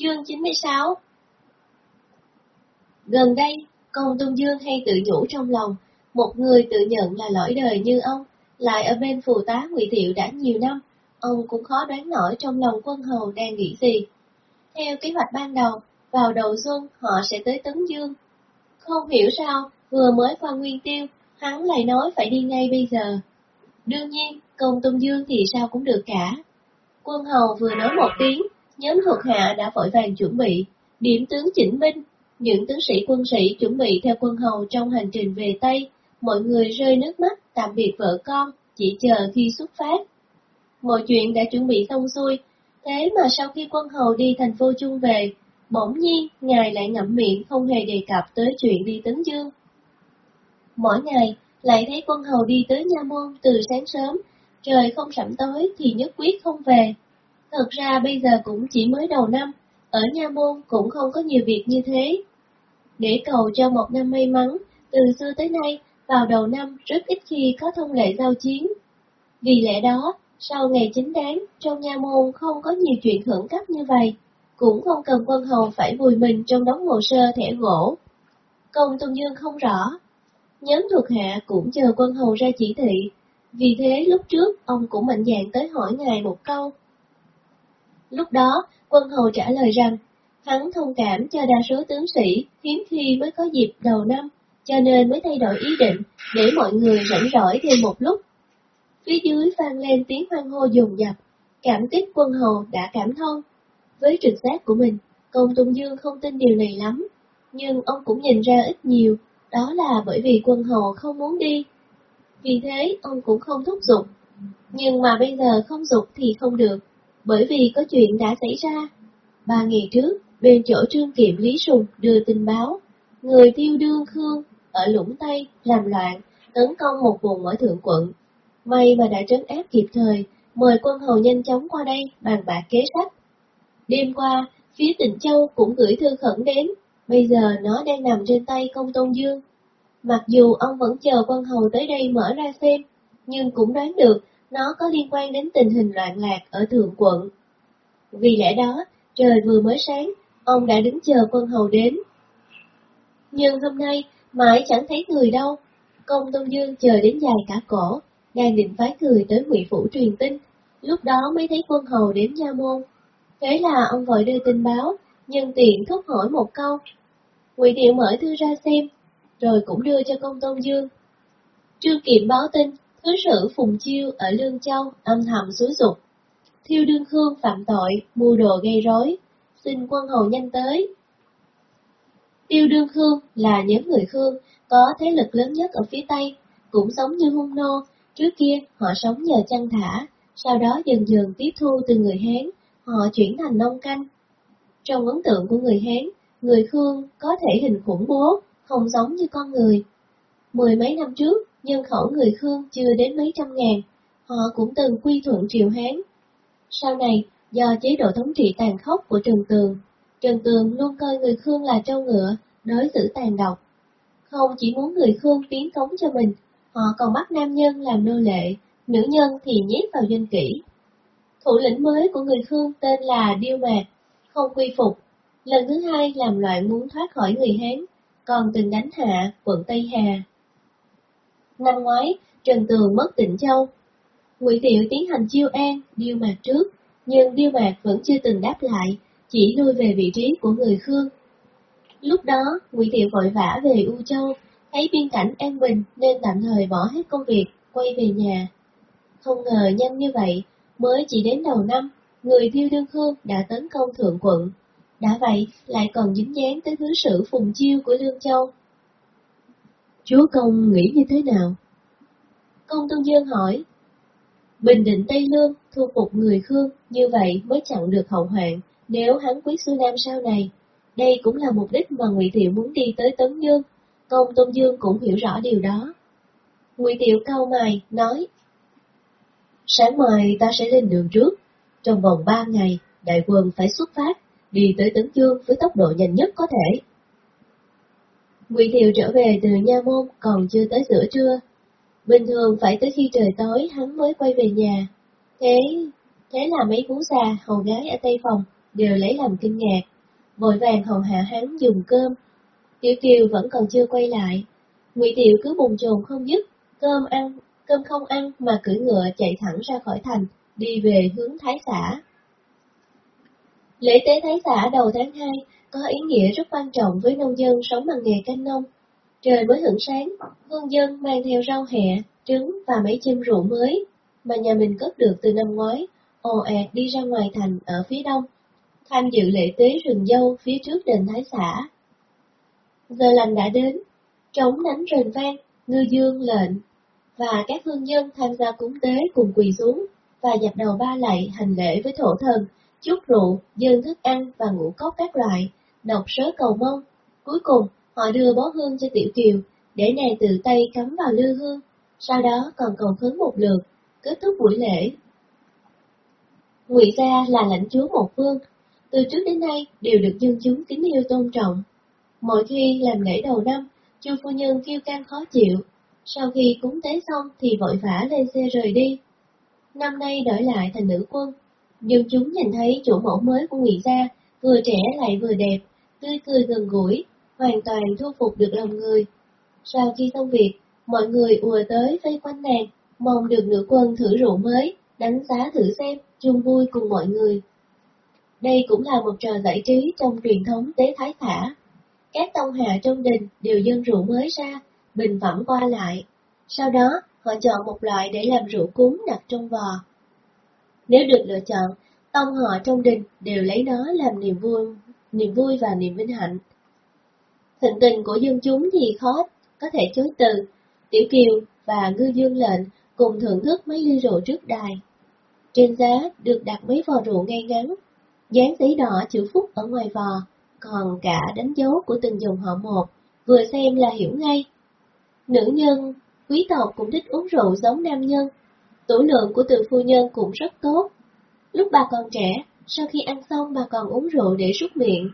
Chương 96 Gần đây, công Tôn Dương hay tự nhủ trong lòng, một người tự nhận là lõi đời như ông, lại ở bên phù tá Ngụy Thiệu đã nhiều năm, ông cũng khó đoán nổi trong lòng quân hầu đang nghĩ gì. Theo kế hoạch ban đầu, vào đầu xuân họ sẽ tới Tấn Dương. Không hiểu sao, vừa mới qua Nguyên Tiêu, hắn lại nói phải đi ngay bây giờ. Đương nhiên, công Tôn Dương thì sao cũng được cả. Quân hầu vừa nói một tiếng, nhóm thuộc hạ đã vội vàng chuẩn bị, điểm tướng chỉnh binh, những tướng sĩ quân sĩ chuẩn bị theo quân hầu trong hành trình về Tây, mọi người rơi nước mắt tạm biệt vợ con, chỉ chờ khi xuất phát. Mọi chuyện đã chuẩn bị xong xuôi, thế mà sau khi quân hầu đi thành phố chung về, bỗng nhiên ngài lại ngậm miệng không hề đề cập tới chuyện đi Tấn Dương. Mỗi ngày, lại thấy quân hầu đi tới Nha Môn từ sáng sớm, trời không sẩm tối thì nhất quyết không về. Thật ra bây giờ cũng chỉ mới đầu năm, ở Nha Môn cũng không có nhiều việc như thế. Để cầu cho một năm may mắn, từ xưa tới nay, vào đầu năm rất ít khi có thông lệ giao chiến. Vì lẽ đó, sau ngày chính đáng, trong Nha Môn không có nhiều chuyện khẩn cấp như vậy, cũng không cần quân hầu phải vùi mình trong đống hồ sơ thẻ gỗ. Công Tôn Dương không rõ, nhóm thuộc hạ cũng chờ quân hầu ra chỉ thị, vì thế lúc trước ông cũng mạnh dạn tới hỏi ngài một câu. Lúc đó, quân hầu trả lời rằng, hắn thông cảm cho đa số tướng sĩ, hiếm khi mới có dịp đầu năm, cho nên mới thay đổi ý định, để mọi người rảnh rỗi thêm một lúc. Phía dưới vang lên tiếng hoan hô dồn dập, cảm kích quân hầu đã cảm thông. Với trực giác của mình, công Tùng Dương không tin điều này lắm, nhưng ông cũng nhìn ra ít nhiều, đó là bởi vì quân hầu không muốn đi. Vì thế, ông cũng không thúc giục. Nhưng mà bây giờ không dục thì không được, bởi vì có chuyện đã xảy ra. Ba ngày trước, bên chỗ trương kiệm Lý Sùng đưa tin báo, người tiêu đương Khương ở Lũng Tây làm loạn, tấn công một vùng ở Thượng Quận. May mà đã trấn áp kịp thời, mời quân hầu nhanh chóng qua đây bàn bạc kế sách. Đêm qua, phía tỉnh Châu cũng gửi thư khẩn đến, bây giờ nó đang nằm trên tay công tôn dương. Mặc dù ông vẫn chờ quân hầu tới đây mở ra xem, nhưng cũng đoán được nó có liên quan đến tình hình loạn lạc ở thượng quận. Vì lẽ đó, trời vừa mới sáng, ông đã đứng chờ quân hầu đến. Nhưng hôm nay, mãi chẳng thấy người đâu. Công Tôn Dương chờ đến dài cả cổ, đang định phái người tới ngụy phủ truyền tin, lúc đó mới thấy quân hầu đến nha môn. Thế là ông vội đưa tin báo, nhân tiện thúc hỏi một câu. Ngụy Thiệu mở thư ra xem, rồi cũng đưa cho công Tôn Dương. Trương Kiệm báo tin, Thứ sử Phùng Chiêu ở Lương Châu âm thầm xúi dục. Thiêu đương Khương phạm tội, mua đồ gây rối, xin quân hầu nhanh tới. Tiêu đương Khương là nhóm người Khương có thế lực lớn nhất ở phía Tây, cũng sống như hung nô, trước kia họ sống nhờ chăn thả, sau đó dần dần tiếp thu từ người Hán, họ chuyển thành nông canh. Trong ấn tượng của người Hán, người Khương có thể hình khủng bố, không giống như con người. Mười mấy năm trước, nhân khẩu người Khương chưa đến mấy trăm ngàn, họ cũng từng quy thuận triều Hán. Sau này, do chế độ thống trị tàn khốc của Trần Tường, Trần Tường luôn coi người Khương là trâu ngựa, đối xử tàn độc. Không chỉ muốn người Khương tiến cống cho mình, họ còn bắt nam nhân làm nô lệ, nữ nhân thì nhét vào doanh kỷ. Thủ lĩnh mới của người Khương tên là Điêu Mạc, không quy phục, lần thứ hai làm loạn muốn thoát khỏi người Hán, còn từng đánh hạ quận Tây Hà Năm ngoái, Trần Tường mất tỉnh Châu. Ngụy Tiệu tiến hành chiêu an, Điêu Mạc trước, nhưng Điêu Mạc vẫn chưa từng đáp lại, chỉ lui về vị trí của người Khương. Lúc đó, Ngụy Tiệu vội vã về U Châu, thấy biên cảnh an bình nên tạm thời bỏ hết công việc, quay về nhà. Không ngờ nhanh như vậy, mới chỉ đến đầu năm, người Thiêu Đương Khương đã tấn công Thượng Quận. Đã vậy, lại còn dính dáng tới thứ sử Phùng Chiêu của Lương Châu. Chúa Công nghĩ như thế nào? Công Tôn Dương hỏi. Bình định Tây Lương, thu phục người Khương, như vậy mới chặn được hậu hoạn, nếu hắn quyết xuôi Nam sau này. Đây cũng là mục đích mà Ngụy Thiệu muốn đi tới Tấn Dương, Công Tôn Dương cũng hiểu rõ điều đó. Ngụy Thiệu cau mày, nói. Sáng mai ta sẽ lên đường trước, trong vòng ba ngày, đại quân phải xuất phát, đi tới Tấn Dương với tốc độ nhanh nhất có thể. Ngụy Thiệu trở về từ Nha Môn còn chưa tới giữa trưa. Bình thường phải tới khi trời tối hắn mới quay về nhà. Thế, thế là mấy phú già, hầu gái ở Tây Phòng đều lấy làm kinh ngạc, vội vàng hầu hạ hắn dùng cơm. Tiểu Kiều vẫn còn chưa quay lại, Ngụy Thiệu cứ bùng chồn không dứt, cơm ăn, cơm không ăn mà cưỡi ngựa chạy thẳng ra khỏi thành, đi về hướng Thái xã. Lễ tế Thái xã đầu tháng 2 có ý nghĩa rất quan trọng với nông dân sống bằng nghề canh nông. Trời mới hưởng sáng, hương dân mang theo rau hẹ, trứng và mấy chim rượu mới mà nhà mình cất được từ năm ngoái, ồ ạt đi ra ngoài thành ở phía đông, tham dự lễ tế rừng dâu phía trước đền Thái xã. Giờ lành đã đến, trống đánh rền vang, ngư dương lệnh, và các hương dân tham gia cúng tế cùng quỳ xuống và dập đầu ba lạy hành lễ với thổ thần, chúc rượu, dâng thức ăn và ngũ cốc các loại, đọc sớ cầu mong. Cuối cùng, họ đưa bó hương cho Tiểu Kiều, để nàng tự tay cắm vào lư hương, sau đó còn cầu khấn một lượt, kết thúc buổi lễ. Ngụy Gia là lãnh chúa một phương, từ trước đến nay đều được dân chúng kính yêu tôn trọng. Mỗi khi làm lễ đầu năm, chu phu nhân kêu can khó chịu, sau khi cúng tế xong thì vội vã lên xe rời đi. Năm nay đổi lại thành nữ quân, dân chúng nhìn thấy chủ mẫu mới của Ngụy Gia, vừa trẻ lại vừa đẹp, tươi cười gần gũi, hoàn toàn thu phục được lòng người. Sau khi xong việc, mọi người ùa tới vây quanh nàng, mong được nữ quân thử rượu mới, đánh giá thử xem, chung vui cùng mọi người. Đây cũng là một trò giải trí trong truyền thống tế thái thả. Các tông hạ trong đình đều dâng rượu mới ra, bình phẩm qua lại. Sau đó, họ chọn một loại để làm rượu cúng đặt trong vò. Nếu được lựa chọn, tông họ trong đình đều lấy nó làm niềm vui, niềm vui và niềm vinh hạnh. Thịnh tình của dân chúng thì khó có thể chối từ. Tiểu Kiều và Ngư Dương lệnh cùng thưởng thức mấy ly rượu trước đài. Trên giá được đặt mấy vò rượu ngay ngắn, dán giấy đỏ chữ phúc ở ngoài vò, còn cả đánh dấu của từng dòng họ một, vừa xem là hiểu ngay. Nữ nhân, quý tộc cũng thích uống rượu giống nam nhân, tủ lượng của từ phu nhân cũng rất tốt. Lúc bà còn trẻ, sau khi ăn xong bà còn uống rượu để rút miệng.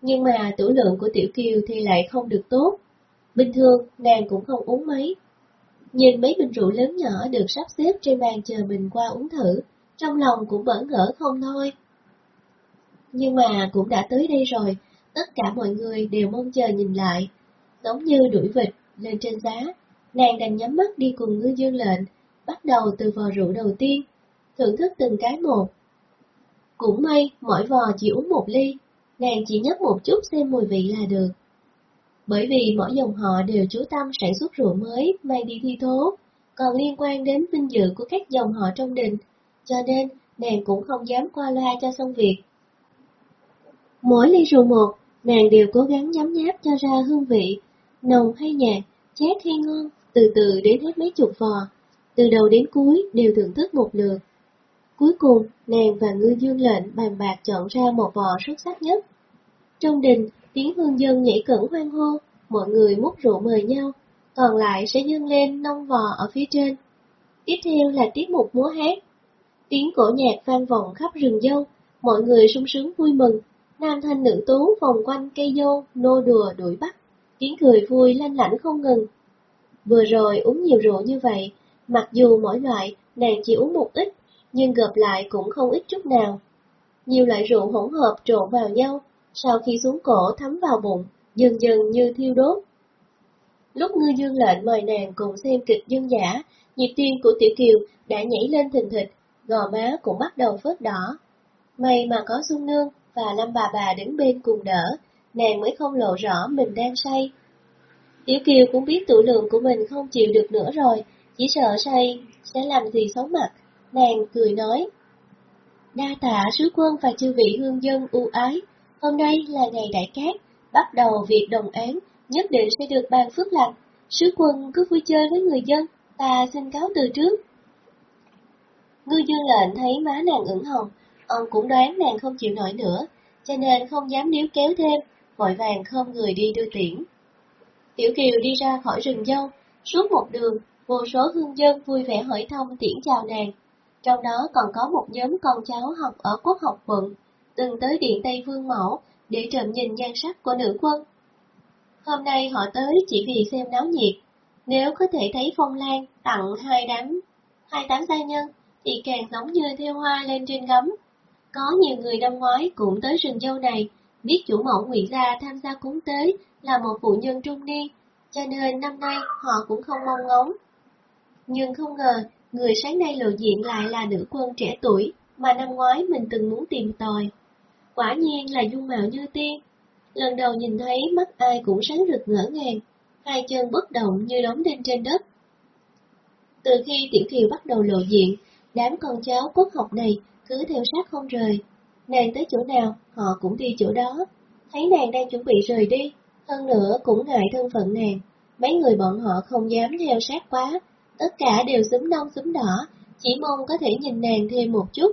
Nhưng mà tử lượng của Tiểu Kiều thì lại không được tốt. Bình thường, nàng cũng không uống mấy, Nhìn mấy bình rượu lớn nhỏ được sắp xếp trên bàn chờ mình qua uống thử, trong lòng cũng bỡ ngỡ không thôi. Nhưng mà cũng đã tới đây rồi, tất cả mọi người đều mong chờ nhìn lại, giống như đuổi vịt lên trên giá. Nàng đành nhắm mắt đi cùng ngư dương lệnh, bắt đầu từ vò rượu đầu tiên, thưởng thức từng cái một. Cũng may, mỗi vò chỉ uống một ly, nàng chỉ nhấp một chút xem mùi vị là được bởi vì mỗi dòng họ đều chú tâm sản xuất rượu mới mang đi thi thố, còn liên quan đến vinh dự của các dòng họ trong đình, cho nên nàng cũng không dám qua loa cho xong việc. Mỗi ly rượu một, nàng đều cố gắng nhắm nháp cho ra hương vị, nồng hay nhạt, chát hay ngon, từ từ đến hết mấy chục vò, từ đầu đến cuối đều thưởng thức một lượt. Cuối cùng, nàng và ngư dương lệnh bàn bạc chọn ra một vò xuất sắc nhất. Trong đình, tiếng hương dân nhảy cẩn hoan hô, mọi người múc rượu mời nhau, còn lại sẽ dâng lên nông vò ở phía trên. Tiếp theo là tiết mục múa hát. Tiếng cổ nhạc vang vọng khắp rừng dâu, mọi người sung sướng vui mừng, nam thanh nữ tú vòng quanh cây dâu, nô đùa đuổi bắt, tiếng cười vui lanh lảnh không ngừng. Vừa rồi uống nhiều rượu như vậy, mặc dù mỗi loại nàng chỉ uống một ít, nhưng gộp lại cũng không ít chút nào. Nhiều loại rượu hỗn hợp trộn vào nhau, sau khi xuống cổ thấm vào bụng, dần dần như thiêu đốt. Lúc ngư dương lệnh mời nàng cùng xem kịch dân giả, nhịp tim của Tiểu Kiều đã nhảy lên thình thịch, gò má cũng bắt đầu phớt đỏ. May mà có Xuân Nương và Lâm bà bà đứng bên cùng đỡ, nàng mới không lộ rõ mình đang say. Tiểu Kiều cũng biết tủ lượng của mình không chịu được nữa rồi, chỉ sợ say sẽ làm gì xấu mặt, nàng cười nói. Đa tạ sứ quân và chư vị hương dân ưu ái, Hôm nay là ngày đại cát, bắt đầu việc đồng án, nhất định sẽ được ban phước lành. Sứ quân cứ vui chơi với người dân, ta xin cáo từ trước. Ngư dương lệnh thấy má nàng ửng hồng, ông cũng đoán nàng không chịu nổi nữa, cho nên không dám níu kéo thêm, vội vàng không người đi đưa tiễn. Tiểu Kiều đi ra khỏi rừng dâu, suốt một đường, vô số hương dân vui vẻ hỏi thông tiễn chào nàng. Trong đó còn có một nhóm con cháu học ở quốc học quận, từng tới điện Tây Vương Mẫu để trộm nhìn nhan sắc của nữ quân. Hôm nay họ tới chỉ vì xem náo nhiệt, nếu có thể thấy Phong Lan tặng hai đám, hai tám gia nhân thì càng giống như theo hoa lên trên gấm. Có nhiều người năm ngoái cũng tới rừng dâu này, biết chủ mẫu Nguyễn Gia tham gia cúng tế là một phụ nhân trung niên, cho nên năm nay họ cũng không mong ngóng. Nhưng không ngờ, người sáng nay lộ diện lại là nữ quân trẻ tuổi mà năm ngoái mình từng muốn tìm tòi. Quả nhiên là dung mạo như tiên. Lần đầu nhìn thấy mắt ai cũng sáng rực ngỡ ngàng, hai chân bất động như đóng đinh trên đất. Từ khi Tiểu Kiều bắt đầu lộ diện, đám con cháu quốc học này cứ theo sát không rời. Nàng tới chỗ nào, họ cũng đi chỗ đó. Thấy nàng đang chuẩn bị rời đi, hơn nữa cũng ngại thân phận nàng. Mấy người bọn họ không dám theo sát quá, tất cả đều xúm nông xúm đỏ, chỉ mong có thể nhìn nàng thêm một chút.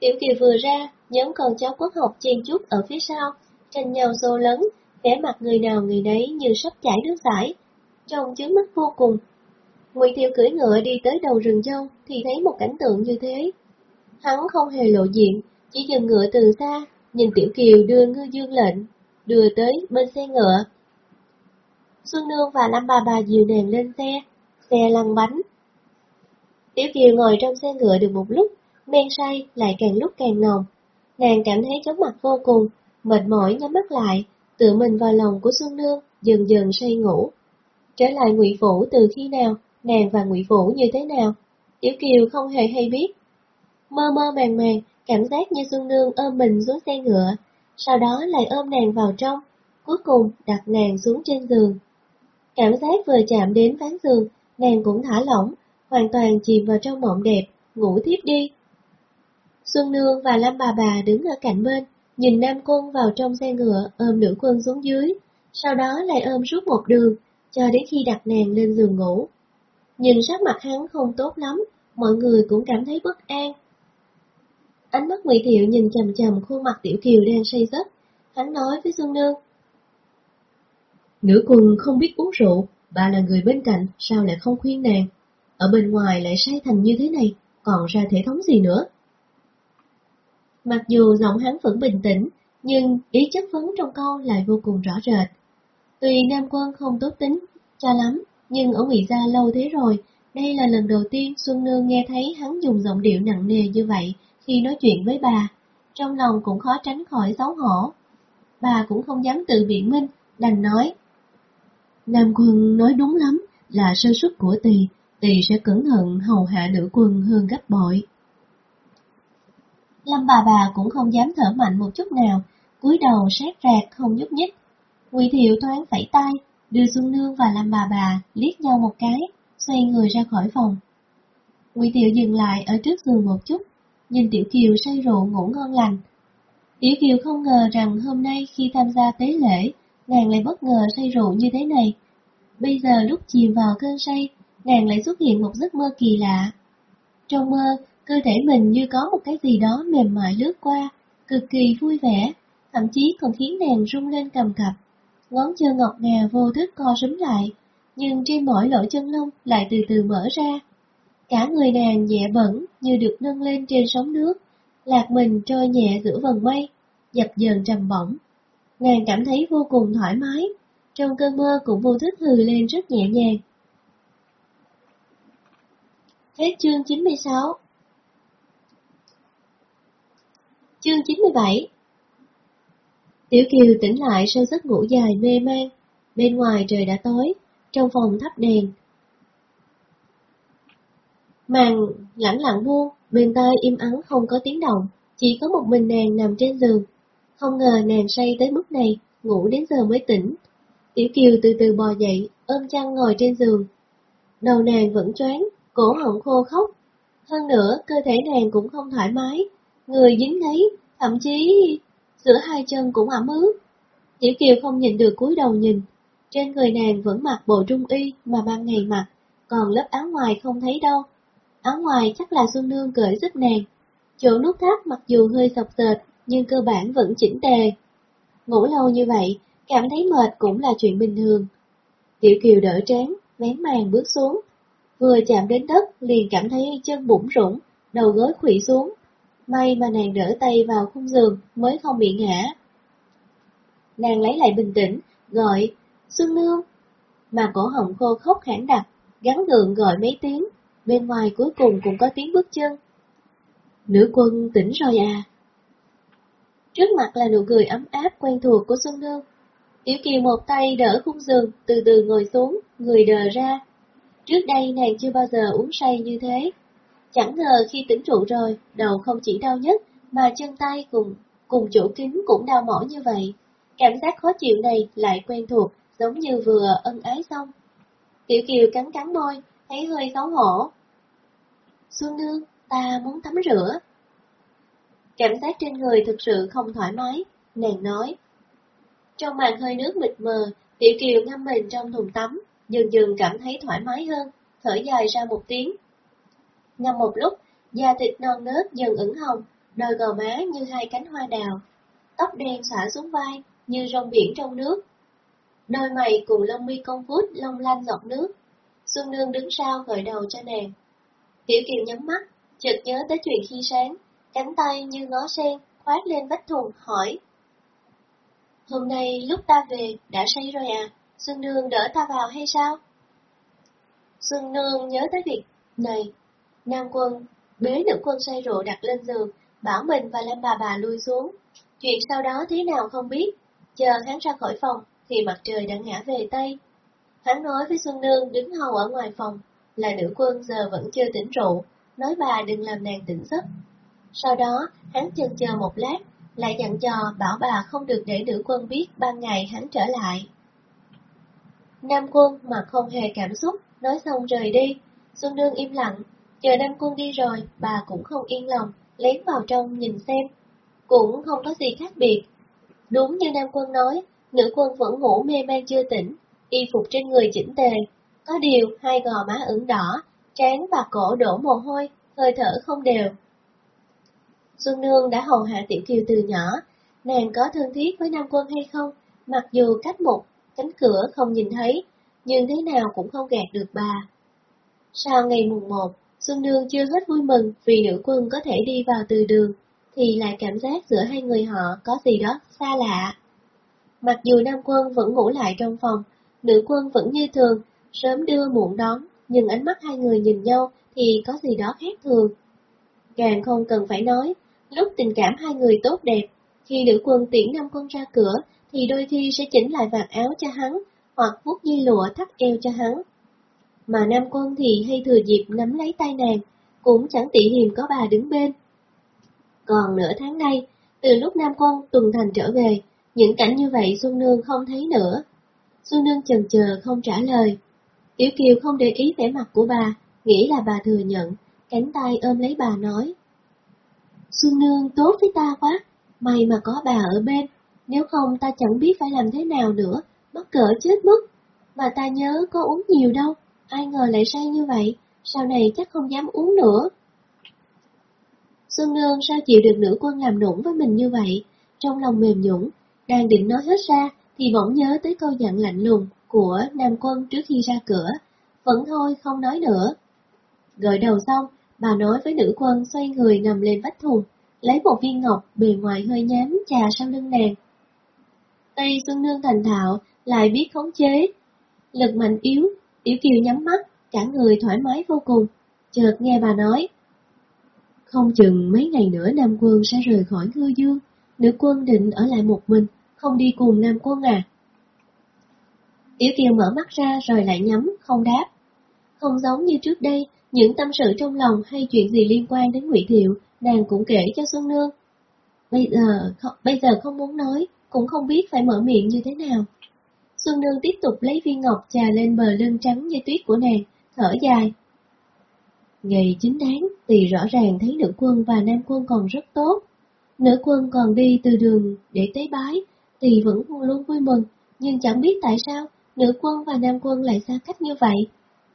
Tiểu Kiều vừa ra, nhóm con cháu quốc học chen chút ở phía sau, tranh nhau xô lớn, vẻ mặt người nào người nấy như sắp chảy nước giải, trông chứng mắt vô cùng. Ngụy Thiệu cưỡi ngựa đi tới đầu rừng châu thì thấy một cảnh tượng như thế. Hắn không hề lộ diện, chỉ dừng ngựa từ xa, nhìn Tiểu Kiều đưa ngư dương lệnh, đưa tới bên xe ngựa. Xuân Nương và Lâm Bà Bà dìu nàng lên xe, xe lăn bánh. Tiểu Kiều ngồi trong xe ngựa được một lúc, men say lại càng lúc càng nồng. Nàng cảm thấy chóng mặt vô cùng, mệt mỏi nhắm mắt lại, tự mình vào lòng của Xuân Nương, dần dần say ngủ. Trở lại Ngụy vũ từ khi nào, nàng và Ngụy vũ như thế nào, Tiểu Kiều không hề hay biết. Mơ mơ màng màng, cảm giác như Xuân Nương ôm mình xuống xe ngựa, sau đó lại ôm nàng vào trong, cuối cùng đặt nàng xuống trên giường. Cảm giác vừa chạm đến ván giường, nàng cũng thả lỏng, hoàn toàn chìm vào trong mộng đẹp, ngủ tiếp đi. Xuân Nương và Lâm bà bà đứng ở cạnh bên, nhìn Nam Quân vào trong xe ngựa ôm nữ quân xuống dưới, sau đó lại ôm suốt một đường, cho đến khi đặt nàng lên giường ngủ. Nhìn sắc mặt hắn không tốt lắm, mọi người cũng cảm thấy bất an. Ánh mắt Ngụy Thiệu nhìn chầm chầm khuôn mặt Tiểu Kiều đang say giấc, hắn nói với Xuân Nương. Nữ quân không biết uống rượu, bà là người bên cạnh, sao lại không khuyên nàng? Ở bên ngoài lại say thành như thế này, còn ra thể thống gì nữa? Mặc dù giọng hắn vẫn bình tĩnh, nhưng ý chất vấn trong câu lại vô cùng rõ rệt. Tuy Nam Quân không tốt tính cho lắm, nhưng ở Ngụy Gia lâu thế rồi, đây là lần đầu tiên Xuân Nương nghe thấy hắn dùng giọng điệu nặng nề như vậy khi nói chuyện với bà. Trong lòng cũng khó tránh khỏi xấu hổ. Bà cũng không dám tự biện minh, đành nói. Nam Quân nói đúng lắm, là sơ suất của tỳ, tỳ sẽ cẩn thận hầu hạ nữ quân hơn gấp bội. Lâm bà bà cũng không dám thở mạnh một chút nào, cúi đầu sát rạc không nhúc nhích. Ngụy Thiệu thoáng phẩy tay, đưa Xuân Nương và Lâm bà bà liếc nhau một cái, xoay người ra khỏi phòng. Ngụy Thiệu dừng lại ở trước giường một chút, nhìn Tiểu Kiều say rượu ngủ ngon lành. Tiểu Kiều không ngờ rằng hôm nay khi tham gia tế lễ, nàng lại bất ngờ say rượu như thế này. Bây giờ lúc chìm vào cơn say, nàng lại xuất hiện một giấc mơ kỳ lạ. Trong mơ, cơ thể mình như có một cái gì đó mềm mại lướt qua, cực kỳ vui vẻ, thậm chí còn khiến nàng rung lên cầm cập. Ngón chân ngọc ngà vô thức co rúm lại, nhưng trên mỗi lỗ chân lông lại từ từ mở ra. Cả người nàng nhẹ bẩn như được nâng lên trên sóng nước, lạc mình trôi nhẹ giữa vần mây, dập dờn trầm bổng. Nàng cảm thấy vô cùng thoải mái, trong cơn mơ cũng vô thức hừ lên rất nhẹ nhàng. Hết chương 96 Chương 97 Tiểu Kiều tỉnh lại sau giấc ngủ dài mê man, bên ngoài trời đã tối, trong phòng thắp đèn. Màn lẳng lặng buông, bên tai im ắng không có tiếng động, chỉ có một mình nàng nằm trên giường. Không ngờ nàng say tới mức này, ngủ đến giờ mới tỉnh. Tiểu Kiều từ từ bò dậy, ôm chăn ngồi trên giường. Đầu nàng vẫn choáng, cổ họng khô khóc. Hơn nữa, cơ thể nàng cũng không thoải mái, người dính lấy, thậm chí giữa hai chân cũng ẩm ướt. Tiểu Kiều không nhìn được cúi đầu nhìn, trên người nàng vẫn mặc bộ trung y mà ban ngày mặc, còn lớp áo ngoài không thấy đâu. Áo ngoài chắc là Xuân Nương cởi giúp nàng. Chỗ nút thắt mặc dù hơi sọc sệt, nhưng cơ bản vẫn chỉnh tề. Ngủ lâu như vậy, cảm thấy mệt cũng là chuyện bình thường. Tiểu Kiều đỡ trán, vén màn bước xuống. Vừa chạm đến đất liền cảm thấy chân bụng rủng, đầu gối khủy xuống, May mà nàng đỡ tay vào khung giường mới không bị ngã. Nàng lấy lại bình tĩnh, gọi, Xuân Nương. Mà cổ họng khô khóc hãn đặc, gắn gượng gọi mấy tiếng, bên ngoài cuối cùng cũng có tiếng bước chân. Nữ quân tỉnh rồi à? Trước mặt là nụ cười ấm áp quen thuộc của Xuân Nương. Tiểu Kiều một tay đỡ khung giường, từ từ ngồi xuống, người đờ ra. Trước đây nàng chưa bao giờ uống say như thế. Chẳng ngờ khi tỉnh rượu rồi, đầu không chỉ đau nhất, mà chân tay cùng cùng chỗ kính cũng đau mỏi như vậy. Cảm giác khó chịu này lại quen thuộc, giống như vừa ân ái xong. Tiểu Kiều cắn cắn môi, thấy hơi xấu hổ. Xuân Nương, ta muốn tắm rửa. Cảm giác trên người thực sự không thoải mái, nàng nói. Trong màn hơi nước mịt mờ, Tiểu Kiều ngâm mình trong thùng tắm, dần dần cảm thấy thoải mái hơn, thở dài ra một tiếng. Ngâm một lúc, da thịt non nớt dần ửng hồng, đôi gò má như hai cánh hoa đào, tóc đen xõa xuống vai như rong biển trong nước. Đôi mày cùng lông mi cong vút long lanh giọt nước. Xuân Nương đứng sau gợi đầu cho nàng. Tiểu Kiều nhắm mắt, chợt nhớ tới chuyện khi sáng, cánh tay như ngó sen, khoát lên vách thùng, hỏi. Hôm nay lúc ta về, đã say rồi à, Xuân Nương đỡ ta vào hay sao? Xuân Nương nhớ tới việc này, Nam Quân bế nữ quân say rượu đặt lên giường, bảo mình và Lâm bà bà lui xuống. Chuyện sau đó thế nào không biết, chờ hắn ra khỏi phòng thì mặt trời đã ngã về Tây. Hắn nói với Xuân Nương đứng hầu ở ngoài phòng, là nữ quân giờ vẫn chưa tỉnh rượu, nói bà đừng làm nàng tỉnh giấc. Sau đó, hắn chần chờ một lát, lại dặn dò bảo bà không được để nữ quân biết ban ngày hắn trở lại. Nam quân mà không hề cảm xúc, nói xong rời đi. Xuân Nương im lặng, chờ Nam quân đi rồi, bà cũng không yên lòng, lén vào trong nhìn xem. Cũng không có gì khác biệt. Đúng như Nam quân nói, nữ quân vẫn ngủ mê man chưa tỉnh, y phục trên người chỉnh tề. Có điều hai gò má ửng đỏ, trán và cổ đổ mồ hôi, hơi thở không đều. Xuân Nương đã hầu hạ Tiểu Kiều từ nhỏ, nàng có thân thiết với Nam Quân hay không, mặc dù cách một cánh cửa không nhìn thấy, nhưng thế nào cũng không gạt được bà. Sau ngày mùng 1, Xuân Nương chưa hết vui mừng vì nữ quân có thể đi vào từ đường, thì lại cảm giác giữa hai người họ có gì đó xa lạ. Mặc dù Nam Quân vẫn ngủ lại trong phòng, nữ quân vẫn như thường, sớm đưa muộn đón, nhưng ánh mắt hai người nhìn nhau thì có gì đó khác thường. Càng không cần phải nói, lúc tình cảm hai người tốt đẹp, khi nữ quân tiễn Nam Quân ra cửa thì đôi khi sẽ chỉnh lại vạt áo cho hắn, hoặc vuốt dây lụa thắt eo cho hắn. Mà Nam Quân thì hay thừa dịp nắm lấy tay nàng, cũng chẳng tỉ hiềm có bà đứng bên. Còn nửa tháng nay, từ lúc Nam Quân tuần thành trở về, những cảnh như vậy Xuân Nương không thấy nữa. Xuân Nương chần chờ không trả lời. Tiểu Kiều không để ý vẻ mặt của bà, nghĩ là bà thừa nhận, cánh tay ôm lấy bà nói. Xuân Nương tốt với ta quá, may mà có bà ở bên, nếu không ta chẳng biết phải làm thế nào nữa, mắc cỡ chết mất. Mà ta nhớ có uống nhiều đâu, ai ngờ lại say như vậy, sau này chắc không dám uống nữa. Xuân Nương sao chịu được nữ quân làm nũng với mình như vậy, trong lòng mềm nhũng, đang định nói hết ra thì bỗng nhớ tới câu dặn lạnh lùng của Nam Quân trước khi ra cửa, vẫn thôi không nói nữa. Gợi đầu xong, bà nói với nữ quân xoay người nằm lên vách thùng, lấy một viên ngọc bề ngoài hơi nhám trà sau lưng nàng. Tay Xuân Nương thành thạo, lại biết khống chế. Lực mạnh yếu, Tiểu Kiều nhắm mắt, cả người thoải mái vô cùng, chợt nghe bà nói. Không chừng mấy ngày nữa Nam Quân sẽ rời khỏi ngư dương, nữ quân định ở lại một mình, không đi cùng Nam Quân à. Tiểu Kiều mở mắt ra rồi lại nhắm, không đáp. Không giống như trước đây, những tâm sự trong lòng hay chuyện gì liên quan đến Ngụy Thiệu, nàng cũng kể cho Xuân Nương. Bây giờ, không, bây giờ không muốn nói, cũng không biết phải mở miệng như thế nào. Xuân Nương tiếp tục lấy viên ngọc trà lên bờ lưng trắng như tuyết của nàng, thở dài. Ngày chính đáng thì rõ ràng thấy nữ quân và nam quân còn rất tốt. Nữ quân còn đi từ đường để tế bái, thì vẫn luôn vui mừng, nhưng chẳng biết tại sao nữ quân và nam quân lại xa cách như vậy.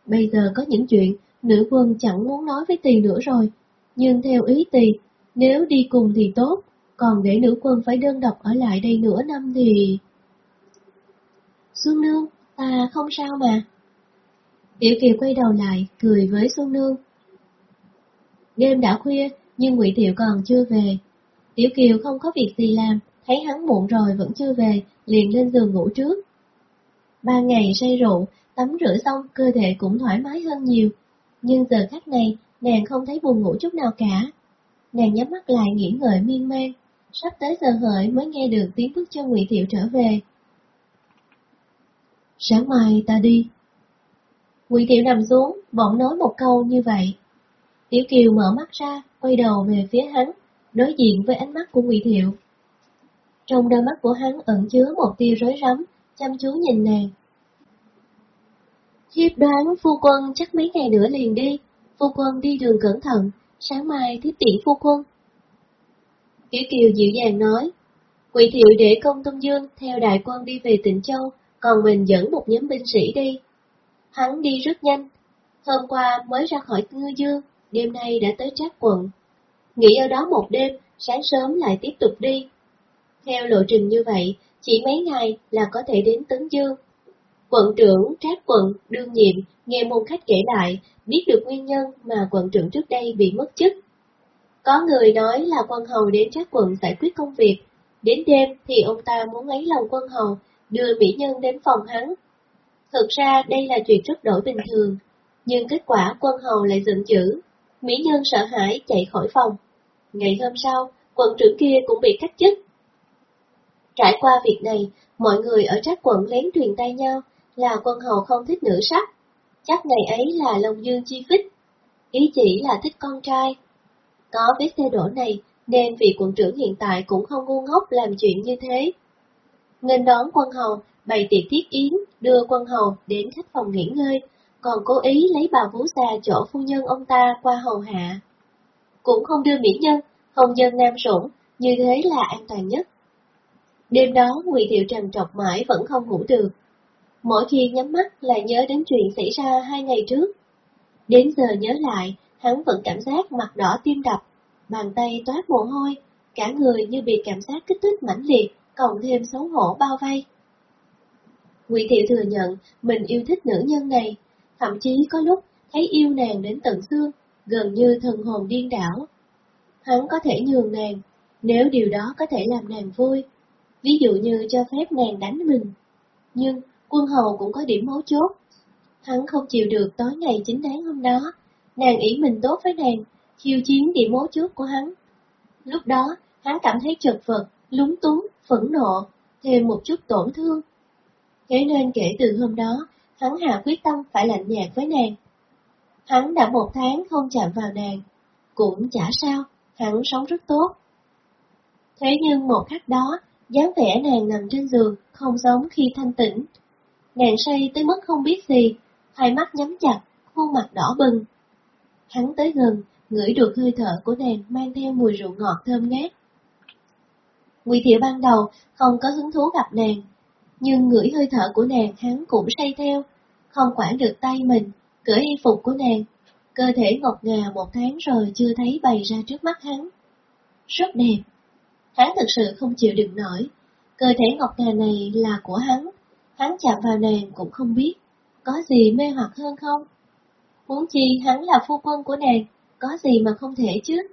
Bây giờ có những chuyện nữ quân chẳng muốn nói với tỳ nữa rồi, nhưng theo ý tỳ, nếu đi cùng thì tốt, còn để nữ quân phải đơn độc ở lại đây nửa năm thì... Xuân Nương, ta không sao mà. Tiểu Kiều quay đầu lại, cười với Xuân Nương. Đêm đã khuya, nhưng Ngụy Thiệu còn chưa về. Tiểu Kiều không có việc gì làm, thấy hắn muộn rồi vẫn chưa về, liền lên giường ngủ trước. Ba ngày say rượu, tắm rửa xong cơ thể cũng thoải mái hơn nhiều, nhưng giờ khắc này nàng không thấy buồn ngủ chút nào cả. nàng nhắm mắt lại nghỉ ngợi miên man, sắp tới giờ hợi mới nghe được tiếng bước chân Ngụy Thiệu trở về. Sáng mai ta đi. Ngụy Thiệu nằm xuống, bỗng nói một câu như vậy. Tiểu Kiều mở mắt ra, quay đầu về phía hắn, đối diện với ánh mắt của Ngụy Thiệu. Trong đôi mắt của hắn ẩn chứa một tia rối rắm, chăm chú nhìn nàng. Thiếp đoán phu quân chắc mấy ngày nữa liền đi, phu quân đi đường cẩn thận, sáng mai tiếp tiễn phu quân. Tiểu Kiều dịu dàng nói, Quỷ Thiệu để công Tôn Dương theo đại quân đi về tỉnh Châu, còn mình dẫn một nhóm binh sĩ đi. Hắn đi rất nhanh, hôm qua mới ra khỏi Ngư Dương, đêm nay đã tới Trác quận. Nghỉ ở đó một đêm, sáng sớm lại tiếp tục đi. Theo lộ trình như vậy, chỉ mấy ngày là có thể đến Tấn Dương. Quận trưởng Trác quận đương nhiệm nghe môn khách kể lại, biết được nguyên nhân mà quận trưởng trước đây bị mất chức. Có người nói là quân hầu đến Trác quận giải quyết công việc, đến đêm thì ông ta muốn lấy lòng quân hầu, đưa mỹ nhân đến phòng hắn. Thực ra đây là chuyện rất đổi bình thường, nhưng kết quả quân hầu lại giận dữ, mỹ nhân sợ hãi chạy khỏi phòng. Ngày hôm sau, quận trưởng kia cũng bị cách chức. Trải qua việc này, mọi người ở trác quận lén truyền tay nhau là quân hầu không thích nữ sắc. Chắc ngày ấy là Long Dương chi phích, ý chỉ là thích con trai. Có vết xe đổ này, nên vị quận trưởng hiện tại cũng không ngu ngốc làm chuyện như thế. nên đón quân hầu, bày tiệc thiết yến, đưa quân hầu đến khách phòng nghỉ ngơi, còn cố ý lấy bà vú già chỗ phu nhân ông ta qua hầu hạ. Cũng không đưa mỹ nhân, hồng dân nam sủng, như thế là an toàn nhất. Đêm đó Ngụy Thiệu trần trọc mãi vẫn không ngủ được. Mỗi khi nhắm mắt là nhớ đến chuyện xảy ra hai ngày trước. Đến giờ nhớ lại, hắn vẫn cảm giác mặt đỏ tim đập, bàn tay toát mồ hôi, cả người như bị cảm giác kích thích mãnh liệt, cộng thêm xấu hổ bao vây. Ngụy Thiệu thừa nhận mình yêu thích nữ nhân này, thậm chí có lúc thấy yêu nàng đến tận xương, gần như thần hồn điên đảo. Hắn có thể nhường nàng, nếu điều đó có thể làm nàng vui, ví dụ như cho phép nàng đánh mình. Nhưng quân hầu cũng có điểm mấu chốt. Hắn không chịu được tối ngày chính đáng hôm đó, nàng ý mình tốt với nàng, khiêu chiến điểm mấu chốt của hắn. Lúc đó, hắn cảm thấy chật vật, lúng túng, phẫn nộ, thêm một chút tổn thương. Thế nên kể từ hôm đó, hắn hạ quyết tâm phải lạnh nhạt với nàng. Hắn đã một tháng không chạm vào nàng, cũng chả sao, hắn sống rất tốt. Thế nhưng một khắc đó, dáng vẻ nàng nằm trên giường, không giống khi thanh tĩnh. Nàng say tới mức không biết gì, hai mắt nhắm chặt, khuôn mặt đỏ bừng. Hắn tới gần, ngửi được hơi thở của nàng mang theo mùi rượu ngọt thơm ngát. Ngụy Thiệu ban đầu không có hứng thú gặp nàng, nhưng ngửi hơi thở của nàng hắn cũng say theo, không quản được tay mình, cởi y phục của nàng. Cơ thể ngọc ngà một tháng rồi chưa thấy bày ra trước mắt hắn. Rất đẹp. Hắn thật sự không chịu đựng nổi. Cơ thể ngọc ngà này là của hắn. Hắn chạm vào nàng cũng không biết. Có gì mê hoặc hơn không? Muốn chi hắn là phu quân của nàng, có gì mà không thể chứ?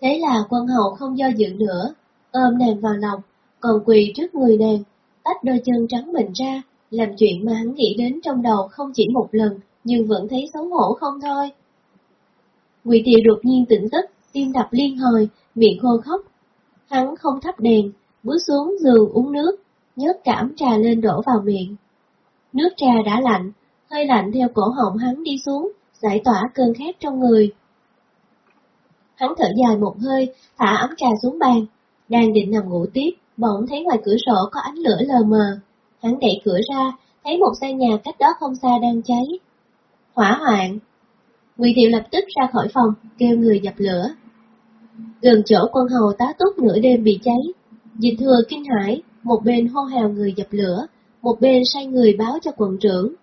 Thế là quân hậu không do dự nữa, ôm nàng vào lòng, còn quỳ trước người nàng, tách đôi chân trắng mình ra, làm chuyện mà hắn nghĩ đến trong đầu không chỉ một lần, nhưng vẫn thấy xấu hổ không thôi. Ngụy Tiệu đột nhiên tỉnh giấc, tim đập liên hồi, miệng khô khóc. Hắn không thắp đèn, bước xuống giường uống nước, nhớt cảm trà lên đổ vào miệng. Nước trà đã lạnh, hơi lạnh theo cổ họng hắn đi xuống, giải tỏa cơn khát trong người. Hắn thở dài một hơi, thả ấm trà xuống bàn, đang định nằm ngủ tiếp, bỗng thấy ngoài cửa sổ có ánh lửa lờ mờ. Hắn đẩy cửa ra, thấy một gian nhà cách đó không xa đang cháy. Hỏa hoạn! Ngụy Thiệu lập tức ra khỏi phòng, kêu người dập lửa. Gần chỗ quân hầu tá túc nửa đêm bị cháy, dịch thừa kinh hãi, một bên hô hào người dập lửa, một bên sai người báo cho quận trưởng.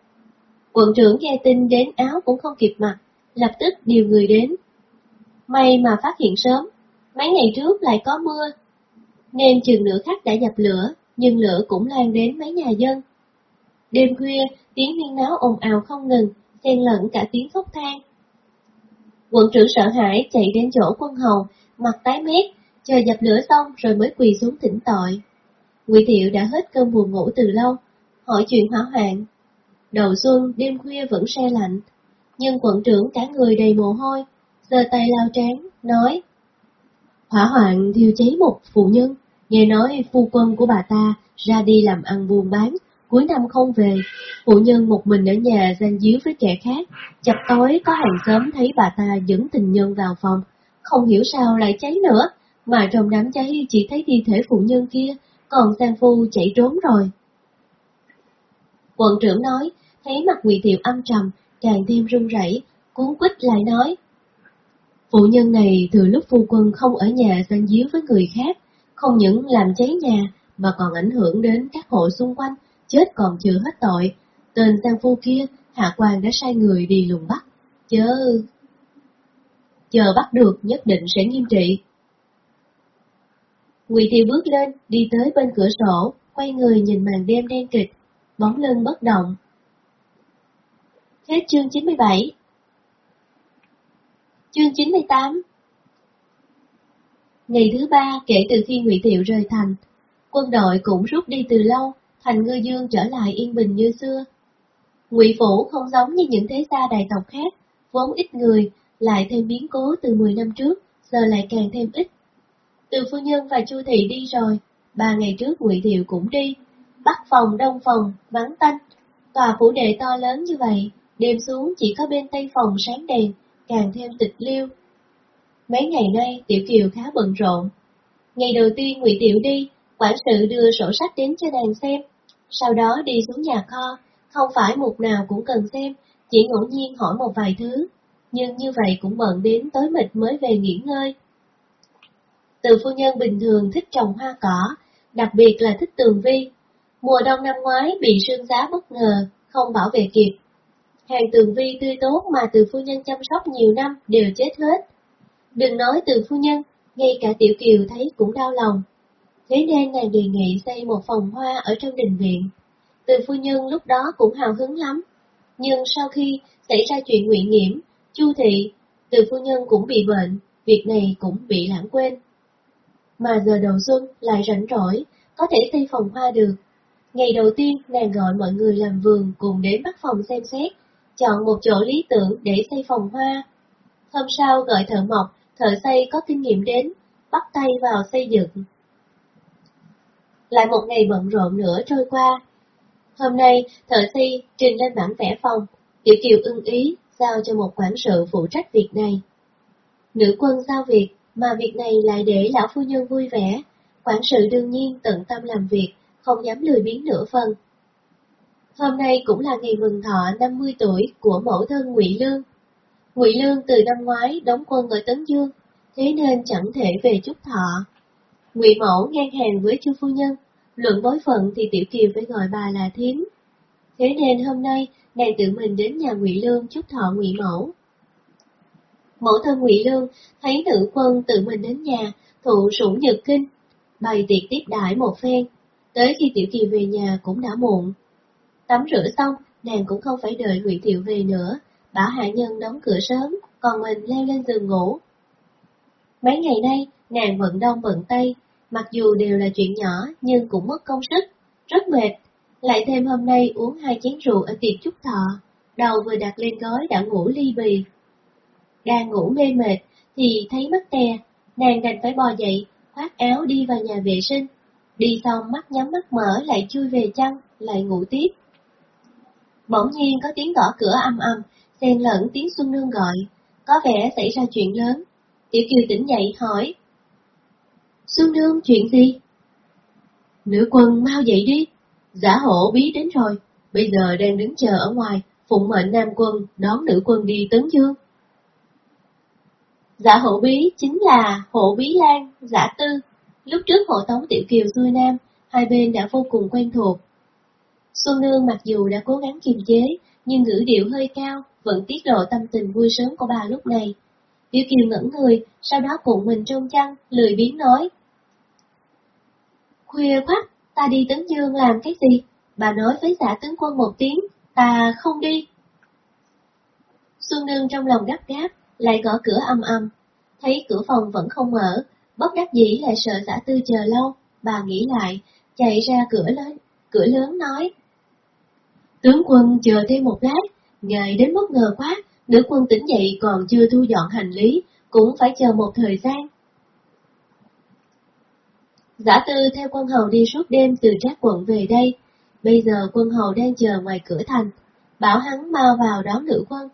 Quận trưởng nghe tin đến áo cũng không kịp mặc, lập tức điều người đến. May mà phát hiện sớm, mấy ngày trước lại có mưa, nên chừng nửa khắc đã dập lửa, nhưng lửa cũng lan đến mấy nhà dân. Đêm khuya, tiếng huyên náo ồn ào không ngừng, xen lẫn cả tiếng khóc than. Quận trưởng sợ hãi chạy đến chỗ quân hầu, mặt tái mét, chờ dập lửa xong rồi mới quỳ xuống thỉnh tội. Ngụy Thiệu đã hết cơn buồn ngủ từ lâu, hỏi chuyện hỏa hoạn. Đầu xuân, đêm khuya vẫn se lạnh, nhưng quận trưởng cả người đầy mồ hôi, giơ tay lao trán, nói, Hỏa hoạn thiêu cháy một phụ nhân, nghe nói phu quân của bà ta ra đi làm ăn buôn bán, cuối năm không về. Phụ nhân một mình ở nhà gian díu với kẻ khác, chập tối có hàng xóm thấy bà ta dẫn tình nhân vào phòng, không hiểu sao lại cháy nữa, mà trong đám cháy chỉ thấy thi thể phụ nhân kia, còn sang phu chạy trốn rồi. Quận trưởng nói, thấy mặt Ngụy Thiệu âm trầm, càng thêm run rẩy, cuốn quýt lại nói. Phụ nhân này từ lúc phu quân không ở nhà sang díu với người khác, không những làm cháy nhà mà còn ảnh hưởng đến các hộ xung quanh, chết còn chưa hết tội. Tên sang phu kia, hạ quan đã sai người đi lùng bắt, chớ... Chờ bắt được nhất định sẽ nghiêm trị. Ngụy Tiêu bước lên, đi tới bên cửa sổ, quay người nhìn màn đêm đen kịch, bóng lưng bất động. Hết chương 97 Chương 98 Ngày thứ ba kể từ khi Ngụy Thiệu rời thành, quân đội cũng rút đi từ lâu, thành ngư dương trở lại yên bình như xưa. Ngụy Phủ không giống như những thế gia đại tộc khác, vốn ít người, lại thêm biến cố từ 10 năm trước, giờ lại càng thêm ít. Từ phu nhân và Chu thị đi rồi, ba ngày trước Ngụy Thiệu cũng đi, bắc phòng đông phòng, vắng tanh. Tòa phủ đệ to lớn như vậy, đêm xuống chỉ có bên tây phòng sáng đèn, càng thêm tịch liêu. Mấy ngày nay Tiểu Kiều khá bận rộn. Ngày đầu tiên Ngụy Tiểu đi, quản sự đưa sổ sách đến cho nàng xem, sau đó đi xuống nhà kho, không phải mục nào cũng cần xem, chỉ ngẫu nhiên hỏi một vài thứ, nhưng như vậy cũng bận đến tối mịt mới về nghỉ ngơi. Từ phu nhân bình thường thích trồng hoa cỏ, đặc biệt là thích tường vi. Mùa đông năm ngoái bị sương giá bất ngờ, không bảo vệ kịp. Hàng tường vi tươi tốt mà từ phu nhân chăm sóc nhiều năm đều chết hết. Đừng nói từ phu nhân, ngay cả tiểu kiều thấy cũng đau lòng. Thế nên nàng đề nghị xây một phòng hoa ở trong đình viện. Từ phu nhân lúc đó cũng hào hứng lắm. Nhưng sau khi xảy ra chuyện nguyện nhiễm, Chu thị, từ phu nhân cũng bị bệnh, việc này cũng bị lãng quên. Mà giờ đầu xuân lại rảnh rỗi, có thể xây phòng hoa được. Ngày đầu tiên nàng gọi mọi người làm vườn cùng đến bắt phòng xem xét, chọn một chỗ lý tưởng để xây phòng hoa. Hôm sau gọi thợ mộc, thợ xây có kinh nghiệm đến, bắt tay vào xây dựng. Lại một ngày bận rộn nữa trôi qua. Hôm nay, thợ xây trình lên bản vẽ phòng, Tiểu Kiều ưng ý, giao cho một quản sự phụ trách việc này. Nữ quân giao việc, mà việc này lại để lão phu nhân vui vẻ, quản sự đương nhiên tận tâm làm việc, không dám lười biếng nửa phần. Hôm nay cũng là ngày mừng thọ 50 tuổi của mẫu thân Ngụy Lương. Ngụy Lương từ năm ngoái đóng quân ở Tấn Dương, thế nên chẳng thể về chúc thọ. Ngụy Mẫu ngang hàng với Chu phu nhân, luận bối phận thì Tiểu Kiều phải gọi bà là thím. Thế nên hôm nay nàng tự mình đến nhà Ngụy Lương chúc thọ Ngụy Mẫu. Mẫu thân Ngụy Lương thấy nữ quân tự mình đến nhà, thụ sủng nhật kinh, bày tiệc tiếp đãi một phen, tới khi Tiểu Kiều về nhà cũng đã muộn. Tắm rửa xong, nàng cũng không phải đợi Ngụy Thiệu về nữa, bảo hạ nhân đóng cửa sớm, còn mình leo lên giường ngủ. Mấy ngày nay, nàng vận đông vận tây, mặc dù đều là chuyện nhỏ nhưng cũng mất công sức, rất mệt. Lại thêm hôm nay uống hai chén rượu ở tiệc chúc thọ, đầu vừa đặt lên gói đã ngủ ly bì. Đang ngủ mê mệt thì thấy mắt tè, nàng đành phải bò dậy, khoác áo đi vào nhà vệ sinh. Đi xong mắt nhắm mắt mở lại chui về chăn, lại ngủ tiếp. Bỗng nhiên có tiếng gõ cửa âm âm, xen lẫn tiếng Xuân Nương gọi, có vẻ xảy ra chuyện lớn. Tiểu Kiều tỉnh dậy hỏi. Xuân Nương chuyện gì? Nữ quân mau dậy đi, giả hộ bí đến rồi, bây giờ đang đứng chờ ở ngoài, phụng mệnh Nam quân đón nữ quân đi Tấn Dương. Giả hộ bí chính là hộ bí lan, giả tư. Lúc trước hộ tống Tiểu Kiều xuôi Nam, hai bên đã vô cùng quen thuộc. Xuân Nương mặc dù đã cố gắng kiềm chế, nhưng ngữ điệu hơi cao, vẫn tiết lộ tâm tình vui sớm của bà lúc này. Tiểu Kiều ngẩn người, sau đó cuộn mình trong chăn, lười biếng nói. Khuya khoắc, ta đi Tấn Dương làm cái gì? Bà nói với giả tướng quân một tiếng, ta không đi. Xuân Nương trong lòng gấp gáp, lại gõ cửa âm âm. Thấy cửa phòng vẫn không mở, bất đắc dĩ lại sợ giả tư chờ lâu, bà nghĩ lại, chạy ra cửa lớn, cửa lớn nói. Tướng quân chờ thêm một lát, ngài đến bất ngờ quá, nữ quân tỉnh dậy còn chưa thu dọn hành lý, cũng phải chờ một thời gian. Giả tư theo quân hầu đi suốt đêm từ trác quận về đây, bây giờ quân hầu đang chờ ngoài cửa thành, bảo hắn mau vào đón nữ quân.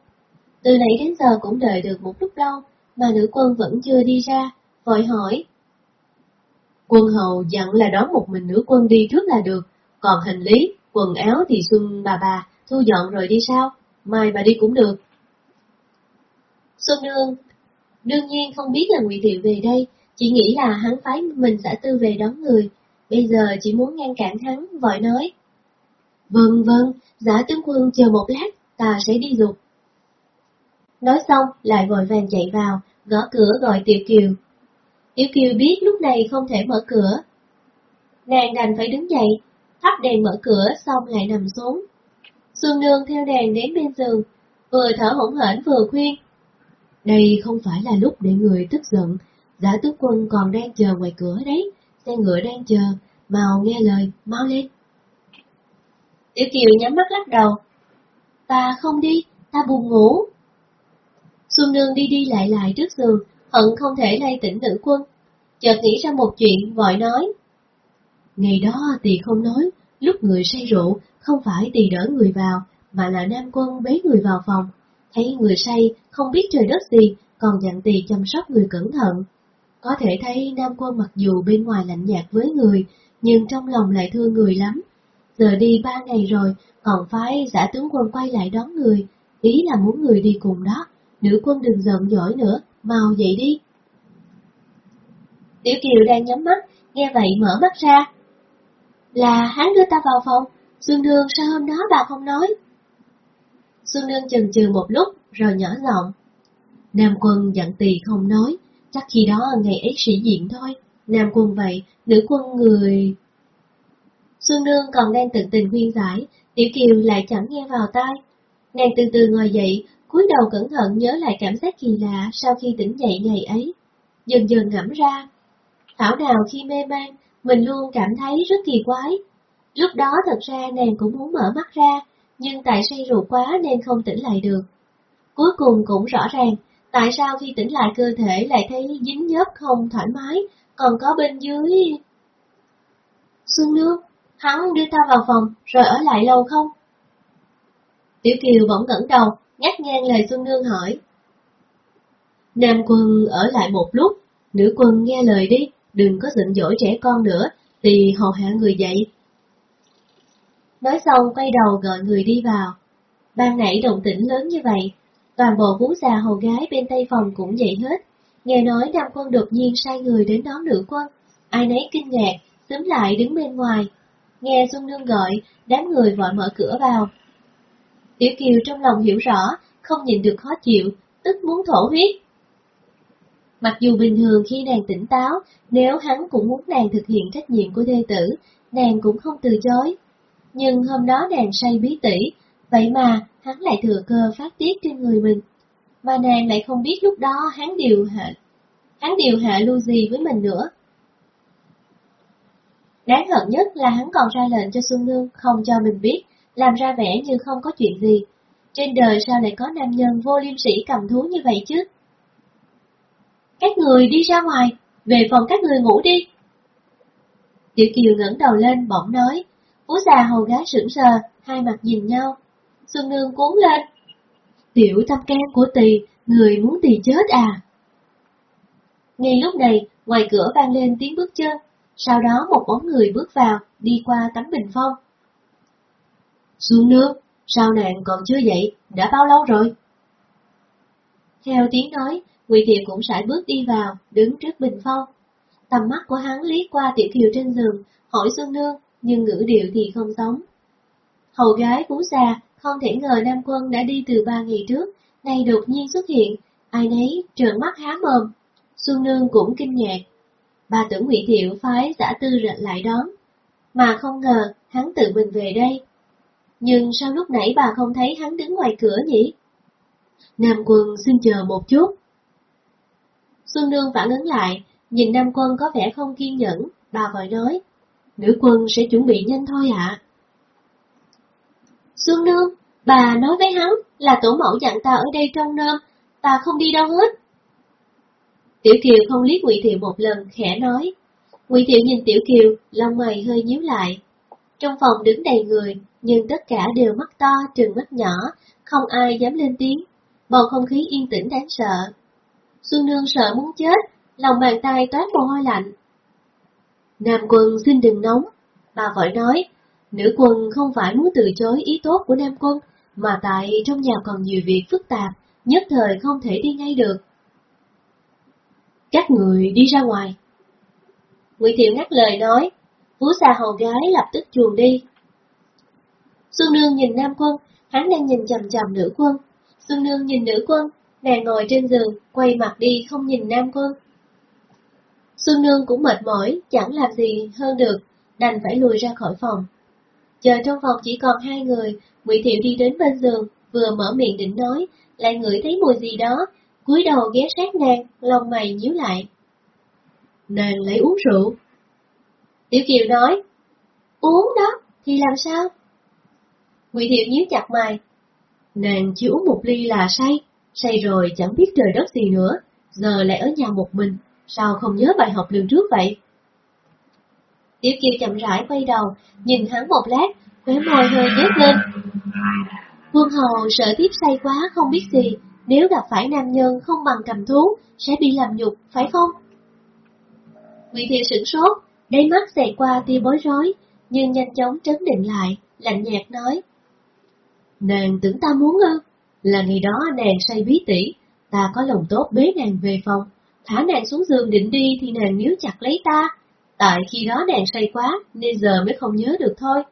Từ nãy đến giờ cũng đợi được một lúc lâu, mà nữ quân vẫn chưa đi ra, vội hỏi. Quân hầu dặn là đón một mình nữ quân đi trước là được, còn hành lý, quần áo thì Xuân bà bà thu dọn rồi đi sao, mai bà đi cũng được. Xuân Nương, đương nhiên không biết là Ngụy Thiệu về đây, chỉ nghĩ là hắn phái mình giả tư về đón người, bây giờ chỉ muốn ngăn cản hắn, vội nói. Vâng vâng, giả tướng quân chờ một lát, ta sẽ đi dục. Nói xong, lại vội vàng chạy vào, gõ cửa gọi Tiểu Kiều. Tiểu Kiều biết lúc này không thể mở cửa. Nàng đành phải đứng dậy, thắp đèn mở cửa xong lại nằm xuống. Xuân Nương theo đèn đến bên giường, vừa thở hổn hển vừa khuyên. Đây không phải là lúc để người tức giận, giả tước quân còn đang chờ ngoài cửa đấy, xe ngựa đang chờ, mau nghe lời, mau lên. Tiểu Kiều nhắm mắt lắc đầu. Ta không đi, ta buồn ngủ. Xuân Nương đi đi lại lại trước giường, hận không thể lay tỉnh nữ quân. Chợt nghĩ ra một chuyện, vội nói. Ngày đó tỳ không nói, lúc người say rượu, không phải tỳ đỡ người vào, mà là nam quân bế người vào phòng. Thấy người say, không biết trời đất gì, còn dặn tỳ chăm sóc người cẩn thận. Có thể thấy nam quân mặc dù bên ngoài lạnh nhạt với người, nhưng trong lòng lại thương người lắm. Giờ đi ba ngày rồi, còn phải giả tướng quân quay lại đón người, ý là muốn người đi cùng đó. Nữ quân đừng giận dỗi nữa, mau dậy đi. Tiểu Kiều đang nhắm mắt, nghe vậy mở mắt ra. Là hắn đưa ta vào phòng, Xuân Nương sao hôm đó bà không nói? Xuân Nương chần chừ một lúc, rồi nhỏ giọng. Nam quân dặn tỳ không nói, chắc khi đó ngày ấy sĩ diện thôi. Nam quân vậy, nữ quân người... Xuân Nương còn đang tự tình khuyên giải, Tiểu Kiều lại chẳng nghe vào tai. Nàng từ từ ngồi dậy, cúi đầu cẩn thận nhớ lại cảm giác kỳ lạ sau khi tỉnh dậy ngày ấy. Dần dần ngẫm ra. Thảo nào khi mê man, mình luôn cảm thấy rất kỳ quái. Lúc đó thật ra nàng cũng muốn mở mắt ra, nhưng tại say rượu quá nên không tỉnh lại được. Cuối cùng cũng rõ ràng, tại sao khi tỉnh lại cơ thể lại thấy dính nhớp không thoải mái, còn có bên dưới... Xuân Nương, hắn đưa ta vào phòng rồi ở lại lâu không? Tiểu Kiều bỗng ngẩng đầu, ngắt ngang lời Xuân Nương hỏi. Nam quân ở lại một lúc, nữ quân nghe lời đi, đừng có giận dỗi trẻ con nữa, thì hầu hạ người dậy. Nói xong quay đầu gọi người đi vào. Ban nãy động tĩnh lớn như vậy, toàn bộ vú già hầu gái bên tây phòng cũng dậy hết. Nghe nói Nam quân đột nhiên sai người đến đón nữ quân, ai nấy kinh ngạc, xúm lại đứng bên ngoài. Nghe Xuân Nương gọi, đám người vội mở cửa vào, Tiểu Kiều trong lòng hiểu rõ, không nhìn được khó chịu, tức muốn thổ huyết. Mặc dù bình thường khi nàng tỉnh táo, nếu hắn cũng muốn nàng thực hiện trách nhiệm của thê tử, nàng cũng không từ chối. Nhưng hôm đó nàng say bí tỉ, vậy mà hắn lại thừa cơ phát tiết trên người mình. Mà nàng lại không biết lúc đó hắn điều hạ, hắn điều hạ lưu gì với mình nữa. Đáng hận nhất là hắn còn ra lệnh cho Xuân Nương không cho mình biết làm ra vẻ như không có chuyện gì. Trên đời sao lại có nam nhân vô liêm sĩ cầm thú như vậy chứ? Các người đi ra ngoài, về phòng các người ngủ đi. Tiểu Kiều ngẩng đầu lên bỗng nói, Phú già hầu gái sững sờ, hai mặt nhìn nhau. Xuân Nương cuốn lên. Tiểu tâm can của tỳ, người muốn tỳ chết à? Ngay lúc này, ngoài cửa vang lên tiếng bước chân, sau đó một bóng người bước vào, đi qua tấm bình phong. Xuân Nương, sao nàng còn chưa dậy, đã bao lâu rồi? Theo tiếng nói, Ngụy Thiệu cũng sải bước đi vào, đứng trước bình phong. Tầm mắt của hắn liếc qua Tiểu Kiều trên giường, hỏi Xuân Nương, nhưng ngữ điệu thì không giống. Hầu gái cú già không thể ngờ Nam Quân đã đi từ ba ngày trước, nay đột nhiên xuất hiện, ai nấy trợn mắt há mồm. Xuân Nương cũng kinh ngạc. Bà tưởng Ngụy Thiệu phái giả tư lại đón, mà không ngờ hắn tự mình về đây, nhưng sao lúc nãy bà không thấy hắn đứng ngoài cửa nhỉ? Nam quân xin chờ một chút. Xuân Nương phản ứng lại, nhìn Nam quân có vẻ không kiên nhẫn, bà vội nói, nữ quân sẽ chuẩn bị nhanh thôi ạ. Xuân Nương, bà nói với hắn là tổ mẫu dặn ta ở đây trong nơm, ta không đi đâu hết. Tiểu Kiều không liếc Ngụy Thiệu một lần, khẽ nói, Ngụy Thiệu nhìn Tiểu Kiều, lông mày hơi nhíu lại. Trong phòng đứng đầy người, nhưng tất cả đều mắt to, trừng mắt nhỏ, không ai dám lên tiếng. Bầu không khí yên tĩnh đáng sợ. Xuân Nương sợ muốn chết, lòng bàn tay toát mồ hôi lạnh. Nam quân xin đừng nóng, bà vội nói, nữ quân không phải muốn từ chối ý tốt của Nam quân, mà tại trong nhà còn nhiều việc phức tạp, nhất thời không thể đi ngay được. Các người đi ra ngoài. Ngụy Thiệu ngắt lời nói, Phú xa hầu gái lập tức chuồn đi. Xuân Nương nhìn Nam Quân, hắn đang nhìn chầm chầm nữ quân. Xuân Nương nhìn nữ quân, nàng ngồi trên giường, quay mặt đi không nhìn Nam Quân. Xuân Nương cũng mệt mỏi, chẳng làm gì hơn được, đành phải lùi ra khỏi phòng. Chờ trong phòng chỉ còn hai người, Ngụy Thiệu đi đến bên giường, vừa mở miệng định nói, lại ngửi thấy mùi gì đó, cúi đầu ghé sát nàng, lông mày nhíu lại. Nàng lấy uống rượu. Tiểu Kiều nói, uống đó, thì làm sao? Ngụy Thiệu nhíu chặt mày. Nàng chỉ uống một ly là say, say rồi chẳng biết trời đất gì nữa, giờ lại ở nhà một mình, sao không nhớ bài học lần trước vậy? Tiểu Kiều chậm rãi quay đầu, nhìn hắn một lát, khóe môi hơi nhếch lên. Quân hầu sợ tiếp say quá không biết gì, nếu gặp phải nam nhân không bằng cầm thú, sẽ bị làm nhục, phải không? Ngụy Thiệu sửng sốt, đáy mắt dậy qua tia bối rối, nhưng nhanh chóng trấn định lại, lạnh nhạt nói. Nàng tưởng ta muốn ư? Là ngày đó nàng say bí tỉ, ta có lòng tốt bế nàng về phòng, thả nàng xuống giường định đi thì nàng níu chặt lấy ta. Tại khi đó nàng say quá, nên giờ mới không nhớ được thôi.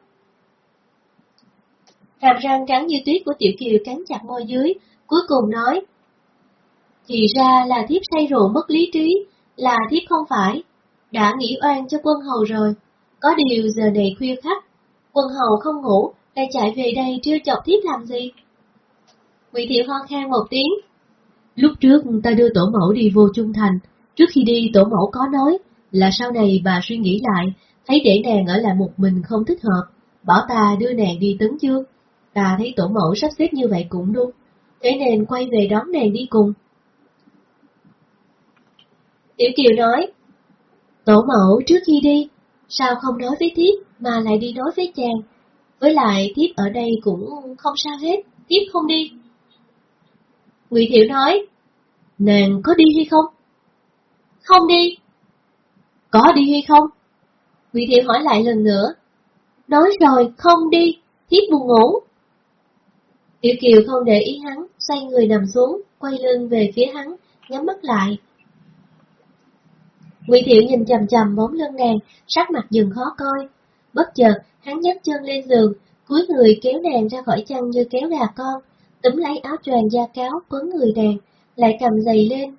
Hàm răng trắng như tuyết của Tiểu Kiều cắn chặt môi dưới, cuối cùng nói. Thì ra là thiếp say rượu mất lý trí, là thiếp không phải. Đã nghĩ oan cho quân hầu rồi, có điều giờ này khuya khắc, quân hầu không ngủ, lại chạy về đây trêu chọc thiếp làm gì? Ngụy Thiệu ho khan một tiếng. Lúc trước ta đưa tổ mẫu đi vô trung thành, trước khi đi tổ mẫu có nói là sau này bà suy nghĩ lại, thấy để nàng ở lại một mình không thích hợp, bảo ta đưa nàng đi tấn dương. Ta thấy tổ mẫu sắp xếp như vậy cũng đúng, thế nên quay về đón nàng đi cùng. Tiểu Kiều nói, tổ mẫu trước khi đi, sao không nói với thiếp mà lại đi nói với chàng, với lại thiếp ở đây cũng không sao hết, thiếp không đi. Ngụy Thiệu nói, nàng có đi hay không? Không đi. Có đi hay không? Ngụy Thiệu hỏi lại lần nữa. Nói rồi, không đi, thiếp buồn ngủ. Tiểu Kiều không để ý hắn, xoay người nằm xuống, quay lưng về phía hắn, nhắm mắt lại. Ngụy Thiệu nhìn chầm chầm bóng lưng nàng, sắc mặt dừng khó coi. Bất chợt, hắn nhấc chân lên giường, cúi người kéo nàng ra khỏi chăn như kéo gà con, túm lấy áo choàng da cáo quấn người nàng, lại cầm giày lên,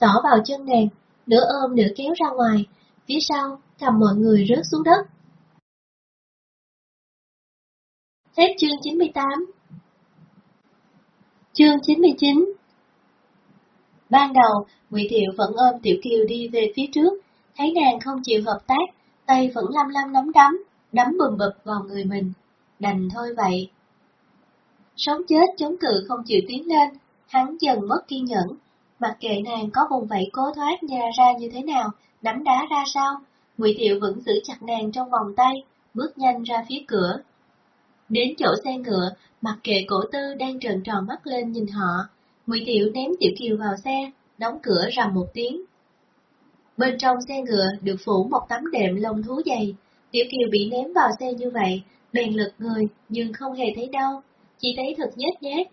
xỏ vào chân nàng, nửa ôm nửa kéo ra ngoài, phía sau cầm mọi người rớt xuống đất. Hết chương 98 Chương 99 Ban đầu, Ngụy Thiệu vẫn ôm Tiểu Kiều đi về phía trước, thấy nàng không chịu hợp tác, tay vẫn lăm lăm nắm đấm, đấm bùm bụp vào người mình. Đành thôi vậy. Sống chết chống cự không chịu tiến lên, hắn dần mất kiên nhẫn. Mặc kệ nàng có vùng vẫy cố thoát nhà ra như thế nào, đấm đá ra sao, Ngụy Thiệu vẫn giữ chặt nàng trong vòng tay, bước nhanh ra phía cửa. Đến chỗ xe ngựa, mặc kệ cổ tư đang trợn tròn mắt lên nhìn họ, Ngụy Tiểu ném Tiểu Kiều vào xe, đóng cửa rầm một tiếng. Bên trong xe ngựa được phủ một tấm đệm lông thú dày, Tiểu Kiều bị ném vào xe như vậy, bèn lật người nhưng không hề thấy đau, chỉ thấy thật nhét nhát.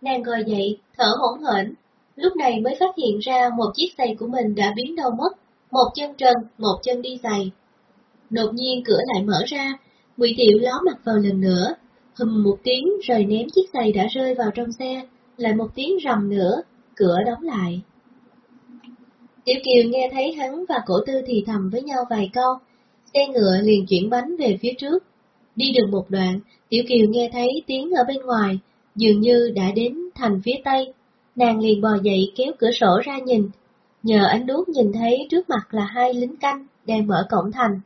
Nàng ngồi dậy, thở hổn hển, lúc này mới phát hiện ra một chiếc giày của mình đã biến đâu mất, một chân trần, một chân đi giày. Đột nhiên cửa lại mở ra, Ngụy Tiểu ló mặt vào lần nữa, hùm một tiếng rồi ném chiếc giày đã rơi vào trong xe, lại một tiếng rầm nữa, cửa đóng lại. Tiểu Kiều nghe thấy hắn và cổ tư thì thầm với nhau vài câu, xe ngựa liền chuyển bánh về phía trước. Đi được một đoạn, Tiểu Kiều nghe thấy tiếng ở bên ngoài, dường như đã đến thành phía tây. Nàng liền bò dậy kéo cửa sổ ra nhìn, nhờ ánh đuốc nhìn thấy trước mặt là hai lính canh đang mở cổng thành.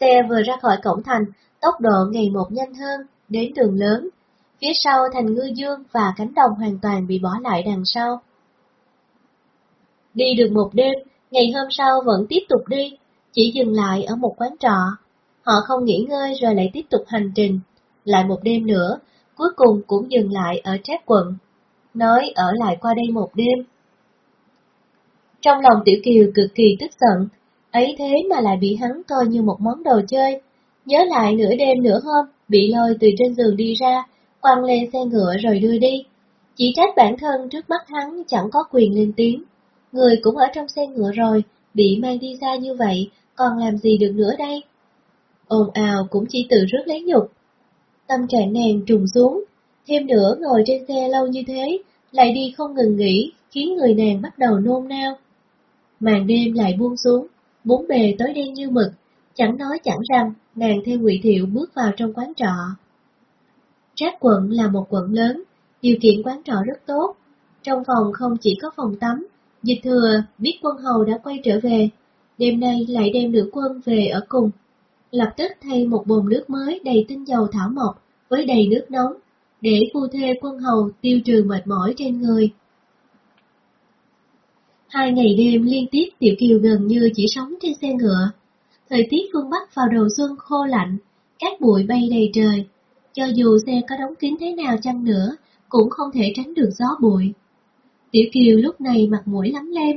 Xe vừa ra khỏi cổng thành, tốc độ ngày một nhanh hơn, đến đường lớn. Phía sau thành ngư dương và cánh đồng hoàn toàn bị bỏ lại đằng sau. Đi được một đêm, ngày hôm sau vẫn tiếp tục đi, chỉ dừng lại ở một quán trọ. Họ không nghỉ ngơi rồi lại tiếp tục hành trình. Lại một đêm nữa, cuối cùng cũng dừng lại ở trác quận. Nói ở lại qua đây một đêm. Trong lòng Tiểu Kiều cực kỳ tức giận, ấy thế mà lại bị hắn coi như một món đồ chơi. Nhớ lại nửa đêm nửa hôm, bị lôi từ trên giường đi ra, quăng lên xe ngựa rồi đưa đi. Chỉ trách bản thân trước mắt hắn chẳng có quyền lên tiếng. Người cũng ở trong xe ngựa rồi, bị mang đi xa như vậy, còn làm gì được nữa đây? Ồn ào cũng chỉ tự rước lấy nhục. Tâm trạng nàng trùng xuống, thêm nữa ngồi trên xe lâu như thế, lại đi không ngừng nghỉ, khiến người nàng bắt đầu nôn nao. Màn đêm lại buông xuống, bốn bề tối đen như mực, chẳng nói chẳng rằng, nàng theo Ngụy Thiệu bước vào trong quán trọ. Trác quận là một quận lớn, điều kiện quán trọ rất tốt. Trong phòng không chỉ có phòng tắm, dịch thừa biết quân hầu đã quay trở về, đêm nay lại đem nữ quân về ở cùng. Lập tức thay một bồn nước mới đầy tinh dầu thảo mộc với đầy nước nóng, để phu thê quân hầu tiêu trừ mệt mỏi trên người. Hai ngày đêm liên tiếp Tiểu Kiều gần như chỉ sống trên xe ngựa. Thời tiết phương Bắc vào đầu xuân khô lạnh, các bụi bay đầy trời. Cho dù xe có đóng kín thế nào chăng nữa, cũng không thể tránh được gió bụi. Tiểu Kiều lúc này mặt mũi lắm lem,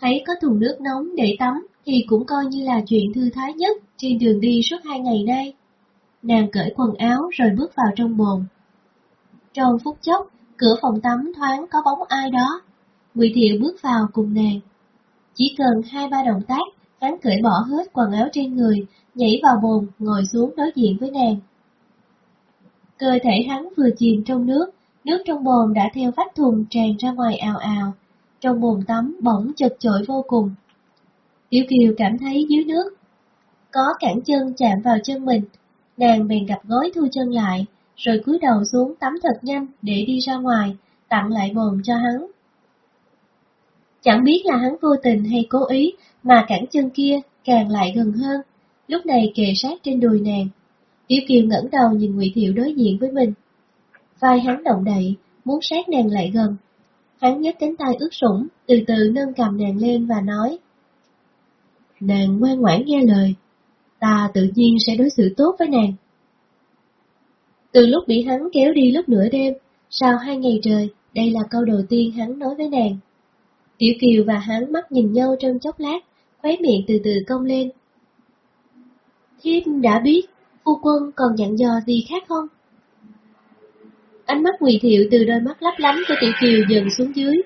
thấy có thùng nước nóng để tắm thì cũng coi như là chuyện thư thái nhất trên đường đi suốt hai ngày nay. Nàng cởi quần áo rồi bước vào trong bồn. Trong phút chốc, cửa phòng tắm thoáng có bóng ai đó. Ngụy Thiệu bước vào cùng nàng. Chỉ cần hai ba động tác, hắn cởi bỏ hết quần áo trên người, nhảy vào bồn, ngồi xuống đối diện với nàng. Cơ thể hắn vừa chìm trong nước, nước trong bồn đã theo vách thùng tràn ra ngoài ào ào. Trong bồn tắm bỗng chật chội vô cùng. Tiểu Kiều cảm thấy dưới nước có cản chân chạm vào chân mình, nàng bèn gặp gối thu chân lại, rồi cúi đầu xuống tắm thật nhanh để đi ra ngoài, tặng lại bồn cho hắn. Chẳng biết là hắn vô tình hay cố ý, mà cản chân kia càng lại gần hơn, lúc này kề sát trên đùi nàng. Tiểu Kiều ngẩng đầu nhìn Ngụy Thiệu đối diện với mình. Vai hắn động đậy, muốn sát nàng lại gần. Hắn nhấc cánh tay ướt sũng, từ từ nâng cầm nàng lên và nói. Nàng ngoan ngoãn nghe lời, ta tự nhiên sẽ đối xử tốt với nàng. Từ lúc bị hắn kéo đi lúc nửa đêm, sau hai ngày trời, đây là câu đầu tiên hắn nói với nàng. Tiểu Kiều và hắn mắt nhìn nhau trong chốc lát, khóe miệng từ từ cong lên. Thiếp đã biết, phu quân còn dặn dò gì khác không? Ánh mắt Ngụy Thiệu từ đôi mắt lấp lánh của Tiểu Kiều dần xuống dưới,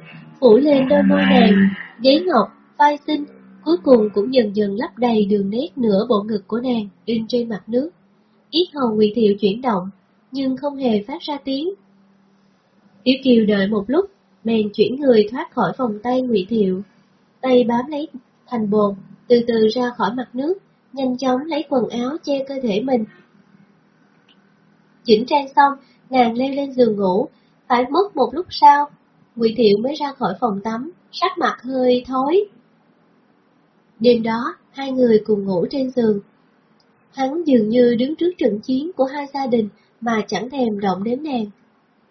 phủ lên đôi môi nàng, ghế ngọc, vai xinh, cuối cùng cũng dần dần lấp đầy đường nét nửa bộ ngực của nàng in trên mặt nước. Yết hầu Ngụy Thiệu chuyển động, nhưng không hề phát ra tiếng. Tiểu Kiều đợi một lúc, bèn chuyển người thoát khỏi vòng tay Ngụy Thiệu, tay bám lấy thành bồn, từ từ ra khỏi mặt nước, nhanh chóng lấy quần áo che cơ thể mình. Chỉnh trang xong, nàng leo lên giường ngủ, phải mất một lúc sau, Ngụy Thiệu mới ra khỏi phòng tắm, sắc mặt hơi thối. Đêm đó, hai người cùng ngủ trên giường. Hắn dường như đứng trước trận chiến của hai gia đình mà chẳng thèm động đến nàng.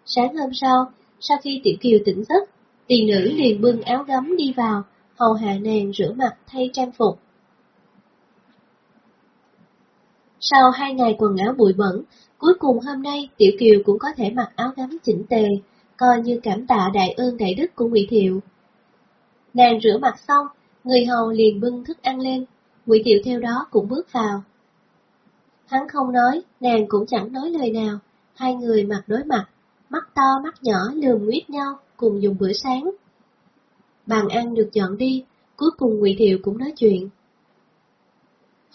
Sáng hôm sau, sau khi Tiểu Kiều tỉnh giấc, tỷ nữ liền bưng áo gấm đi vào, hầu hạ nàng rửa mặt thay trang phục. Sau hai ngày quần áo bụi bẩn, cuối cùng hôm nay Tiểu Kiều cũng có thể mặc áo gấm chỉnh tề, coi như cảm tạ đại ơn đại đức của Ngụy Thiệu. Nàng rửa mặt xong, người hầu liền bưng thức ăn lên, Ngụy Thiệu theo đó cũng bước vào. Hắn không nói, nàng cũng chẳng nói lời nào, hai người mặt đối mặt, mắt to mắt nhỏ lườm nguyết nhau, cùng dùng bữa sáng. Bàn ăn được dọn đi, cuối cùng Ngụy Thiệu cũng nói chuyện.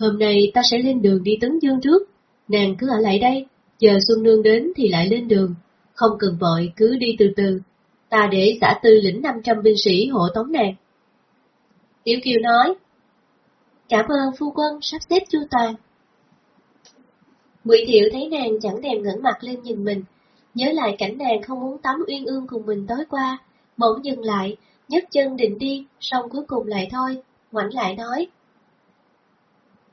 Hôm nay ta sẽ lên đường đi Tấn Dương trước, nàng cứ ở lại đây, chờ Xuân Nương đến thì lại lên đường, không cần vội cứ đi từ từ, ta để giả tư lĩnh 500 binh sĩ hộ tống nàng. Tiểu Kiều nói, cảm ơn phu quân sắp xếp chu toàn. Ngụy Thiệu thấy nàng chẳng thèm ngẩng mặt lên nhìn mình, nhớ lại cảnh nàng không muốn tắm uyên ương cùng mình tối qua, bỗng dừng lại, nhấc chân định đi, xong cuối cùng lại thôi, ngoảnh lại nói.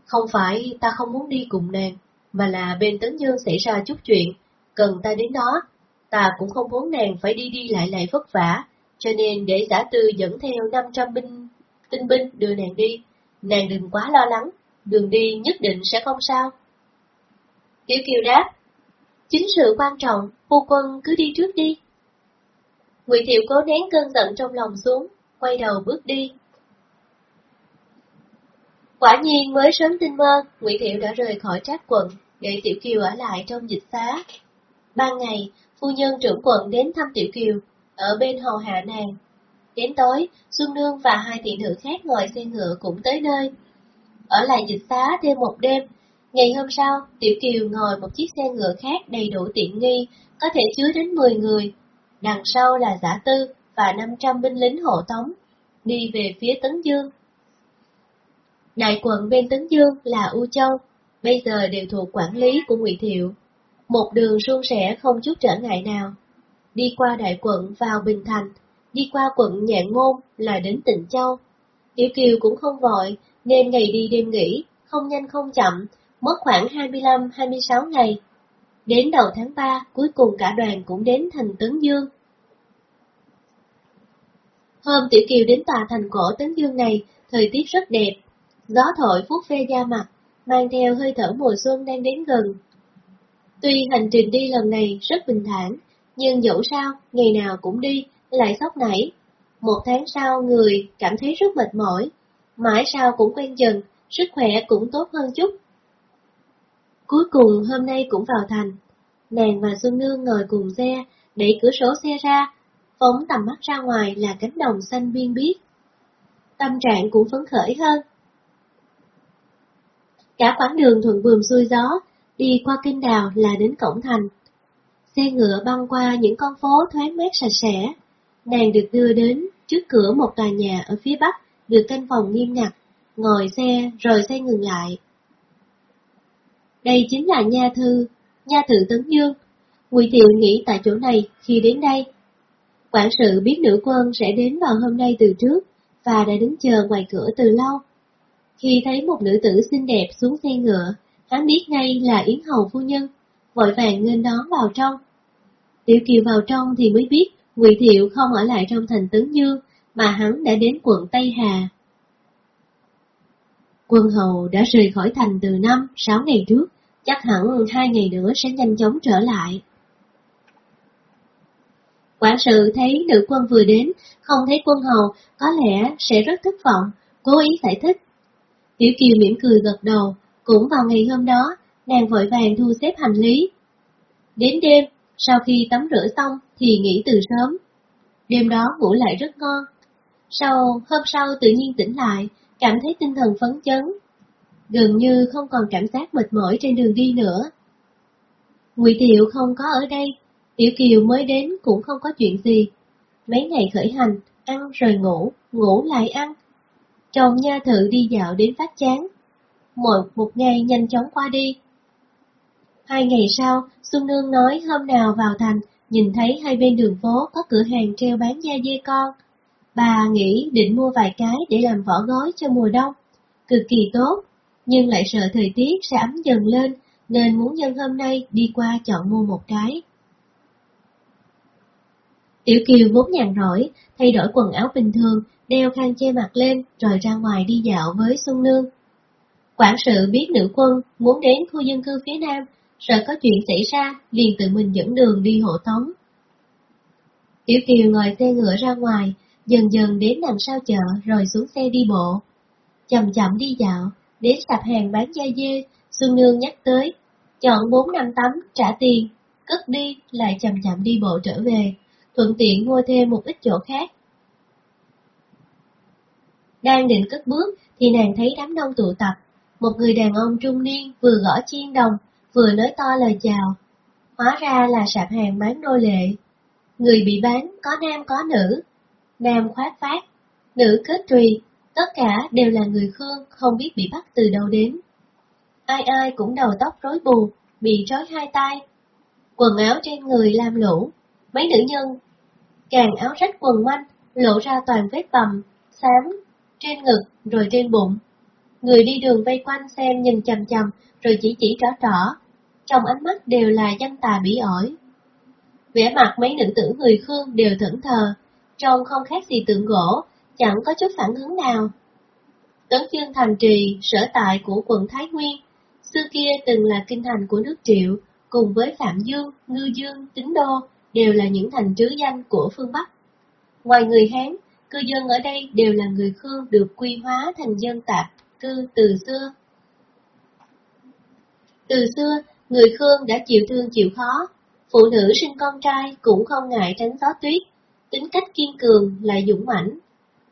Không phải ta không muốn đi cùng nàng, mà là bên Tấn Dương xảy ra chút chuyện, cần ta đến đó, ta cũng không muốn nàng phải đi đi lại lại vất vả, cho nên để giả tư dẫn theo 500 binh, tinh binh đưa nàng đi, Nàng đừng quá lo lắng, đường đi nhất định sẽ không sao. Tiểu Kiều đáp, chính sự quan trọng, phu quân cứ đi trước đi. Ngụy Thiệu cố nén cơn giận trong lòng xuống, quay đầu bước đi. Quả nhiên mới sớm tinh mơ, Ngụy Thiệu đã rời khỏi trác quận, để Tiểu Kiều ở lại trong dịch xá. Ban ngày, phu nhân trưởng quận đến thăm Tiểu Kiều, ở bên hầu hạ nàng. Đến tối, Xuân Nương và hai thị nữ khác ngồi xe ngựa cũng tới nơi. Ở lại dịch xá thêm một đêm, ngày hôm sau, Tiểu Kiều ngồi một chiếc xe ngựa khác đầy đủ tiện nghi, có thể chứa đến 10 người. Đằng sau là giả tư và 500 binh lính hộ tống, đi về phía Tấn Dương. Đại quận bên Tấn Dương là U Châu, bây giờ đều thuộc quản lý của Ngụy Thiệu. Một đường suôn sẻ không chút trở ngại nào. Đi qua đại quận vào Bình Thành, đi qua quận Nhạn Môn là đến Tịnh Châu. Tiểu Kiều cũng không vội, nên ngày đi đêm nghỉ, không nhanh không chậm, mất khoảng 25-26 ngày. Đến đầu tháng 3, cuối cùng cả đoàn cũng đến thành Tấn Dương. Hôm Tiểu Kiều đến tòa thành cổ Tấn Dương này, thời tiết rất đẹp. Gió thổi phút phê da mặt, mang theo hơi thở mùa xuân đang đến gần. Tuy hành trình đi lần này rất bình thản, nhưng dẫu sao, ngày nào cũng đi, lại sốc nảy. Một tháng sau người cảm thấy rất mệt mỏi, mãi sau cũng quen dần, sức khỏe cũng tốt hơn chút. Cuối cùng hôm nay cũng vào thành, nàng và Xuân Nương ngồi cùng xe, đẩy cửa sổ xe ra, phóng tầm mắt ra ngoài là cánh đồng xanh biên biếc. Tâm trạng cũng phấn khởi hơn. Cả quãng đường thuận buồm xuôi gió, đi qua kinh đào là đến cổng thành. Xe ngựa băng qua những con phố thoáng mát sạch sẽ. Nàng được đưa đến trước cửa một tòa nhà ở phía bắc, được canh phòng nghiêm ngặt, ngồi xe rồi xe ngừng lại. Đây chính là nha thư, nha thự Tấn Dương. Ngụy Thiệu nghĩ tại chỗ này khi đến đây. Quản sự biết nữ quân sẽ đến vào hôm nay từ trước, và đã đứng chờ ngoài cửa từ lâu. Khi thấy một nữ tử xinh đẹp xuống xe ngựa, hắn biết ngay là Yến Hầu phu nhân, vội vàng nghênh đón vào trong. Tiểu Kiều vào trong thì mới biết Ngụy Thiệu không ở lại trong thành Tấn Dương, mà hắn đã đến quận Tây Hà. Quân hầu đã rời khỏi thành từ năm, sáu ngày trước, chắc hẳn hai ngày nữa sẽ nhanh chóng trở lại. Quản sự thấy nữ quân vừa đến, không thấy quân hầu, có lẽ sẽ rất thất vọng, cố ý giải thích. Tiểu Kiều mỉm cười gật đầu, cũng vào ngày hôm đó, nàng vội vàng thu xếp hành lý. Đến đêm, sau khi tắm rửa xong thì nghỉ từ sớm. Đêm đó ngủ lại rất ngon. Sau, hôm sau tự nhiên tỉnh lại, cảm thấy tinh thần phấn chấn. Gần như không còn cảm giác mệt mỏi trên đường đi nữa. Ngụy Thiệu không có ở đây, Tiểu Kiều mới đến cũng không có chuyện gì. Mấy ngày khởi hành, ăn rồi ngủ, ngủ lại ăn. Chồng nha thự đi dạo đến phát chán. Một một ngày nhanh chóng qua đi. Hai ngày sau, Xuân Nương nói hôm nào vào thành, nhìn thấy hai bên đường phố có cửa hàng treo bán da dê con. Bà nghĩ định mua vài cái để làm vỏ gói cho mùa đông. Cực kỳ tốt, nhưng lại sợ thời tiết sẽ ấm dần lên, nên muốn nhân hôm nay đi qua chọn mua một cái. Tiểu Kiều vốn nhàn rỗi, thay đổi quần áo bình thường, đeo khăn che mặt lên rồi ra ngoài đi dạo với Xuân Nương. Quản sự biết nữ quân muốn đến khu dân cư phía nam, sợ có chuyện xảy ra, liền tự mình dẫn đường đi hộ tống. Tiểu Kiều ngồi xe ngựa ra ngoài, dần dần đến đằng sau chợ rồi xuống xe đi bộ. Chậm chậm đi dạo, đến sạp hàng bán da dê, Xuân Nương nhắc tới, chọn 4 năm tấm, trả tiền, cất đi, lại chậm chậm đi bộ trở về, thuận tiện mua thêm một ít chỗ khác. Đang định cất bước thì nàng thấy đám đông tụ tập, một người đàn ông trung niên vừa gõ chiên đồng, vừa nói to lời chào. Hóa ra là sạp hàng bán nô lệ. Người bị bán có nam có nữ, nam khoát phát, nữ kết trùy, tất cả đều là người Khương không biết bị bắt từ đâu đến. Ai ai cũng đầu tóc rối bù, bị trói hai tay. Quần áo trên người lam lũ, mấy nữ nhân càng áo rách quần manh, lộ ra toàn vết bầm, xám, trên ngực rồi trên bụng. Người đi đường vây quanh xem nhìn chầm chầm, rồi chỉ chỉ rõ rõ trong ánh mắt đều là dân tà bỉ ổi. Vẻ mặt mấy nữ tử người Khương đều thẫn thờ, trông không khác gì tượng gỗ, chẳng có chút phản ứng nào. Tấn Dương thành trì, sở tại của quận Thái Nguyên, xưa kia từng là kinh thành của nước Triệu, cùng với Phạm Dương, Ngư Dương, Tín Đô, đều là những thành trứ danh của phương Bắc. Ngoài người Hán, cư dân ở đây đều là người Khương được quy hóa thành dân tạp cư từ xưa. Từ xưa, người Khương đã chịu thương chịu khó, phụ nữ sinh con trai cũng không ngại tránh gió tuyết, tính cách kiên cường lại dũng mãnh.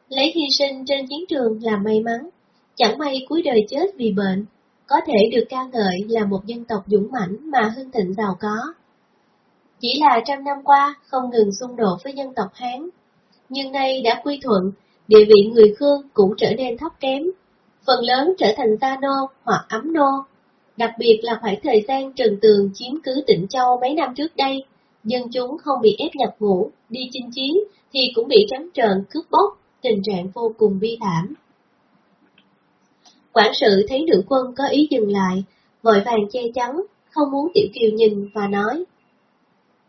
Lấy hy sinh trên chiến trường là may mắn, chẳng may cuối đời chết vì bệnh, có thể được ca ngợi là một dân tộc dũng mãnh mà hưng thịnh giàu có. Chỉ là trăm năm qua không ngừng xung đột với dân tộc Hán, nhưng nay đã quy thuận, địa vị người Khương cũng trở nên thấp kém, phần lớn trở thành gia nô hoặc ấm nô. Đặc biệt là khoảng thời gian Trần Tường chiếm cứ tỉnh Châu mấy năm trước đây, dân chúng không bị ép nhập ngũ, đi chinh chiến thì cũng bị trắng trợn cướp bóc, tình trạng vô cùng bi thảm. Quản sự thấy nữ quân có ý dừng lại, vội vàng che chắn, không muốn Tiểu Kiều nhìn và nói.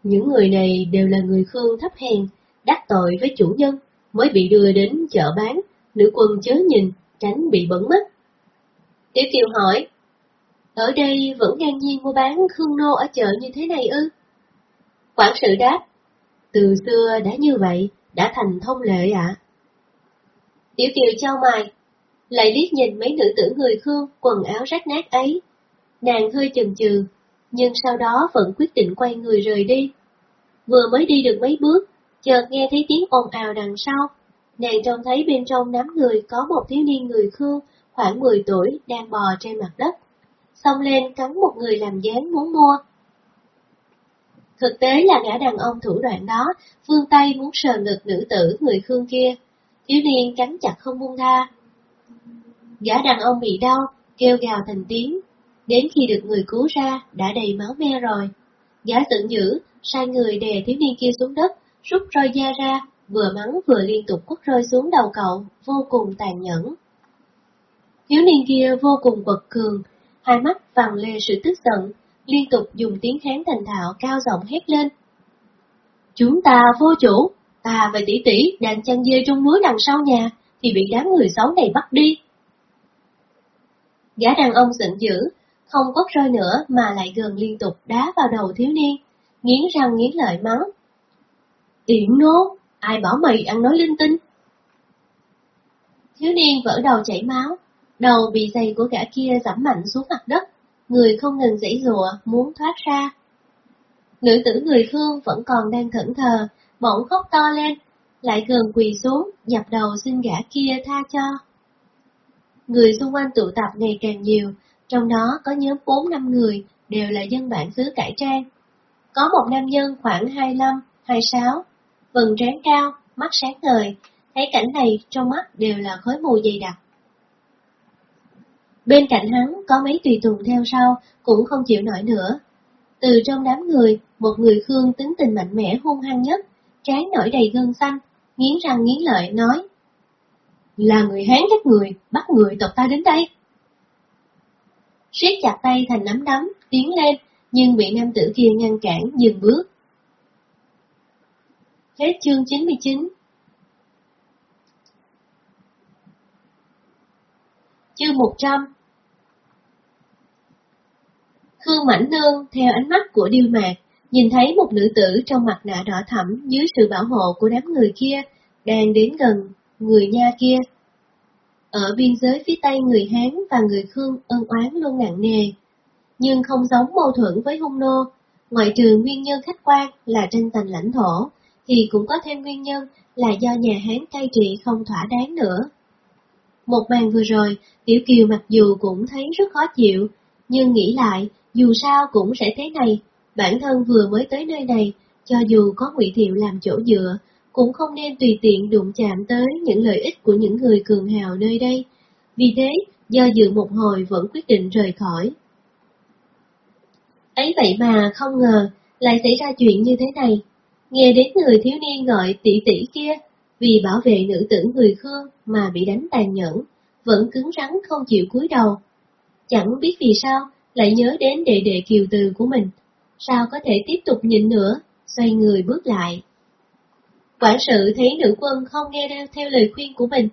Những người này đều là người Khương thấp hèn, đắc tội với chủ nhân, mới bị đưa đến chợ bán, nữ quân chớ nhìn, tránh bị bẩn mất Tiểu Kiều hỏi, ở đây vẫn ngang nhiên mua bán Khương Nô ở chợ như thế này ư? Quản sự đáp, từ xưa đã như vậy, đã thành thông lệ ạ. Tiểu Kiều trao mày, lại liếc nhìn mấy nữ tử người Khương quần áo rách nát ấy. Nàng hơi chần chừ, nhưng sau đó vẫn quyết định quay người rời đi. Vừa mới đi được mấy bước, chợt nghe thấy tiếng ồn ào đằng sau. Nàng trông thấy bên trong đám người có một thiếu niên người Khương khoảng 10 tuổi đang bò trên mặt đất. Xông lên cắn một người làm dáng muốn mua. Thực tế là gã đàn ông thủ đoạn đó, phương tay muốn sờ ngực nữ tử người Khương kia. Thiếu niên cắn chặt không buông tha, Gã đàn ông bị đau, kêu gào thành tiếng. Đến khi được người cứu ra, đã đầy máu me rồi. Gã giận dữ, sai người đè thiếu niên kia xuống đất, rút roi da ra, vừa mắng vừa liên tục quất roi xuống đầu cậu, vô cùng tàn nhẫn. Thiếu niên kia vô cùng quật cường, hai mắt vàng lê sự tức giận, liên tục dùng tiếng kháng thành thạo cao giọng hét lên. Chúng ta vô chủ, ta và tỷ tỷ đang chăn dê trong núi đằng sau nhà, thì bị đám người xấu này bắt đi. Gã đàn ông giận dữ, không quất roi nữa mà lại gần liên tục đá vào đầu thiếu niên, nghiến răng nghiến lợi mắng. Tiện nô, ai bảo mày ăn nói linh tinh? Thiếu niên vỡ đầu chảy máu, đầu bị giày của gã kia giẫm mạnh xuống mặt đất, người không ngừng giãy rùa muốn thoát ra. Nữ tử người Khương vẫn còn đang thẫn thờ, bỗng khóc to lên, lại gần quỳ xuống, dập đầu xin gã kia tha cho. Người xung quanh tụ tập ngày càng nhiều, trong đó có nhóm 4-5 người đều là dân bản xứ cải trang. Có một nam nhân khoảng 25, 26, vầng trán cao, mắt sáng ngời, thấy cảnh này trong mắt đều là khói mù dày đặc. Bên cạnh hắn có mấy tùy tùng theo sau, cũng không chịu nổi nữa. Từ trong đám người, một người Khương tính tình mạnh mẽ hung hăng nhất, trán nổi đầy gân xanh, nghiến răng nghiến lợi nói. Là người Hán các người, bắt người tộc ta đến đây. siết chặt tay thành nắm đấm, tiến lên, nhưng bị nam tử kia ngăn cản, dừng bước. Hết chương 99 Chương 100 Khương Mảnh Nương theo ánh mắt của Điêu Mạc, nhìn thấy một nữ tử trong mặt nạ đỏ thẫm dưới sự bảo hộ của đám người kia, đang đến gần người nha kia. Ở biên giới phía Tây người Hán và người Khương ân oán luôn nặng nề, nhưng không giống mâu thuẫn với hung nô, ngoại trừ nguyên nhân khách quan là tranh giành lãnh thổ, thì cũng có thêm nguyên nhân là do nhà Hán cai trị không thỏa đáng nữa. Một màn vừa rồi, Tiểu Kiều mặc dù cũng thấy rất khó chịu, nhưng nghĩ lại, dù sao cũng sẽ thế này, bản thân vừa mới tới nơi này, cho dù có Ngụy Thiệu làm chỗ dựa, cũng không nên tùy tiện đụng chạm tới những lợi ích của những người cường hào nơi đây. Vì thế, do dự một hồi vẫn quyết định rời khỏi. Ấy vậy mà không ngờ lại xảy ra chuyện như thế này. Nghe đến người thiếu niên gọi tỷ tỷ kia, vì bảo vệ nữ tử người Khương mà bị đánh tàn nhẫn, vẫn cứng rắn không chịu cúi đầu. Chẳng biết vì sao lại nhớ đến đệ đệ kiều từ của mình, sao có thể tiếp tục nhịn nữa, xoay người bước lại. Quản sự thấy nữ quân không nghe theo lời khuyên của mình,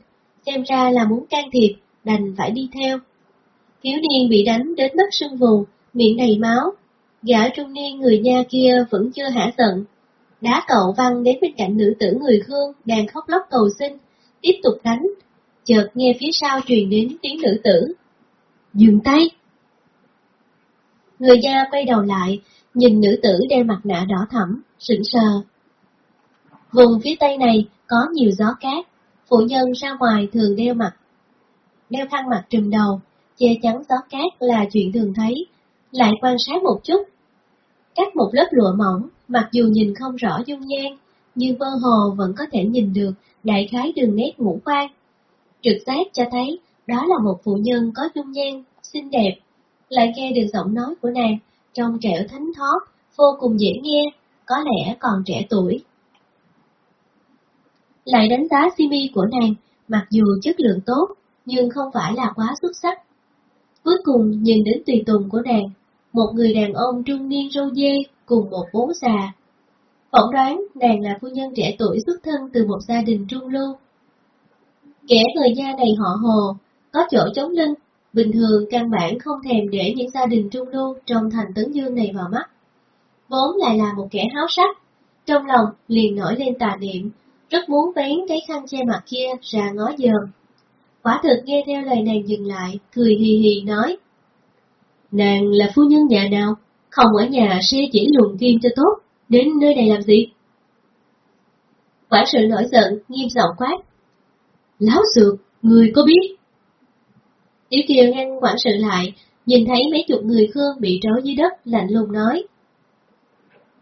xem ra là muốn can thiệp, đành phải đi theo. Thiếu niên bị đánh đến mất sưng vùng, miệng đầy máu. Gã trung niên người nha kia vẫn chưa hả giận. Đá cậu văng đến bên cạnh nữ tử người Khương đang khóc lóc cầu xin, tiếp tục đánh. Chợt nghe phía sau truyền đến tiếng nữ tử. Dừng tay! Người da quay đầu lại, nhìn nữ tử đeo mặt nạ đỏ thẫm, sững sờ. Vùng phía tây này có nhiều gió cát, phụ nhân ra ngoài thường đeo mặt. Đeo khăn mặt trùm đầu, che chắn gió cát là chuyện thường thấy, lại quan sát một chút. Cắt một lớp lụa mỏng, mặc dù nhìn không rõ dung nhan, nhưng mơ hồ vẫn có thể nhìn được đại khái đường nét ngũ quan. Trực giác cho thấy đó là một phụ nhân có dung nhan, xinh đẹp, lại nghe được giọng nói của nàng, trong trẻo thánh thót, vô cùng dễ nghe, có lẽ còn trẻ tuổi. Lại đánh giá simi của nàng, mặc dù chất lượng tốt, nhưng không phải là quá xuất sắc. Cuối cùng nhìn đến tùy tùng của nàng, một người đàn ông trung niên râu dê cùng một bố già. Phỏng đoán nàng là phu nhân trẻ tuổi xuất thân từ một gia đình trung lưu. Kẻ người gia này họ hồ, có chỗ chống lưng, bình thường căn bản không thèm để những gia đình trung lưu trong thành Tấn Dương này vào mắt. Vốn lại là một kẻ háo sắc, trong lòng liền nổi lên tà niệm, rất muốn vén cái khăn che mặt kia ra ngó dờm. Quả thực nghe theo lời nàng dừng lại, cười hì hì nói. Nàng là phu nhân nhà nào? Không ở nhà xe chỉ luồn kim cho tốt, đến nơi này làm gì? quản sự nổi giận, nghiêm giọng quát. Láo sược, người có biết? Tiểu Kiều ngăn quản sự lại, nhìn thấy mấy chục người Khương bị trói dưới đất, lạnh lùng nói.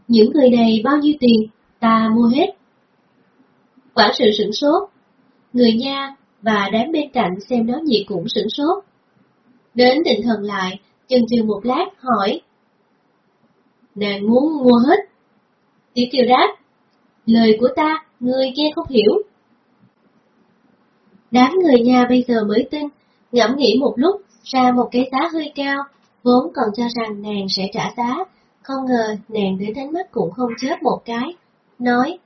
Những người này bao nhiêu tiền, ta mua hết. Quản sự sửng sốt, người nha và đám bên cạnh xem nó nhiệt cũng sửng sốt. Đến định thần lại, chần chừ một lát hỏi. Nàng muốn mua hết. Tiểu Kiều đáp, lời của ta, người nghe không hiểu. Đám người nhà bây giờ mới tin, ngẫm nghĩ một lúc, ra một cái giá hơi cao, vốn còn cho rằng nàng sẽ trả giá, không ngờ nàng đến ánh mắt cũng không chớp một cái, nói,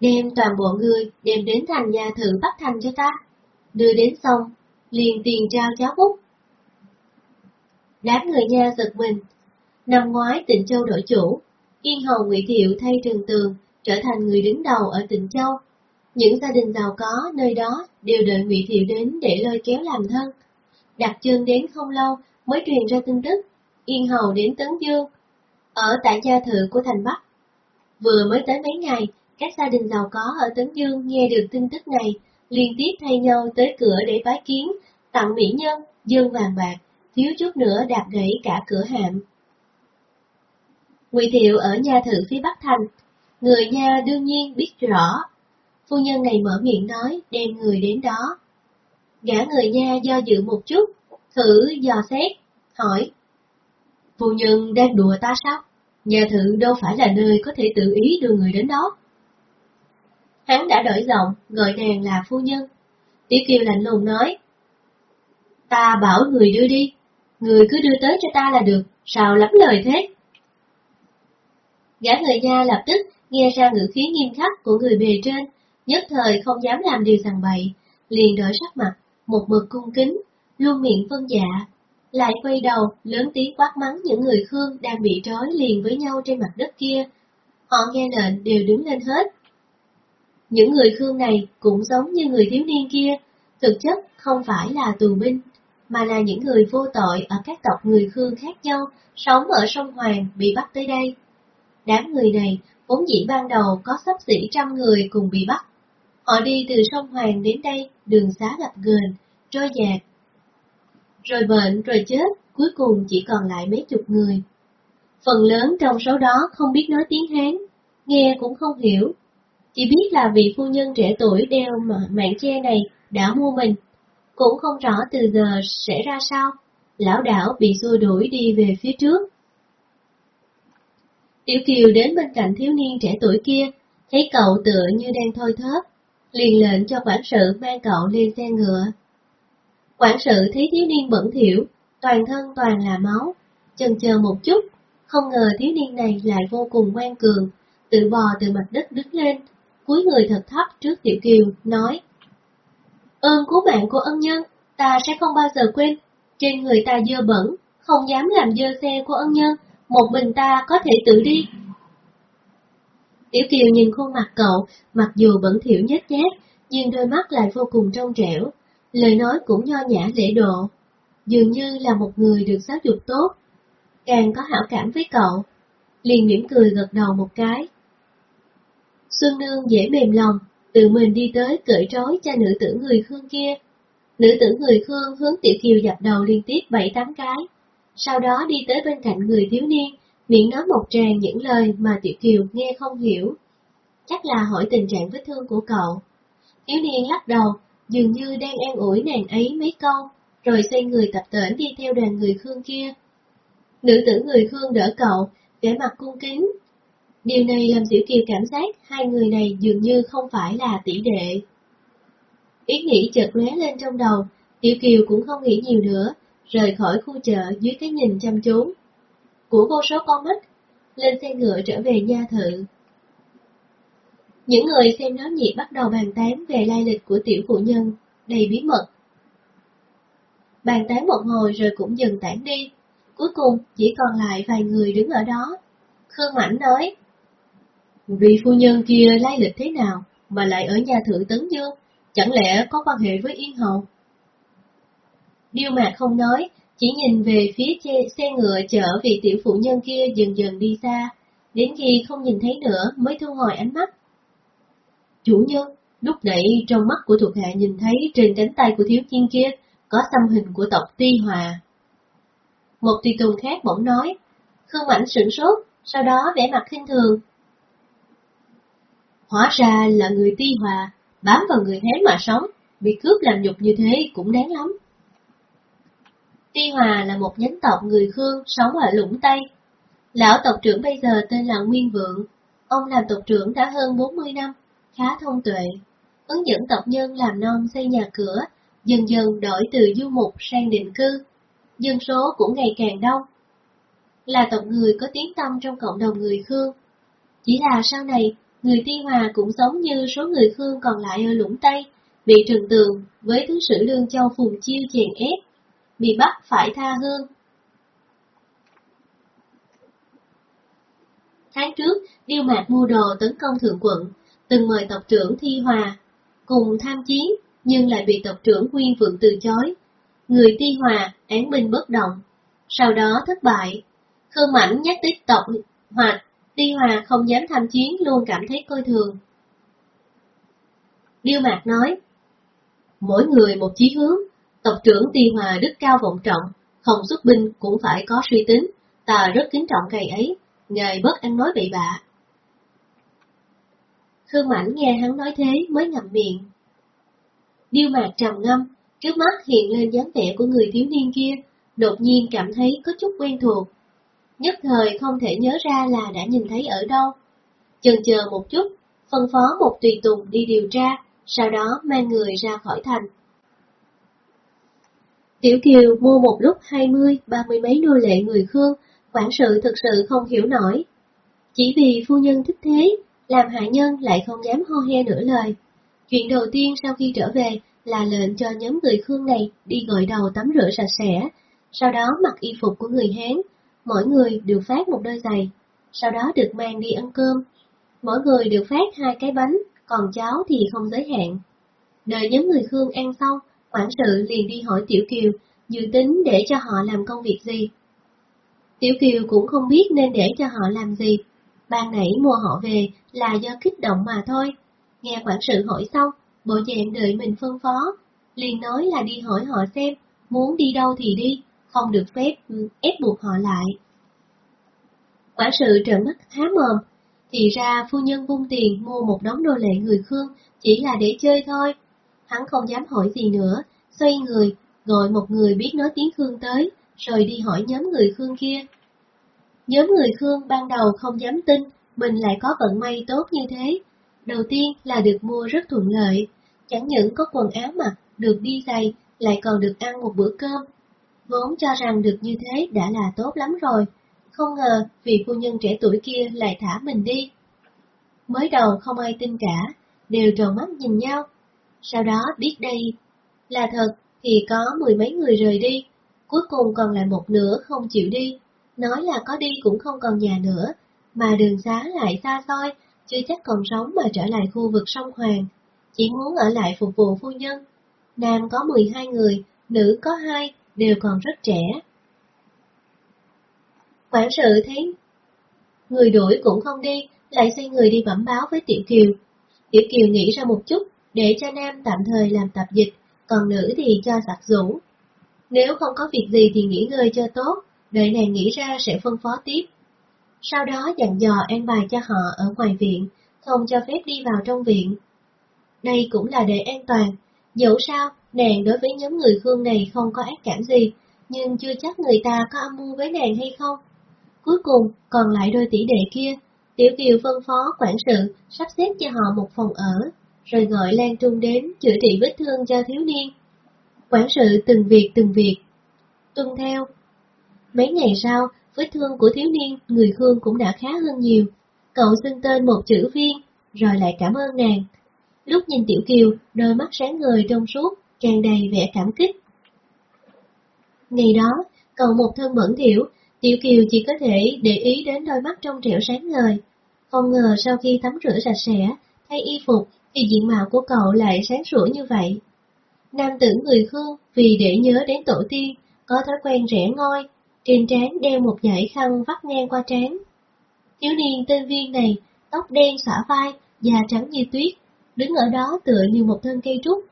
đem toàn bộ người đem đến thành nhà thự Bắc Thành cho ta, đưa đến xong, liền tiền trao cháu bút. Đám người nhà giật mình, năm ngoái Tịnh Châu đổi chủ, Yên Hầu Ngụy Thiệu thay Trường Tường trở thành người đứng đầu ở Tịnh Châu. Những gia đình giàu có nơi đó đều đợi Ngụy Thiệu đến để lôi kéo làm thân. Đặt chân đến không lâu mới truyền ra tin tức, Yên Hầu đến Tấn Dương, ở tại gia thự của thành Bắc. Vừa mới tới mấy ngày, các gia đình giàu có ở Tấn Dương nghe được tin tức này, liên tiếp thay nhau tới cửa để bái kiến, tặng mỹ nhân, dương vàng bạc, thiếu chút nữa đạp gãy cả cửa hạm. Ngụy Thiệu ở nhà thự phía Bắc Thành, người nhà đương nhiên biết rõ. Phu nhân này mở miệng nói đem người đến đó. Gã người nhà do dự một chút, thử dò xét, hỏi. Phu nhân đang đùa ta sao? Nhà thự đâu phải là nơi có thể tự ý đưa người đến đó. Hắn đã đổi giọng, gọi nàng là phu nhân. Tiểu Kiều lạnh lùng nói. Ta bảo người đưa đi, người cứ đưa tới cho ta là được, sao lắm lời thế? Gã người gia lập tức nghe ra ngữ khí nghiêm khắc của người bề trên, nhất thời không dám làm điều sằng bậy, liền đổi sắc mặt, một mực cung kính, luôn miệng vân dạ, lại quay đầu lớn tiếng quát mắng những người Khương đang bị trói liền với nhau trên mặt đất kia. Họ nghe lệnh đều đứng lên hết. Những người Khương này cũng giống như người thiếu niên kia, thực chất không phải là tù binh, mà là những người vô tội ở các tộc người Khương khác nhau, sống ở sông Hoàng bị bắt tới đây. Đám người này vốn dĩ ban đầu có sắp xỉ trăm người cùng bị bắt. Họ đi từ sông Hoàng đến đây, đường xá gặp gờn, trôi dạt. Rồi bệnh, rồi chết, cuối cùng chỉ còn lại mấy chục người. Phần lớn trong số đó không biết nói tiếng Hán, nghe cũng không hiểu. Chỉ biết là vị phu nhân trẻ tuổi đeo mạng che này đã mua mình, cũng không rõ từ giờ sẽ ra sao. Lão đảo bị xua đuổi đi về phía trước. Tiểu Kiều đến bên cạnh thiếu niên trẻ tuổi kia, thấy cậu tựa như đang thôi thớp, liền lệnh cho quản sự mang cậu lên xe ngựa. Quản sự thấy thiếu niên bẩn thỉu, toàn thân toàn là máu, chần chờ một chút, không ngờ thiếu niên này lại vô cùng ngoan cường, tự bò từ mặt đất đứng lên, cúi người thật thấp trước Tiểu Kiều, nói Ơn cứu mạng của ân nhân, ta sẽ không bao giờ quên, trên người ta dơ bẩn, không dám làm dơ xe của ân nhân, một mình ta có thể tự đi. Tiểu Kiều nhìn khuôn mặt cậu, mặc dù bẩn thiểu nhếch nhác, nhưng đôi mắt lại vô cùng trong trẻo, lời nói cũng nho nhã lễ độ, dường như là một người được giáo dục tốt. Càng có hảo cảm với cậu, liền mỉm cười gật đầu một cái. Xuân Nương dễ mềm lòng, tự mình đi tới cởi trói cho nữ tử người Khương kia. Nữ tử người Khương hướng Tiểu Kiều dập đầu liên tiếp bảy tám cái, sau đó đi tới bên cạnh người thiếu niên, miệng nói một tràng những lời mà Tiểu Kiều nghe không hiểu. Chắc là hỏi tình trạng vết thương của cậu. Thiếu niên lắc đầu, dường như đang an ủi nàng ấy mấy câu, rồi xoay người tập tễnh đi theo đoàn người Khương kia. Nữ tử người Khương đỡ cậu, vẻ mặt cung kính. Điều này làm Tiểu Kiều cảm giác hai người này dường như không phải là tỷ đệ. Ý nghĩ chợt lóe lên trong đầu, Tiểu Kiều cũng không nghĩ nhiều nữa, rời khỏi khu chợ dưới cái nhìn chăm chú của vô số con mắt, lên xe ngựa trở về nha thự. Những người xem náo nhiệt bắt đầu bàn tán về lai lịch của tiểu phụ nhân, đầy bí mật. Bàn tán một hồi rồi cũng dần tản đi, cuối cùng chỉ còn lại vài người đứng ở đó. Khương Mảnh nói, Vị phu nhân kia lai lịch thế nào mà lại ở nhà thự Tấn Dương, chẳng lẽ có quan hệ với Yên Hậu? Điêu Mạc không nói, chỉ nhìn về phía xe ngựa chở vị tiểu phụ nhân kia dần dần đi xa, đến khi không nhìn thấy nữa mới thu hồi ánh mắt. Chủ nhân, lúc nãy trong mắt của thuộc hạ nhìn thấy trên cánh tay của thiếu niên kia có xăm hình của tộc Ti Hòa. Một tùy tùng khác bỗng nói, Khương Mảnh sửng sốt, sau đó vẻ mặt khinh thường. Hóa ra là người Ti Hòa, bám vào người Hán mà sống, bị cướp làm nhục như thế cũng đáng lắm. Ti Hòa là một nhánh tộc người Khương sống ở Lũng Tây. Lão tộc trưởng bây giờ tên là Nguyên Vượng, ông làm tộc trưởng đã hơn 40 năm, khá thông tuệ, hướng dẫn tộc nhân làm non xây nhà cửa, dần dần đổi từ du mục sang định cư, dân số cũng ngày càng đông. Là tộc người có tiếng tâm trong cộng đồng người Khương. Chỉ là sau này, người Ti Hòa cũng giống như số người Khương còn lại ở Lũng Tây, bị trừng tường với thứ sử lương châu Phùng Chiêu chèn ép, bị bắt phải tha hương. Tháng trước, Điêu Mạc mua đồ tấn công thượng quận, từng mời tộc trưởng Thi Hòa cùng tham chiến, nhưng lại bị tộc trưởng Nguyên Vượng từ chối. Người Thi Hòa án binh bất động, sau đó thất bại. Khương Mảnh nhắc tới tộc Hòa, Thi Hòa không dám tham chiến luôn cảm thấy coi thường. Điêu Mạc nói, mỗi người một chí hướng, tộc trưởng Ti Hòa đức cao vọng trọng, không xuất binh cũng phải có suy tính, ta rất kính trọng ngài ấy, ngài bớt ăn nói bậy bạ. Khương Mãnh nghe hắn nói thế mới ngậm miệng. Điêu mạc trầm ngâm, trước mắt hiện lên dáng vẻ của người thiếu niên kia, đột nhiên cảm thấy có chút quen thuộc. Nhất thời không thể nhớ ra là đã nhìn thấy ở đâu. Chần chờ một chút, phân phó một tùy tùng đi điều tra, sau đó mang người ra khỏi thành. Tiểu Kiều mua một lúc hai mươi, ba mươi mấy nô lệ người Khương, quản sự thực sự không hiểu nổi. Chỉ vì phu nhân thích thế, làm hạ nhân lại không dám ho he nửa lời. Chuyện đầu tiên sau khi trở về là lệnh cho nhóm người Khương này đi gội đầu tắm rửa sạch sẽ, sau đó mặc y phục của người Hán, mỗi người được phát một đôi giày, sau đó được mang đi ăn cơm. Mỗi người được phát hai cái bánh, còn cháo thì không giới hạn. Đợi nhóm người Khương ăn xong, quản sự liền đi hỏi Tiểu Kiều, dự tính để cho họ làm công việc gì. Tiểu Kiều cũng không biết nên để cho họ làm gì, ban nãy mua họ về là do kích động mà thôi. Nghe quản sự hỏi xong, bộ dạng đợi mình phân phó, liền nói là đi hỏi họ xem, muốn đi đâu thì đi, không được phép ừ, ép buộc họ lại. Quản sự trợn mắt há mồm, thì ra phu nhân vung tiền mua một đống đồ lệ người Khương chỉ là để chơi thôi. Hắn không dám hỏi gì nữa, xoay người, gọi một người biết nói tiếng Khương tới, rồi đi hỏi nhóm người Khương kia. Nhóm người Khương ban đầu không dám tin mình lại có vận may tốt như thế. Đầu tiên là được mua rất thuận lợi, chẳng những có quần áo mặc, được đi giày, lại còn được ăn một bữa cơm. Vốn cho rằng được như thế đã là tốt lắm rồi, không ngờ vì phu nhân trẻ tuổi kia lại thả mình đi. Mới đầu không ai tin cả, đều tròn mắt nhìn nhau. Sau đó biết đây là thật, thì có mười mấy người rời đi, cuối cùng còn lại một nửa không chịu đi, nói là có đi cũng không còn nhà nữa, mà đường xá lại xa xôi, chưa chắc còn sống mà trở lại khu vực sông Hoàng, chỉ muốn ở lại phục vụ phu nhân. Nam có 12 người, nữ có 2, đều còn rất trẻ. Quản sự thấy người đuổi cũng không đi, lại xây người đi bẩm báo với Tiểu Kiều. Tiểu Kiều nghĩ ra một chút, để cho Nam tạm thời làm tạp dịch, còn nữ thì cho giặt rũ. Nếu không có việc gì thì nghỉ ngơi cho tốt, đợi nàng nghĩ ra sẽ phân phó tiếp. Sau đó dặn dò an bài cho họ ở ngoài viện, không cho phép đi vào trong viện. Đây cũng là để an toàn, dẫu sao, nàng đối với nhóm người Khương này không có ác cảm gì, nhưng chưa chắc người ta có âm mưu với nàng hay không. Cuối cùng, còn lại đôi tỷ đệ kia, Tiểu Kiều phân phó quản sự sắp xếp cho họ một phòng ở, rồi gọi Lan Trung đến chữa trị vết thương cho thiếu niên. Quản sự từng việc từng việc, tuân theo. Mấy ngày sau, vết thương của thiếu niên, người Khương cũng đã khá hơn nhiều. Cậu xưng tên một chữ viên, rồi lại cảm ơn nàng. Lúc nhìn Tiểu Kiều, đôi mắt sáng ngời trong suốt, tràn đầy vẻ cảm kích. Ngày đó, cậu một thân bẩn thiểu, Tiểu Kiều chỉ có thể để ý đến đôi mắt trong trẻo sáng ngời. Không ngờ sau khi tắm rửa sạch sẽ, thay y phục, thì diện mạo của cậu lại sáng sủa như vậy. Nam tử người Khương vì để nhớ đến tổ tiên, có thói quen rẽ ngôi, trên trán đeo một dải khăn vắt ngang qua trán. Thiếu niên tên viên này, tóc đen xõa vai, da trắng như tuyết, đứng ở đó tựa như một thân cây trúc.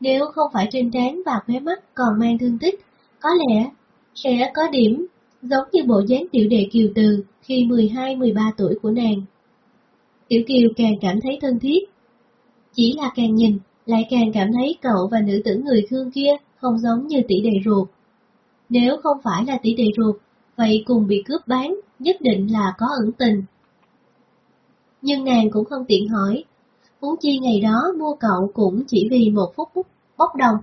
Nếu không phải trên trán và khóe mắt còn mang thương tích, có lẽ sẽ có điểm giống như bộ dáng tiểu đệ Kiều Từ khi 12-13 tuổi của nàng. Tiểu Kiều càng cảm thấy thân thiết. Chỉ là càng nhìn, lại càng cảm thấy cậu và nữ tử người Khương kia không giống như tỷ đệ ruột. Nếu không phải là tỷ đệ ruột, vậy cùng bị cướp bán, nhất định là có ẩn tình. Nhưng nàng cũng không tiện hỏi, huống chi ngày đó mua cậu cũng chỉ vì một phút bốc đồng.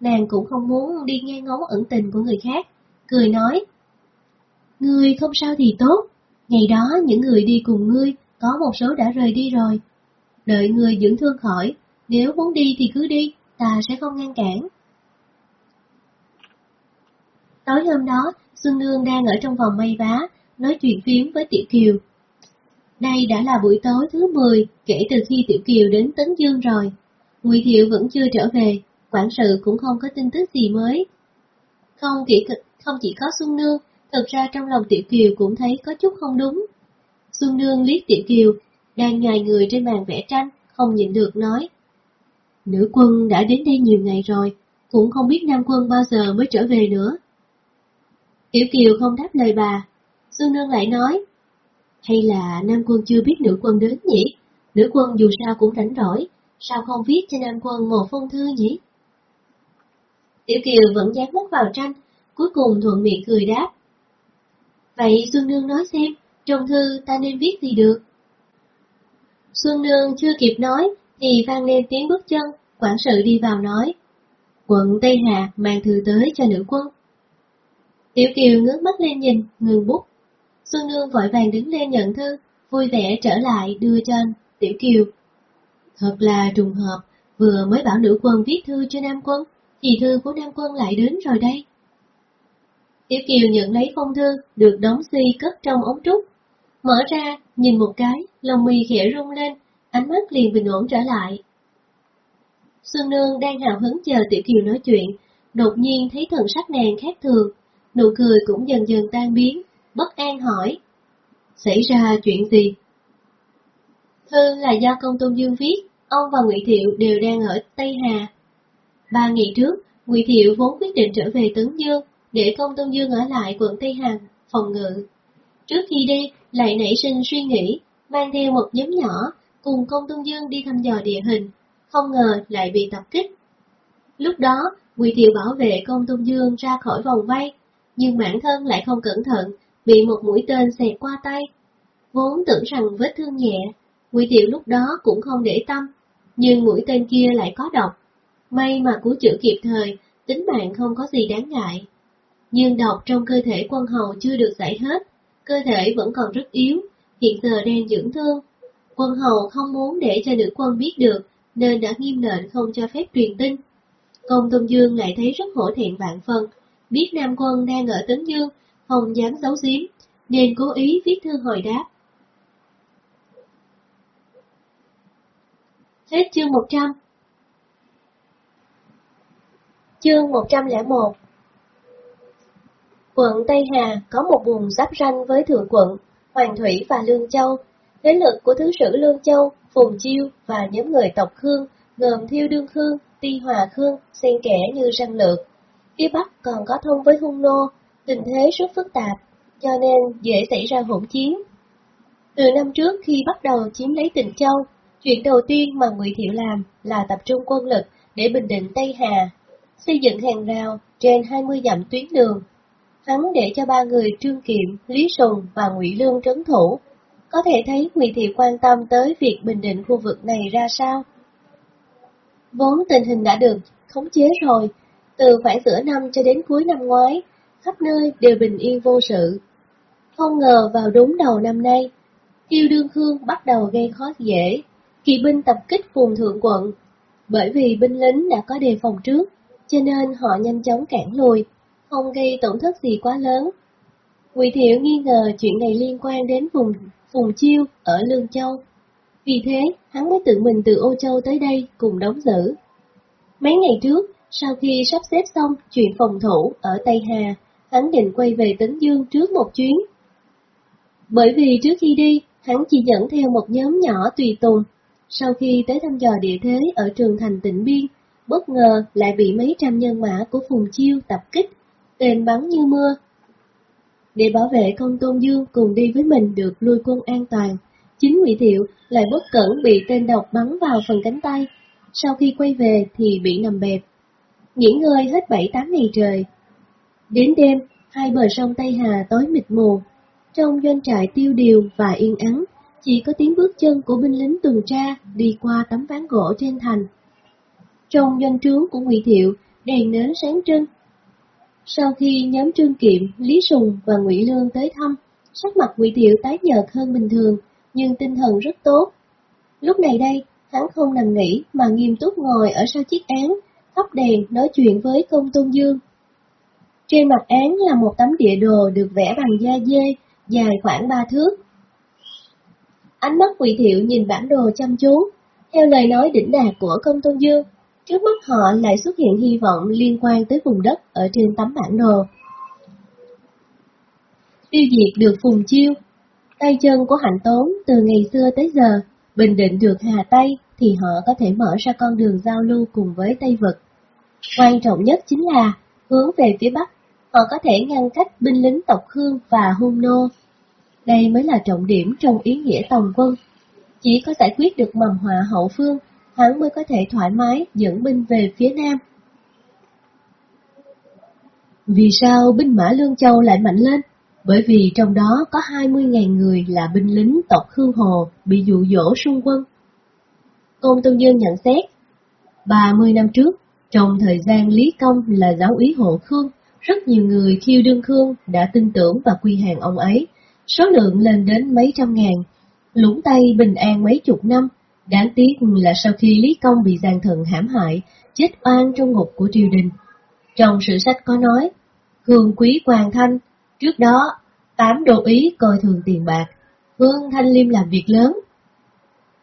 Nàng cũng không muốn đi nghe ngóng ẩn tình của người khác, cười nói. Ngươi không sao thì tốt, ngày đó những người đi cùng ngươi có một số đã rời đi rồi. Đợi người dưỡng thương khỏi, nếu muốn đi thì cứ đi, ta sẽ không ngăn cản. Tối hôm đó, Xuân Nương đang ở trong phòng mây vá, nói chuyện phiếm với Tiểu Kiều. Đây đã là buổi tối thứ 10 kể từ khi Tiểu Kiều đến Tấn Dương rồi. Ngụy Thiệu vẫn chưa trở về, quản sự cũng không có tin tức gì mới. Không chỉ, không chỉ có Xuân Nương, thực ra trong lòng Tiểu Kiều cũng thấy có chút không đúng. Xuân Nương liếc Tiểu Kiều, đang nhòi người trên bàn vẽ tranh, không nhịn được nói. Nữ quân đã đến đây nhiều ngày rồi, cũng không biết Nam quân bao giờ mới trở về nữa. Tiểu Kiều không đáp lời bà, Xuân Nương lại nói, hay là Nam quân chưa biết nữ quân đến nhỉ? Nữ quân dù sao cũng rảnh rỗi, sao không viết cho Nam quân một phong thư nhỉ? Tiểu Kiều vẫn dán mắt vào tranh, cuối cùng thuận miệng cười đáp. Vậy Xuân Nương nói xem, trong thư ta nên viết gì được? Xuân Nương chưa kịp nói, thì vang lên tiếng bước chân, quản sự đi vào nói. Quận Tây Hà mang thư tới cho nữ quân. Tiểu Kiều ngước mắt lên nhìn, ngừng bút. Xuân Nương vội vàng đứng lên nhận thư, vui vẻ trở lại đưa cho Tiểu Kiều. Thật là trùng hợp, vừa mới bảo nữ quân viết thư cho Nam quân, thì thư của Nam quân lại đến rồi đây. Tiểu Kiều nhận lấy phong thư, được đóng suy cất trong ống trúc. Mở ra, nhìn một cái, lòng mì khẽ rung lên, ánh mắt liền bình ổn trở lại. Xuân Nương đang hào hứng chờ Tiểu Kiều nói chuyện, đột nhiên thấy thần sắc nàng khác thường, nụ cười cũng dần dần tan biến, bất an hỏi. Xảy ra chuyện gì? Thư là do công tôn dương viết, ông và Ngụy Thiệu đều đang ở Tây Hà. Ba ngày trước, Ngụy Thiệu vốn quyết định trở về Tấn Dương, để công tôn dương ở lại quận Tây Hà, phòng ngự. Trước khi đi, lại nảy sinh suy nghĩ, mang theo một nhóm nhỏ, cùng công tôn dương đi thăm dò địa hình, không ngờ lại bị tập kích. Lúc đó, Quỳ Thiệu bảo vệ công tôn dương ra khỏi vòng vây, nhưng bản thân lại không cẩn thận, bị một mũi tên xẹt qua tay. Vốn tưởng rằng vết thương nhẹ, Quỳ Thiệu lúc đó cũng không để tâm, nhưng mũi tên kia lại có độc. May mà cứu chữa kịp thời, tính mạng không có gì đáng ngại. Nhưng độc trong cơ thể quân hầu chưa được giải hết, cơ thể vẫn còn rất yếu, hiện giờ đang dưỡng thương. Quân hầu không muốn để cho nữ quân biết được, nên đã nghiêm lệnh không cho phép truyền tin. Công Tôn Dương lại thấy rất hổ thẹn vạn phần, biết Nam Quân đang ở Tấn Dương, không dám giấu giếm, nên cố ý viết thư hồi đáp. Hết chương 100 Chương 101 Quận Tây Hà có một vùng giáp ranh với thừa quận, Hoàng Thủy và Lương Châu. Thế lực của Thứ sử Lương Châu, Phùng Chiêu và nhóm người tộc Khương gồm Thiêu Đương Khương, Ti Hòa Khương, xen kẽ như răng lược. Phía Bắc còn có thông với Hung Nô, tình thế rất phức tạp, cho nên dễ xảy ra hỗn chiến. Từ năm trước khi bắt đầu chiếm lấy Tịnh Châu, chuyện đầu tiên mà Ngụy Thiệu làm là tập trung quân lực để bình định Tây Hà, xây dựng hàng rào trên 20 dặm tuyến đường. Hắn để cho ba người Trương Kiệm, Lý Sùng và Ngụy Lương trấn thủ. Có thể thấy Ngụy Thị quan tâm tới việc bình định khu vực này ra sao. Vốn tình hình đã được khống chế rồi, từ khoảng giữa năm cho đến cuối năm ngoái, khắp nơi đều bình yên vô sự. Không ngờ vào đúng đầu năm nay, Tiêu Đương Khương bắt đầu gây khó dễ, kỵ binh tập kích vùng thượng quận. Bởi vì binh lính đã có đề phòng trước, cho nên họ nhanh chóng cản lùi, không gây tổn thất gì quá lớn. Ngụy Thiệu nghi ngờ chuyện này liên quan đến vùng Phùng Chiêu ở Lương Châu. Vì thế, hắn mới tự mình từ Ô Châu tới đây cùng đóng giữ. Mấy ngày trước, sau khi sắp xếp xong chuyện phòng thủ ở Tây Hà, hắn định quay về Tấn Dương trước một chuyến. Bởi vì trước khi đi, hắn chỉ dẫn theo một nhóm nhỏ tùy tùng. Sau khi tới thăm dò địa thế ở trường thành tỉnh Biên, bất ngờ lại bị mấy trăm nhân mã của Phùng Chiêu tập kích, tên bắn như mưa. Để bảo vệ công tôn dương cùng đi với mình được lui quân an toàn, chính Ngụy Thiệu lại bất cẩn bị tên độc bắn vào phần cánh tay, sau khi quay về thì bị nằm bẹp. Nghỉ ngơi hết 7-8 ngày trời. Đến đêm, hai bờ sông Tây Hà tối mịt mù, trong doanh trại tiêu điều và yên ắng, chỉ có tiếng bước chân của binh lính tuần tra đi qua tấm ván gỗ trên thành. Trong doanh trướng của Ngụy Thiệu, đèn nến sáng trưng. Sau khi nhóm Trương Kiệm, Lý Sùng và Ngụy Lương tới thăm, sắc mặt Ngụy Thiệu tái nhợt hơn bình thường, nhưng tinh thần rất tốt. Lúc này đây, hắn không nằm nghỉ mà nghiêm túc ngồi ở sau chiếc án, thắp đèn nói chuyện với công tôn dương. Trên mặt án là một tấm địa đồ được vẽ bằng da dê, dài khoảng ba thước. Ánh mắt quỳ thiệu nhìn bản đồ chăm chú, theo lời nói đỉnh đạt của công tôn dương, trước mắt họ lại xuất hiện hy vọng liên quan tới vùng đất ở trên tấm bản đồ. Tiêu diệt được Phùng Chiêu, tay chân của Hạnh Tốn từ ngày xưa tới giờ, bình định được Hà Tây thì họ có thể mở ra con đường giao lưu cùng với Tây Vực. Quan trọng nhất chính là hướng về phía Bắc, họ có thể ngăn cách binh lính tộc Khương và Hung Nô. Đây mới là trọng điểm trong ý nghĩa tòng quân. Chỉ có giải quyết được mầm họa hậu phương, hắn mới có thể thoải mái dẫn binh về phía Nam. Vì sao binh mã Lương Châu lại mạnh lên? Bởi vì trong đó có 20.000 người là binh lính tộc Khương Hồ bị dụ dỗ xung quân. Công Tôn Dương nhận xét, 30 năm trước, trong thời gian Lý Công là giáo úy hộ Khương, rất nhiều người khiêu đương Khương đã tin tưởng và quy hàng ông ấy, số lượng lên đến mấy trăm ngàn, lũng tay bình an mấy chục năm. Đáng tiếc là sau khi Lý Công bị giang thần hãm hại, chết oan trong ngục của triều đình. Trong sử sách có nói, Hương quý Hoàng Thanh, trước đó, tám đồ ý coi thường tiền bạc, Hương Thanh Liêm làm việc lớn.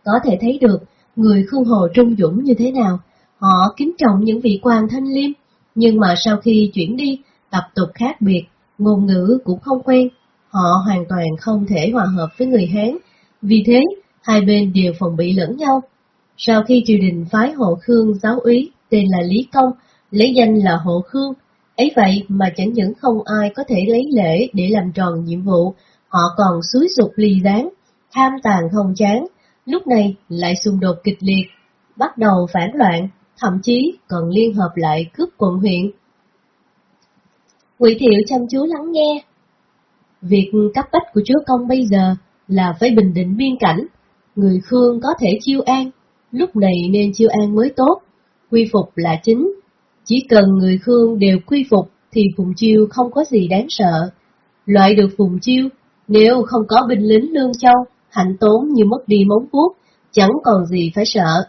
Có thể thấy được người Khương Hồ trung dũng như thế nào, họ kính trọng những vị quan Thanh Liêm, nhưng mà sau khi chuyển đi, tập tục khác biệt, ngôn ngữ cũng không quen, họ hoàn toàn không thể hòa hợp với người Hán, vì thế hai bên đều phòng bị lẫn nhau. Sau khi triều đình phái hộ Khương giáo úy tên là Lý Công, lấy danh là hộ Khương, ấy vậy mà chẳng những không ai có thể lấy lễ để làm tròn nhiệm vụ, họ còn xúi sụp ly gián, tham tàn không chán, lúc này lại xung đột kịch liệt, bắt đầu phản loạn, thậm chí còn liên hợp lại cướp quận huyện. Quỷ Thiệu chăm chú lắng nghe. Việc cấp bách của chúa công bây giờ là phải bình định biên cảnh, người Khương có thể chiêu an, lúc này nên chiêu an mới tốt, quy phục là chính. Chỉ cần người Khương đều quy phục thì Phùng Chiêu không có gì đáng sợ. Loại được Phùng Chiêu, nếu không có binh lính Lương Châu, hạnh tốn như mất đi móng vuốt, chẳng còn gì phải sợ.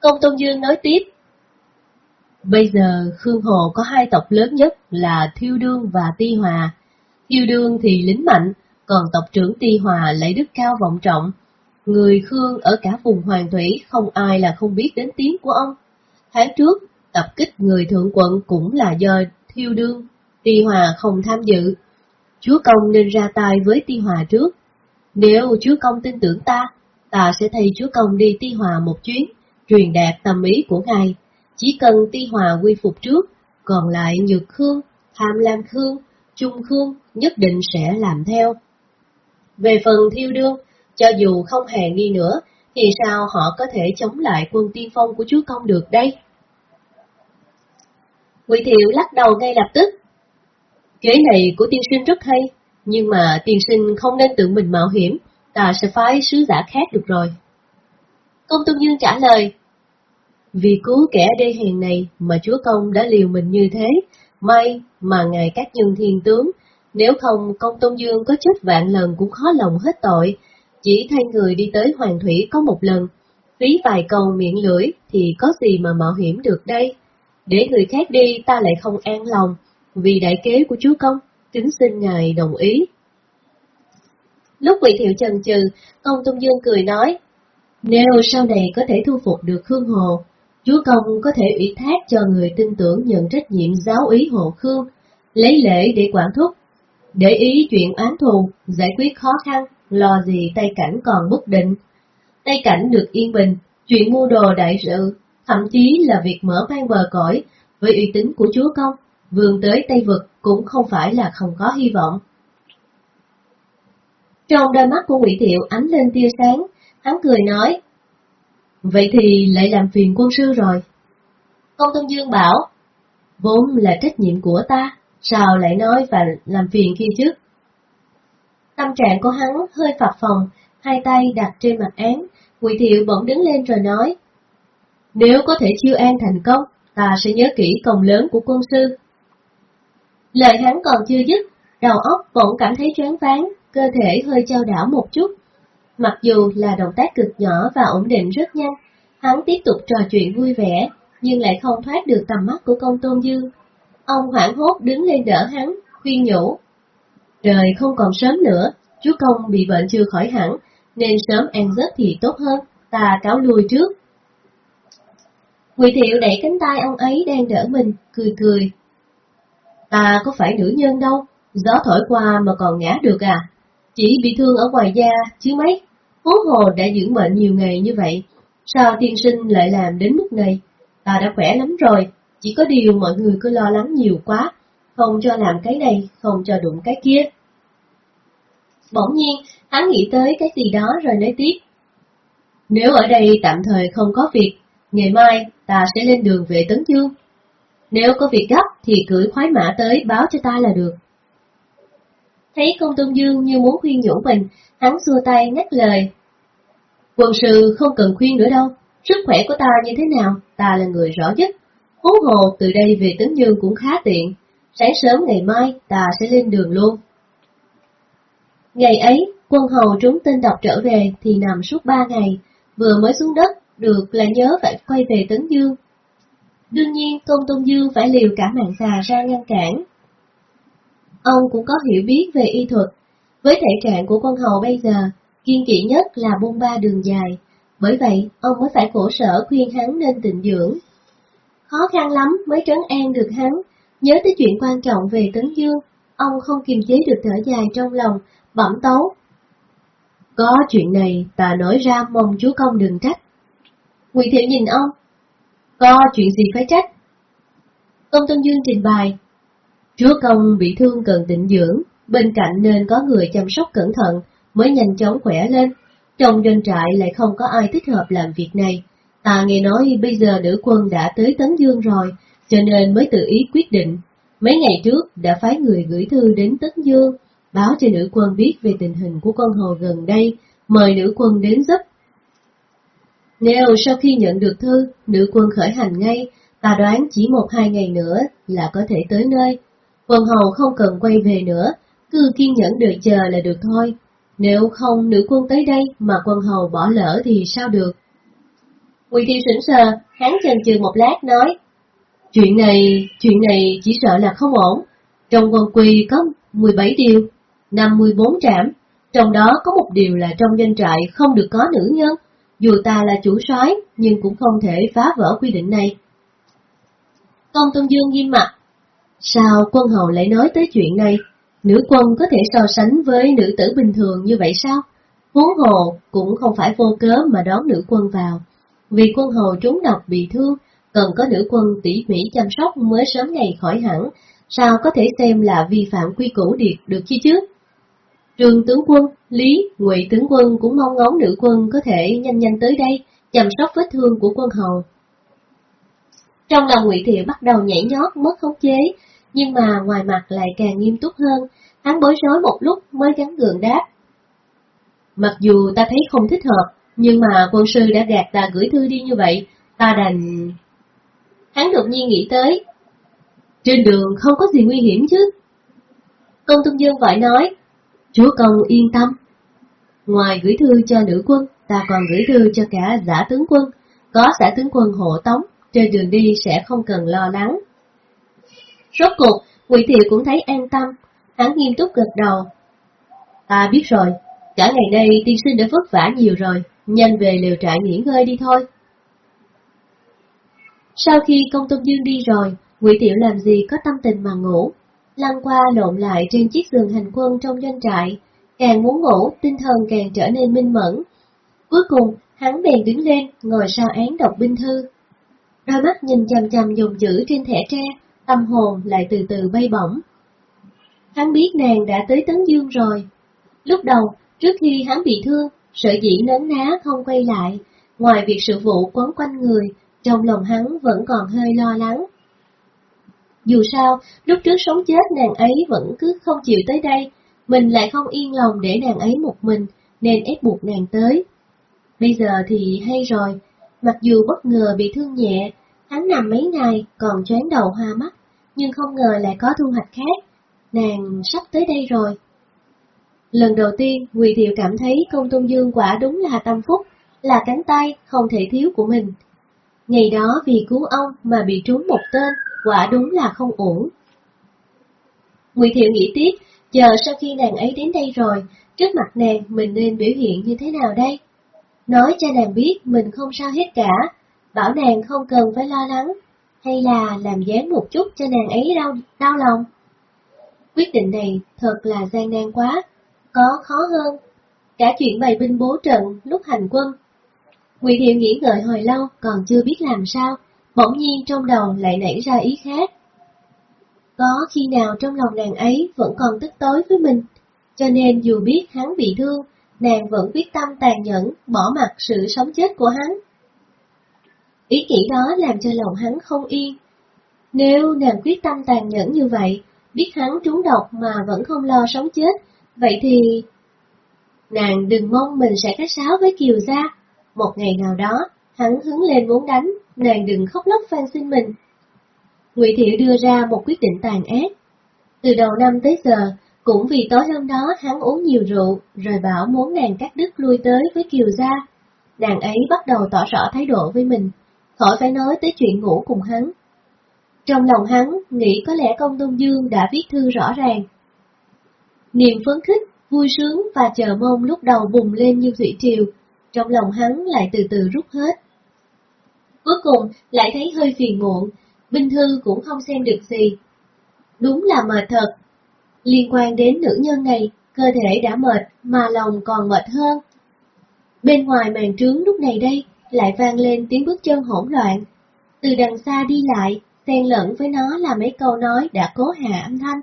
Công Tôn Dương nói tiếp, Bây giờ Khương Hồ có hai tộc lớn nhất là Thiêu Đương và Ti Hòa. Thiêu Đương thì lính mạnh, còn tộc trưởng Ti Hòa lấy đức cao vọng trọng. Người Khương ở cả vùng Hoàng Thủy không ai là không biết đến tiếng của ông. Tháng trước, tập kích người thượng quận cũng là do Thiêu Đương, Ti Hòa không tham dự. Chúa Công nên ra tay với Ti Hòa trước. Nếu Chúa Công tin tưởng ta, ta sẽ thay Chúa Công đi Ti Hòa một chuyến, truyền đạt tâm ý của Ngài. Chỉ cần Ti Hòa quy phục trước, còn lại Nhược Khương, Tham Lam Khương, Trung Khương nhất định sẽ làm theo. Về phần thiêu đương, cho dù không hề nghi nữa, thì sao họ có thể chống lại quân tiên phong của Chúa Công được đây? Ngụy Thiệu lắc đầu ngay lập tức. Kế này của tiên sinh rất hay, nhưng mà tiên sinh không nên tự mình mạo hiểm, ta sẽ phái sứ giả khác được rồi. Công Tôn Dương trả lời, vì cứu kẻ đê hèn này mà Chúa Công đã liều mình như thế, may mà ngài các nhân thiên tướng, nếu không công Tôn Dương có chết vạn lần cũng khó lòng hết tội, chỉ thay người đi tới Hoàng Thủy có một lần, phí vài câu miệng lưỡi thì có gì mà mạo hiểm được đây. Để người khác đi ta lại không an lòng, vì đại kế của Chúa Công, kính xin ngài đồng ý. Lúc vị thiệu trần trừ, công Tung Dương cười nói, nếu sau này có thể thu phục được Khương Hồ, Chúa Công có thể ủy thác cho người tin tưởng nhận trách nhiệm giáo ý hộ Khương, lấy lễ để quản thúc, để ý chuyện án thù, giải quyết khó khăn, lo gì tay Cảnh còn bất định. tay Cảnh được yên bình, chuyện mua đồ đại sự, thậm chí là việc mở mang bờ cõi, với uy tín của Chúa Công, vươn tới Tây Vực cũng không phải là không có hy vọng. Trong đôi mắt của Ngụy Thiệu ánh lên tia sáng, hắn cười nói, Vậy thì lại làm phiền quân sư rồi. Công Tân Dương bảo, vốn là trách nhiệm của ta, sao lại nói và làm phiền kia chứ? Tâm trạng của hắn hơi phập phòng, hai tay đặt trên mặt án, quỳ Thiệu bỗng đứng lên rồi nói, nếu có thể chiêu an thành công, ta sẽ nhớ kỹ công lớn của quân sư. Lời hắn còn chưa dứt, đầu óc bỗng cảm thấy choáng váng, cơ thể hơi trao đảo một chút, Mặc dù là động tác cực nhỏ và ổn định rất nhanh, hắn tiếp tục trò chuyện vui vẻ, nhưng lại không thoát được tầm mắt của công tôn dương. Ông hoảng hốt đứng lên đỡ hắn, khuyên nhủ. Trời không còn sớm nữa, chú công bị bệnh chưa khỏi hẳn, nên sớm ăn giấc thì tốt hơn, ta cáo lui trước. Ngụy Thiệu đẩy cánh tay ông ấy đang đỡ mình, cười cười. Ta có phải nữ nhân đâu, gió thổi qua mà còn ngã được à? Chỉ bị thương ở ngoài da, chứ mấy. Hố hồ đã dưỡng bệnh nhiều ngày như vậy, sao tiên sinh lại làm đến mức này? Ta đã khỏe lắm rồi, chỉ có điều mọi người cứ lo lắng nhiều quá, không cho làm cái này, không cho đụng cái kia. Bỗng nhiên, hắn nghĩ tới cái gì đó rồi nói tiếp. Nếu ở đây tạm thời không có việc, ngày mai ta sẽ lên đường về Tấn Dương. Nếu có việc gấp thì gửi khoái mã tới báo cho ta là được. Thấy công tôn dương như muốn khuyên nhủ mình, hắn xua tay ngắt lời. Quân sư không cần khuyên nữa đâu, sức khỏe của ta như thế nào, ta là người rõ nhất. Hú hồ từ đây về Tấn Dương cũng khá tiện, sáng sớm ngày mai ta sẽ lên đường luôn. Ngày ấy, quân hầu trúng tên độc trở về thì nằm suốt ba ngày, vừa mới xuống đất, được là nhớ phải quay về Tấn Dương. Đương nhiên, Công Tôn Dương phải liều cả mạng già ra ngăn cản, Ông cũng có hiểu biết về y thuật. Với thể trạng của quân hầu bây giờ, kiên kỵ nhất là buông ba đường dài, bởi vậy ông mới phải khổ sở khuyên hắn nên tịnh dưỡng. Khó khăn lắm mới trấn an được hắn, nhớ tới chuyện quan trọng về Tấn Dương, ông không kiềm chế được thở dài trong lòng, bẩm tấu. Có chuyện này ta nói ra mong chúa công đừng trách. Ngụy Thiệu nhìn ông. Có chuyện gì phải trách? Công Tân Dương trình bày, Chúa công bị thương cần tịnh dưỡng, bên cạnh nên có người chăm sóc cẩn thận mới nhanh chóng khỏe lên. Trong doanh trại lại không có ai thích hợp làm việc này. Ta nghe nói bây giờ nữ quân đã tới Tấn Dương rồi, cho nên mới tự ý quyết định. Mấy ngày trước đã phái người gửi thư đến Tấn Dương, báo cho nữ quân biết về tình hình của con hồ gần đây, mời nữ quân đến giúp. Nếu sau khi nhận được thư, nữ quân khởi hành ngay, ta đoán chỉ một hai ngày nữa là có thể tới nơi. Quân hầu không cần quay về nữa, cứ kiên nhẫn đợi chờ là được thôi. Nếu không nữ quân tới đây mà quân hầu bỏ lỡ thì sao được? Quỳ thiêu sững sờ, hắn chần chừ một lát nói. Chuyện này, chuyện này chỉ sợ là không ổn. Trong quân quy có 17 điều, 54 trạm, trong đó có một điều là trong doanh trại không được có nữ nhân. Dù ta là chủ soái nhưng cũng không thể phá vỡ quy định này. Công Tôn Dương nghiêm mặt. Sao quân hầu lại nói tới chuyện này? Nữ quân có thể so sánh với nữ tử bình thường như vậy sao? Huống hồ cũng không phải vô cớ mà đón nữ quân vào. Vì quân hầu trúng độc bị thương, cần có nữ quân tỉ mỉ chăm sóc mới sớm ngày khỏi hẳn, sao có thể xem là vi phạm quy củ điệt được chi chứ? Trường tướng quân, Lý, Ngụy tướng quân cũng mong ngóng nữ quân có thể nhanh nhanh tới đây, chăm sóc vết thương của quân hầu. Trong lòng Ngụy Thiệu bắt đầu nhảy nhót mất khống chế, nhưng mà ngoài mặt lại càng nghiêm túc hơn, hắn bối rối một lúc mới gắn gượng đáp. Mặc dù ta thấy không thích hợp, nhưng mà quân sư đã gạt ta gửi thư đi như vậy, ta đành... Hắn đột nhiên nghĩ tới. Trên đường không có gì nguy hiểm chứ. Công Tung Dương vội nói. Chúa công yên tâm. Ngoài gửi thư cho nữ quân, ta còn gửi thư cho cả giả tướng quân, có giả tướng quân hộ tống, trên đường đi sẽ không cần lo lắng. Rốt cuộc, Ngụy Thiệu cũng thấy an tâm, hắn nghiêm túc gật đầu. Ta biết rồi, cả ngày nay tiên sinh đã vất vả nhiều rồi, nhanh về liều trại nghỉ ngơi đi thôi. Sau khi công tôn dương đi rồi, Ngụy Tiểu làm gì có tâm tình mà ngủ, lăn qua lộn lại trên chiếc giường hành quân trong doanh trại, càng muốn ngủ, tinh thần càng trở nên minh mẫn. Cuối cùng, hắn bèn đứng lên, ngồi sau án đọc binh thư. Đôi mắt nhìn chằm chằm dùng chữ trên thẻ tre, tâm hồn lại từ từ bay bổng. Hắn biết nàng đã tới Tấn Dương rồi. Lúc đầu, trước khi hắn bị thương, sợ dĩ nấn ná không quay lại, ngoài việc sự vụ quấn quanh người, trong lòng hắn vẫn còn hơi lo lắng. Dù sao, lúc trước sống chết nàng ấy vẫn cứ không chịu tới đây, mình lại không yên lòng để nàng ấy một mình, nên ép buộc nàng tới. Bây giờ thì hay rồi, mặc dù bất ngờ bị thương nhẹ, hắn nằm mấy ngày còn choáng đầu hoa mắt, nhưng không ngờ lại có thu hoạch khác, nàng sắp tới đây rồi. Lần đầu tiên, Quỳ Thiệu cảm thấy công tôn dương quả đúng là tâm phúc, là cánh tay không thể thiếu của mình. Ngày đó vì cứu ông mà bị trúng một tên, quả đúng là không ổn. Ngụy Thiệu nghĩ tiếp, chờ sau khi nàng ấy đến đây rồi, trước mặt nàng mình nên biểu hiện như thế nào đây? Nói cho nàng biết mình không sao hết cả, bảo nàng không cần phải lo lắng, hay là làm dáng một chút cho nàng ấy đau, đau lòng. Quyết định này thật là gian nan quá, có khó hơn. Cả chuyện bày binh bố trận lúc hành quân. Ngụy Thiệu nghĩ ngợi hồi lâu còn chưa biết làm sao, bỗng nhiên trong đầu lại nảy ra ý khác. Có khi nào trong lòng nàng ấy vẫn còn tức tối với mình, cho nên dù biết hắn bị thương, nàng vẫn quyết tâm tàn nhẫn, bỏ mặt sự sống chết của hắn. Ý nghĩ đó làm cho lòng hắn không yên. Nếu nàng quyết tâm tàn nhẫn như vậy, biết hắn trúng độc mà vẫn không lo sống chết, vậy thì... Nàng đừng mong mình sẽ khách sáo với Kiều Gia. Một ngày nào đó, hắn hứng lên muốn đánh, nàng đừng khóc lóc van xin mình. Ngụy Thiệu đưa ra một quyết định tàn ác. Từ đầu năm tới giờ, cũng vì tối hôm đó hắn uống nhiều rượu, rồi bảo muốn nàng cắt đứt lui tới với Kiều Gia. Nàng ấy bắt đầu tỏ rõ thái độ với mình, khỏi phải nói tới chuyện ngủ cùng hắn. Trong lòng hắn nghĩ có lẽ công Tôn Dương đã viết thư rõ ràng. Niềm phấn khích, vui sướng và chờ mong lúc đầu bùng lên như thủy triều, trong lòng hắn lại từ từ rút hết. Cuối cùng lại thấy hơi phiền muộn, binh thư cũng không xem được gì. Đúng là mệt thật. Liên quan đến nữ nhân này, cơ thể đã mệt mà lòng còn mệt hơn. Bên ngoài màn trướng lúc này đây lại vang lên tiếng bước chân hỗn loạn. Từ đằng xa đi lại, xen lẫn với nó là mấy câu nói đã cố hạ âm thanh.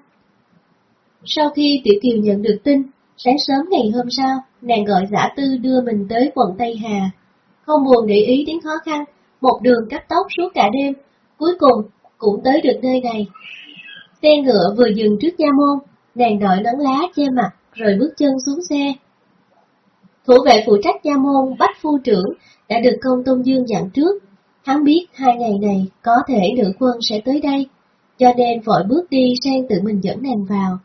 Sau khi Tiểu Kiều nhận được tin, sáng sớm ngày hôm sau, nàng gọi giả tư đưa mình tới quận Tây Hà. Không buồn để ý đến khó khăn, một đường cắt tóc suốt cả đêm, cuối cùng cũng tới được nơi này. Xe ngựa vừa dừng trước gia môn, nàng đội nón lá che mặt rồi bước chân xuống xe. Thủ vệ phụ trách gia môn Bách Phu trưởng đã được công tôn dương dặn trước, hắn biết hai ngày này có thể nữ quân sẽ tới đây, cho nên vội bước đi sang tự mình dẫn nàng vào,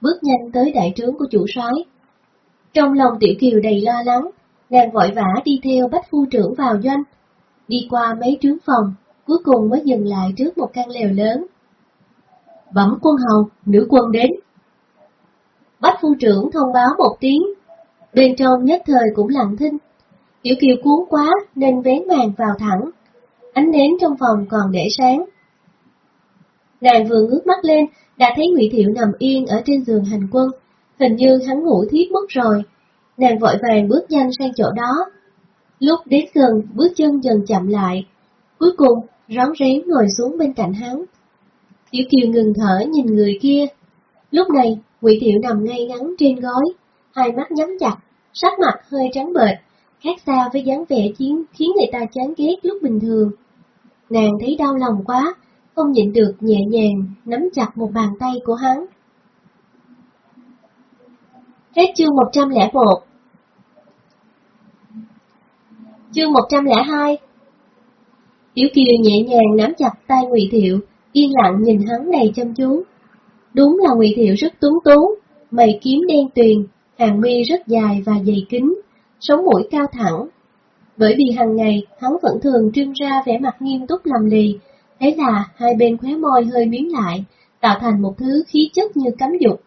bước nhanh tới đại trướng của chủ soái. Trong lòng Tiểu Kiều đầy lo lắng, nàng vội vã đi theo Bách Phu trưởng vào doanh, đi qua mấy trướng phòng, cuối cùng mới dừng lại trước một căn lều lớn. Bẩm quân hầu, nữ quân đến. Bách phu trưởng thông báo một tiếng, bên trong nhất thời cũng lặng thinh. Tiểu kiều cuốn quá nên vén màn vào thẳng, ánh nến trong phòng còn để sáng. Nàng vừa ngước mắt lên, đã thấy Ngụy Thiệu nằm yên ở trên giường hành quân, hình như hắn ngủ thiếp mất rồi. Nàng vội vàng bước nhanh sang chỗ đó. Lúc đến gần, bước chân dần chậm lại. Cuối cùng, rón rén ngồi xuống bên cạnh hắn. Tiểu Kiều ngừng thở nhìn người kia. Lúc này, Ngụy Thiệu nằm ngay ngắn trên gối, hai mắt nhắm chặt, sắc mặt hơi trắng bệch, khác xa với dáng vẻ chiến khiến người ta chán ghét lúc bình thường. Nàng thấy đau lòng quá, không nhịn được nhẹ nhàng nắm chặt một bàn tay của hắn. Hết chương 101 Chương 102 Tiểu Kiều nhẹ nhàng nắm chặt tay Ngụy Thiệu, yên lặng nhìn hắn đầy chăm chú. Đúng là Ngụy Thiệu rất tuấn tú, mày kiếm đen tuyền, hàng mi rất dài và dày kính, sống mũi cao thẳng. Bởi vì hàng ngày hắn vẫn thường trưng ra vẻ mặt nghiêm túc lầm lì, thế là hai bên khóe môi hơi miếng lại, tạo thành một thứ khí chất như cấm dục.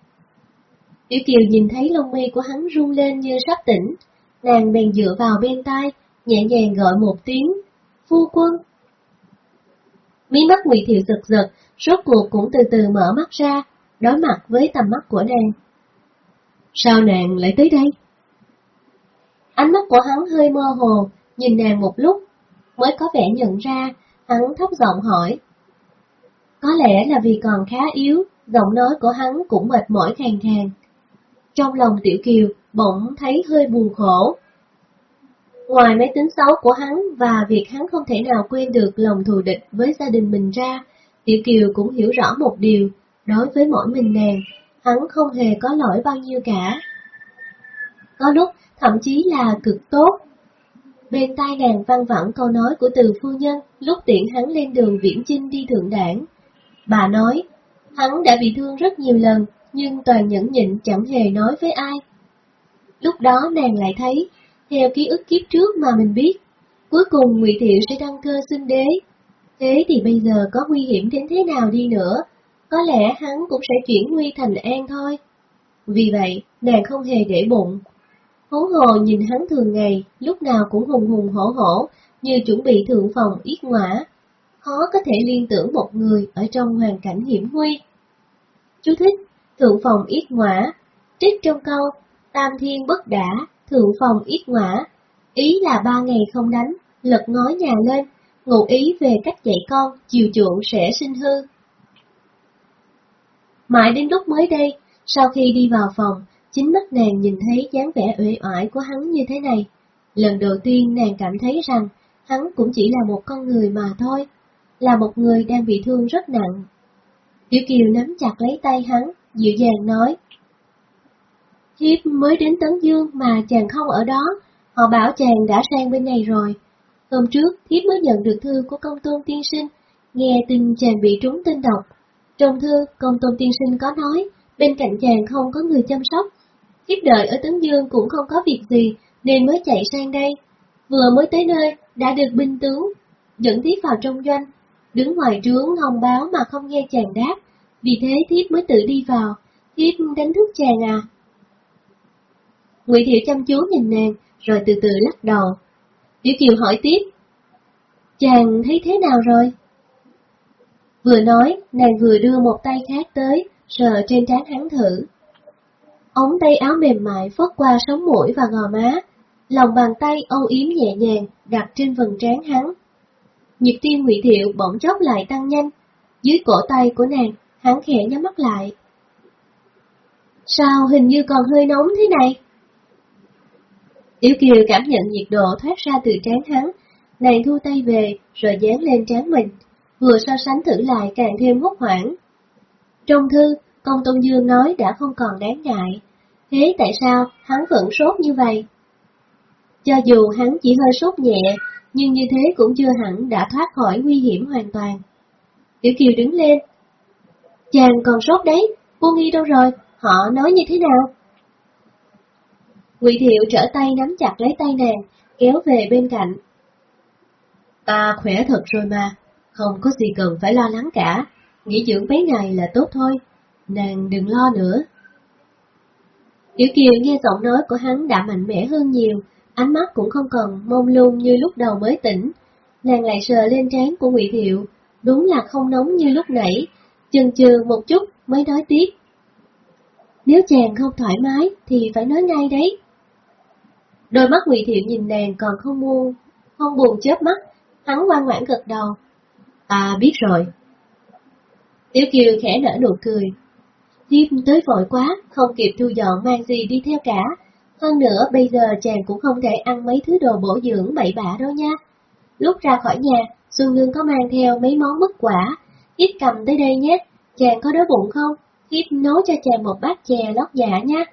Tiểu Kiều nhìn thấy lông mi của hắn rung lên như sắp tỉnh, nàng bèn dựa vào bên tai, nhẹ nhàng gọi một tiếng, phu quân. Mí mắt Ngụy Thiệu giật giật, rốt cuộc cũng từ từ mở mắt ra, đối mặt với tầm mắt của nàng. Sao nàng lại tới đây? Ánh mắt của hắn hơi mơ hồ, nhìn nàng một lúc, mới có vẻ nhận ra, hắn thấp giọng hỏi. Có lẽ là vì còn khá yếu, giọng nói của hắn cũng mệt mỏi khàn khàn. Trong lòng Tiểu Kiều bỗng thấy hơi buồn khổ. Ngoài máy tính xấu của hắn và việc hắn không thể nào quên được lòng thù địch với gia đình mình ra, Tiểu Kiều cũng hiểu rõ một điều, đối với mỗi mình nàng, hắn không hề có lỗi bao nhiêu cả. Có lúc thậm chí là cực tốt. Bên tai nàng văng vẳng câu nói của từ phu nhân lúc tiện hắn lên đường viễn chinh đi thượng đảng. Bà nói, hắn đã bị thương rất nhiều lần, nhưng toàn nhẫn nhịn chẳng hề nói với ai. Lúc đó nàng lại thấy, theo ký ức kiếp trước mà mình biết, cuối cùng Ngụy Thiệu sẽ đăng cơ xưng đế. Thế thì bây giờ có nguy hiểm đến thế nào đi nữa, có lẽ hắn cũng sẽ chuyển nguy thành an thôi. Vì vậy, nàng không hề để bụng. Huống hồ nhìn hắn thường ngày, lúc nào cũng hùng hùng hổ hổ, như chuẩn bị thượng phòng yết ngõa. Khó có thể liên tưởng một người ở trong hoàn cảnh hiểm nguy. Chú thích, thượng phòng yết ngõa, trích trong câu, tam thiên bất đã, thượng phòng ít ngõa. Ý là ba ngày không đánh, lật ngói nhà lên, ngụ ý về cách dạy con, chiều chuộng sẽ sinh hư. Mãi đến lúc mới đây, sau khi đi vào phòng, chính mắt nàng nhìn thấy dáng vẻ uể oải của hắn như thế này. Lần đầu tiên nàng cảm thấy rằng hắn cũng chỉ là một con người mà thôi, là một người đang bị thương rất nặng. Tiểu Kiều nắm chặt lấy tay hắn, dịu dàng nói. Thiếp mới đến Tấn Dương mà chàng không ở đó, họ bảo chàng đã sang bên này rồi. Hôm trước, thiếp mới nhận được thư của công tôn tiên sinh, nghe tin chàng bị trúng tên độc. Trong thư, công tôn tiên sinh có nói, bên cạnh chàng không có người chăm sóc. Thiếp đợi ở Tấn Dương cũng không có việc gì, nên mới chạy sang đây. Vừa mới tới nơi, đã được binh tướng, dẫn thiếp vào trong doanh, đứng ngoài trướng hồng báo mà không nghe chàng đáp, vì thế thiếp mới tự đi vào, thiếp đánh thức chàng à. Ngụy Thiệu chăm chú nhìn nàng, rồi từ từ lắc đầu. Tiểu Kiều hỏi tiếp, chàng thấy thế nào rồi? Vừa nói, nàng vừa đưa một tay khác tới, sờ trên trán hắn thử. Ống tay áo mềm mại phớt qua sống mũi và gò má, lòng bàn tay âu yếm nhẹ nhàng đặt trên vầng trán hắn. Nhịp tim Ngụy Thiệu bỗng chốc lại tăng nhanh, dưới cổ tay của nàng, hắn khẽ nhắm mắt lại. Sao hình như còn hơi nóng thế này? Tiểu Kiều cảm nhận nhiệt độ thoát ra từ trán hắn, nàng thu tay về rồi dán lên trán mình, vừa so sánh thử lại càng thêm hốt hoảng. Trong thư, công Tôn Dương nói đã không còn đáng ngại, thế tại sao hắn vẫn sốt như vậy? Cho dù hắn chỉ hơi sốt nhẹ, nhưng như thế cũng chưa hẳn đã thoát khỏi nguy hiểm hoàn toàn. Tiểu Kiều đứng lên. Chàng còn sốt đấy, cô nghi đâu rồi, họ nói như thế nào? Ngụy Thiệu trở tay nắm chặt lấy tay nàng, kéo về bên cạnh. Ta khỏe thật rồi mà, Không có gì cần phải lo lắng cả, nghỉ dưỡng mấy ngày là tốt thôi, nàng đừng lo nữa. Tiểu Kiều nghe giọng nói của hắn đã mạnh mẽ hơn nhiều, ánh mắt cũng không còn mông lung như lúc đầu mới tỉnh. Nàng lại sờ lên trán của Ngụy Thiệu, đúng là không nóng như lúc nãy, chần chừ một chút mới nói tiếp. Nếu chàng không thoải mái thì phải nói ngay đấy. Đôi mắt Ngụy Thiệu nhìn nàng còn không buồn, không buồn chớp mắt, hắn ngoan ngoãn gật đầu. À biết rồi. Tiểu Kiều khẽ nở nụ cười. Thiếp tới vội quá, không kịp thu dọn mang gì đi theo cả. Hơn nữa bây giờ chàng cũng không thể ăn mấy thứ đồ bổ dưỡng bậy bạ đâu nha. Lúc ra khỏi nhà, Xuân Ngưng có mang theo mấy món mứt quả. Thiếp cầm tới đây nhé, chàng có đói bụng không? Thiếp nấu cho chàng một bát chè lót dạ nha.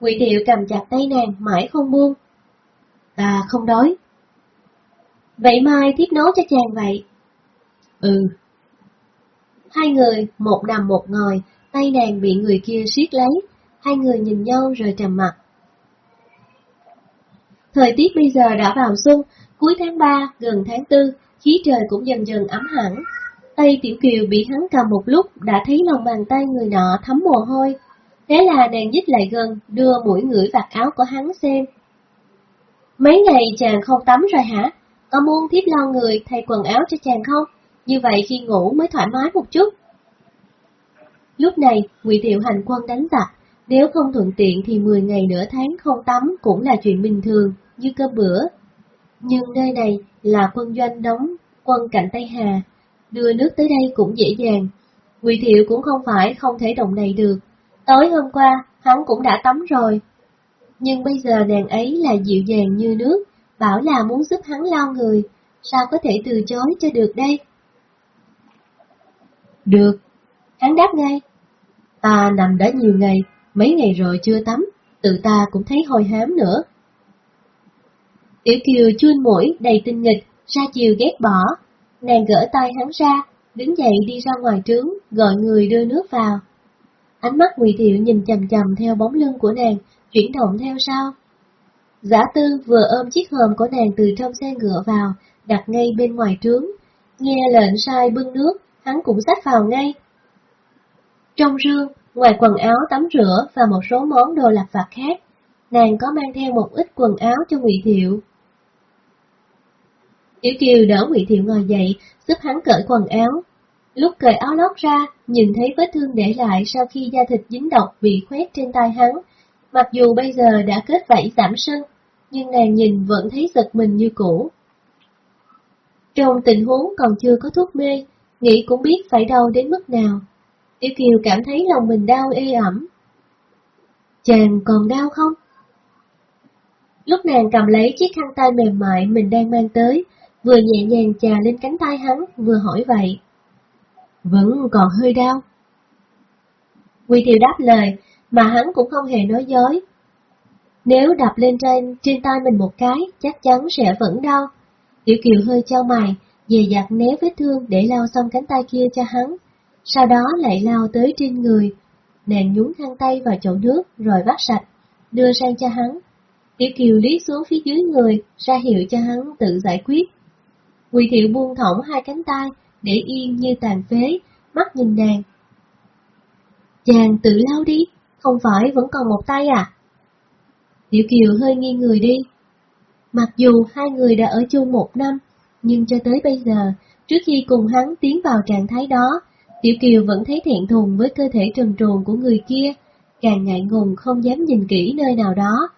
Ngụy Thiệu cầm chặt tay nàng mãi không buông. Ta không đói. Vậy mai thiết nấu cho chàng vậy. Ừ. Hai người, một nằm một ngồi, tay nàng bị người kia siết lấy, hai người nhìn nhau rồi trầm mặt. Thời tiết bây giờ đã vào xuân, cuối tháng 3, gần tháng 4, khí trời cũng dần dần ấm hẳn. Tay Tiểu Kiều bị hắn cầm một lúc đã thấy lòng bàn tay người nọ thấm mồ hôi. Thế là nàng dít lại gần, đưa mũi ngửi vạt áo của hắn xem. Mấy ngày chàng không tắm rồi hả? Có muốn thiếp lo người thay quần áo cho chàng không? Như vậy khi ngủ mới thoải mái một chút. Lúc này, Ngụy Thiệu hành quân đánh giặc, nếu không thuận tiện thì 10 ngày nửa tháng không tắm cũng là chuyện bình thường, như cơm bữa. Nhưng nơi này là quân doanh đóng, quân cạnh Tây Hà, đưa nước tới đây cũng dễ dàng. Ngụy Thiệu cũng không phải không thể động này được. Tối hôm qua, hắn cũng đã tắm rồi. Nhưng bây giờ nàng ấy là dịu dàng như nước, bảo là muốn giúp hắn lau người, sao có thể từ chối cho được đây? Được. Hắn đáp ngay. Ta nằm đã nhiều ngày, mấy ngày rồi chưa tắm, tự ta cũng thấy hôi hám nữa. Tiểu Kiều chuôn mũi đầy tinh nghịch, ra chiều ghét bỏ. Nàng gỡ tay hắn ra, đứng dậy đi ra ngoài trướng, gọi người đưa nước vào. Ánh mắt Ngụy Thiệu nhìn chằm chằm theo bóng lưng của nàng, chuyển động theo sau. Giả tư vừa ôm chiếc hòm của nàng từ trong xe ngựa vào, đặt ngay bên ngoài trướng. Nghe lệnh sai bưng nước, hắn cũng xách vào ngay. Trong rương, ngoài quần áo tắm rửa và một số món đồ lặt vặt khác, nàng có mang theo một ít quần áo cho Ngụy Thiệu. Tiểu Kiều đỡ Ngụy Thiệu ngồi dậy, giúp hắn cởi quần áo. Lúc cởi áo lót ra, nhìn thấy vết thương để lại sau khi da thịt dính độc bị khoét trên tay hắn. Mặc dù bây giờ đã kết vảy giảm sưng, nhưng nàng nhìn vẫn thấy giật mình như cũ. Trong tình huống còn chưa có thuốc mê, nghĩ cũng biết phải đau đến mức nào. Tiểu Kiều cảm thấy lòng mình đau ê ẩm. Chàng còn đau không? Lúc nàng cầm lấy chiếc khăn tay mềm mại mình đang mang tới, vừa nhẹ nhàng chà lên cánh tay hắn, vừa hỏi vậy. Vẫn còn hơi đau. Quỳ Thiều đáp lời, mà hắn cũng không hề nói dối. Nếu đập lên trên, trên tay mình một cái, chắc chắn sẽ vẫn đau. Tiểu Kiều hơi trao mày, dè dặt né vết thương để lau xong cánh tay kia cho hắn, sau đó lại lao tới trên người. Nàng nhúng khăn tay vào chậu nước rồi vắt sạch, đưa sang cho hắn. Tiểu Kiều lý xuống phía dưới người, ra hiệu cho hắn tự giải quyết. Quỳ Thiệu buông thõng hai cánh tay, để yên như tàn phế, mắt nhìn nàng. Chàng tự lao đi, không phải vẫn còn một tay à? Tiểu Kiều hơi nghiêng người đi. Mặc dù hai người đã ở chung một năm, nhưng cho tới bây giờ, trước khi cùng hắn tiến vào trạng thái đó, Tiểu Kiều vẫn thấy thẹn thùng với cơ thể trần truồng của người kia, càng ngại ngùng không dám nhìn kỹ nơi nào đó.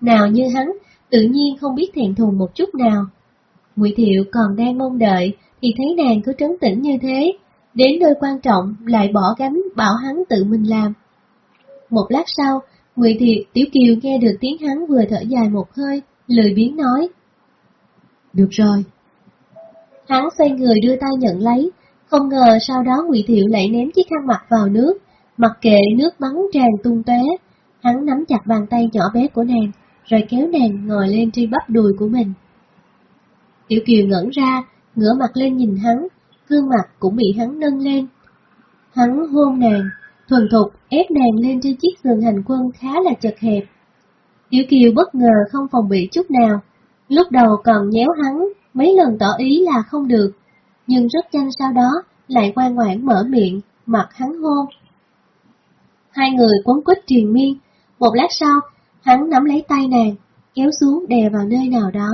Nào như hắn, tự nhiên không biết thẹn thùng một chút nào. Ngụy Thiệu còn đang mong đợi, thì thấy nàng cứ trấn tĩnh như thế, đến nơi quan trọng lại bỏ gánh bảo hắn tự mình làm. Một lát sau, Ngụy Thiệu Tiểu Kiều nghe được tiếng hắn vừa thở dài một hơi, lười biếng nói. Được rồi. Hắn xoay người đưa tay nhận lấy, không ngờ sau đó Ngụy Thiệu lại ném chiếc khăn mặt vào nước, mặc kệ nước bắn tràn tung tóe. Hắn nắm chặt bàn tay nhỏ bé của nàng, rồi kéo nàng ngồi lên trên bắp đùi của mình. Tiểu Kiều ngẩn ra, ngửa mặt lên nhìn hắn, gương mặt cũng bị hắn nâng lên. Hắn hôn nàng, thuần thục ép nàng lên trên chiếc giường hành quân khá là chật hẹp. Tiểu Kiều bất ngờ không phòng bị chút nào, lúc đầu còn nhéo hắn, mấy lần tỏ ý là không được, nhưng rất nhanh sau đó lại ngoan ngoãn mở miệng, mặt hắn hôn. Hai người quấn quýt triền miên, một lát sau, hắn nắm lấy tay nàng, kéo xuống đè vào nơi nào đó.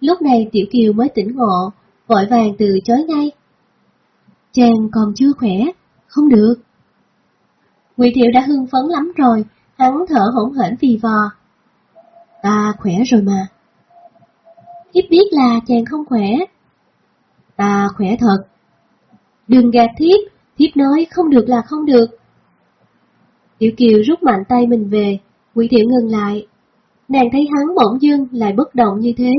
Lúc này Tiểu Kiều mới tỉnh ngộ, vội vàng từ chối ngay. Chàng còn chưa khỏe, không được. Ngụy Thiệu đã hưng phấn lắm rồi, hắn thở hổn hển vì vò. Ta khỏe rồi mà. ít biết là chàng không khỏe. Ta khỏe thật. Đừng gạt thiếp, thiếp nói không được là không được. Tiểu Kiều rút mạnh tay mình về, Ngụy Thiệu ngừng lại. Nàng thấy hắn bỗng dưng lại bất động như thế,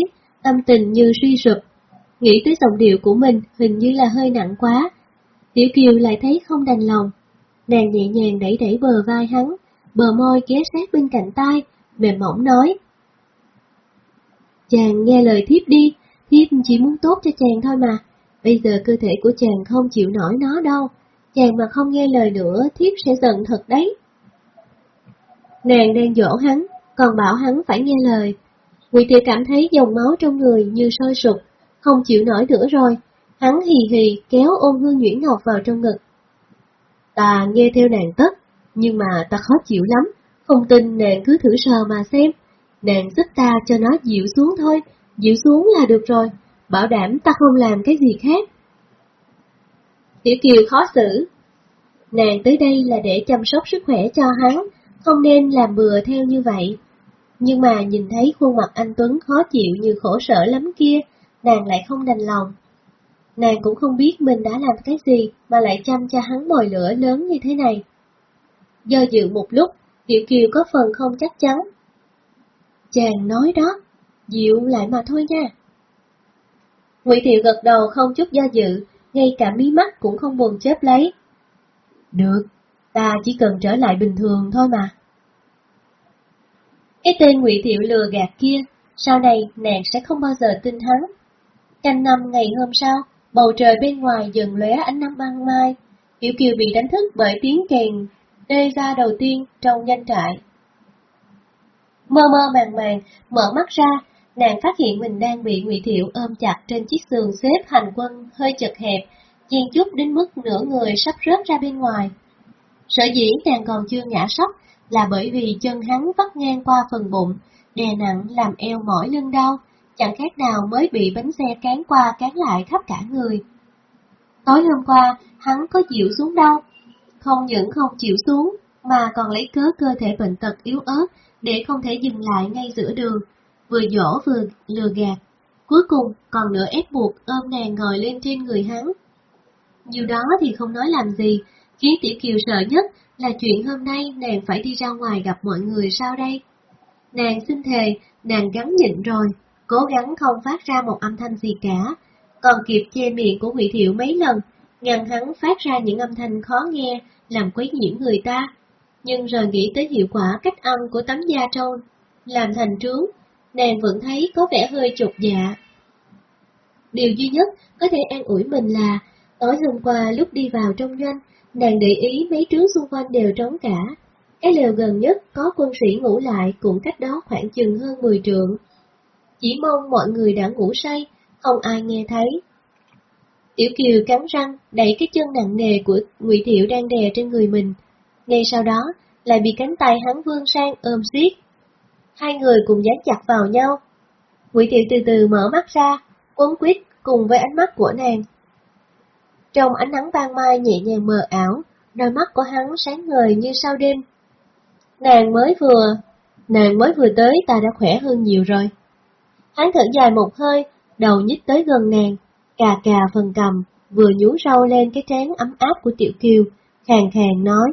tâm tình như suy sụp. Nghĩ tới giọng điệu của mình hình như là hơi nặng quá. Tiểu Kiều lại thấy không đành lòng. Nàng nhẹ nhàng đẩy đẩy bờ vai hắn, bờ môi ghé sát bên cạnh tai, mềm mỏng nói. Chàng nghe lời thiếp đi, thiếp chỉ muốn tốt cho chàng thôi mà. Bây giờ cơ thể của chàng không chịu nổi nó đâu. Chàng mà không nghe lời nữa, thiếp sẽ giận thật đấy. Nàng đang dỗ hắn, còn bảo hắn phải nghe lời. Ngụy Tiểu cảm thấy dòng máu trong người như sôi sụp, không chịu nổi nữa rồi. Hắn hì hì kéo ôm hương nhuyễn ngọc vào trong ngực. Ta nghe theo nàng tất, nhưng mà ta khó chịu lắm, không tin nàng cứ thử sờ mà xem. Nàng giúp ta cho nó dịu xuống thôi, dịu xuống là được rồi, bảo đảm ta không làm cái gì khác. Tiểu Kiều khó xử. Nàng tới đây là để chăm sóc sức khỏe cho hắn, không nên làm bừa theo như vậy. Nhưng mà nhìn thấy khuôn mặt anh Tuấn khó chịu như khổ sở lắm kia, nàng lại không đành lòng. Nàng cũng không biết mình đã làm cái gì mà lại chăm cho hắn mồi lửa lớn như thế này. Do dự một lúc, Tiểu Kiều có phần không chắc chắn. Chàng nói đó, dịu lại mà thôi nha. Ngụy Thiệu gật đầu không chút do dự, ngay cả mí mắt cũng không buồn chớp lấy. Được, ta chỉ cần trở lại bình thường thôi mà. Cái tên Ngụy Thiệu lừa gạt kia, sau này nàng sẽ không bao giờ tin hắn. Canh năm ngày hôm sau, bầu trời bên ngoài dần lóe ánh nắng ban mai, Tiểu Kiều bị đánh thức bởi tiếng kèn đê ra đầu tiên trong danh trại. Mơ mơ màng màng, mở mắt ra, nàng phát hiện mình đang bị Ngụy Thiệu ôm chặt trên chiếc giường xếp hành quân hơi chật hẹp, chen chút đến mức nửa người sắp rớt ra bên ngoài. Sở dĩ nàng còn chưa ngã sóc là bởi vì chân hắn vắt ngang qua phần bụng, đè nặng làm eo mỏi lưng đau, chẳng khác nào mới bị bánh xe cán qua cán lại khắp cả người. Tối hôm qua, hắn có chịu xuống đâu, không những không chịu xuống, mà còn lấy cớ cơ thể bệnh tật yếu ớt để không thể dừng lại ngay giữa đường, vừa dỗ vừa lừa gạt. Cuối cùng còn nửa ép buộc ôm nàng ngồi lên trên người hắn. Điều đó thì không nói làm gì, khiến Tiểu Kiều sợ nhất là chuyện hôm nay nàng phải đi ra ngoài gặp mọi người sao đây? Nàng xin thề, nàng gắn nhịn rồi, cố gắng không phát ra một âm thanh gì cả, còn kịp che miệng của Ngụy Thiệu mấy lần, ngăn hắn phát ra những âm thanh khó nghe, làm quấy nhiễm người ta. Nhưng rồi nghĩ tới hiệu quả cách ăn của tấm da trâu, làm thành trướng, nàng vẫn thấy có vẻ hơi trục dạ. Điều duy nhất có thể an ủi mình là, tối hôm qua lúc đi vào trong doanh, nàng để ý mấy trướng xung quanh đều trống cả. Cái lều gần nhất có quân sĩ ngủ lại cũng cách đó khoảng chừng hơn 10 trượng. Chỉ mong mọi người đã ngủ say, không ai nghe thấy. Tiểu Kiều cắn răng, đẩy cái chân nặng nề của Ngụy Thiệu đang đè trên người mình. Ngay sau đó, lại bị cánh tay hắn vươn sang ôm siết. Hai người cùng dán chặt vào nhau. Ngụy Thiệu từ từ mở mắt ra, quấn quýt cùng với ánh mắt của nàng. Trong ánh nắng ban mai nhẹ nhàng mờ ảo, đôi mắt của hắn sáng ngời như sao đêm. Nàng mới vừa, nàng mới vừa tới ta đã khỏe hơn nhiều rồi. Hắn thở dài một hơi, đầu nhích tới gần nàng, cà cà phần cầm, vừa nhú râu lên cái trán ấm áp của Tiểu Kiều, khàn khàn nói.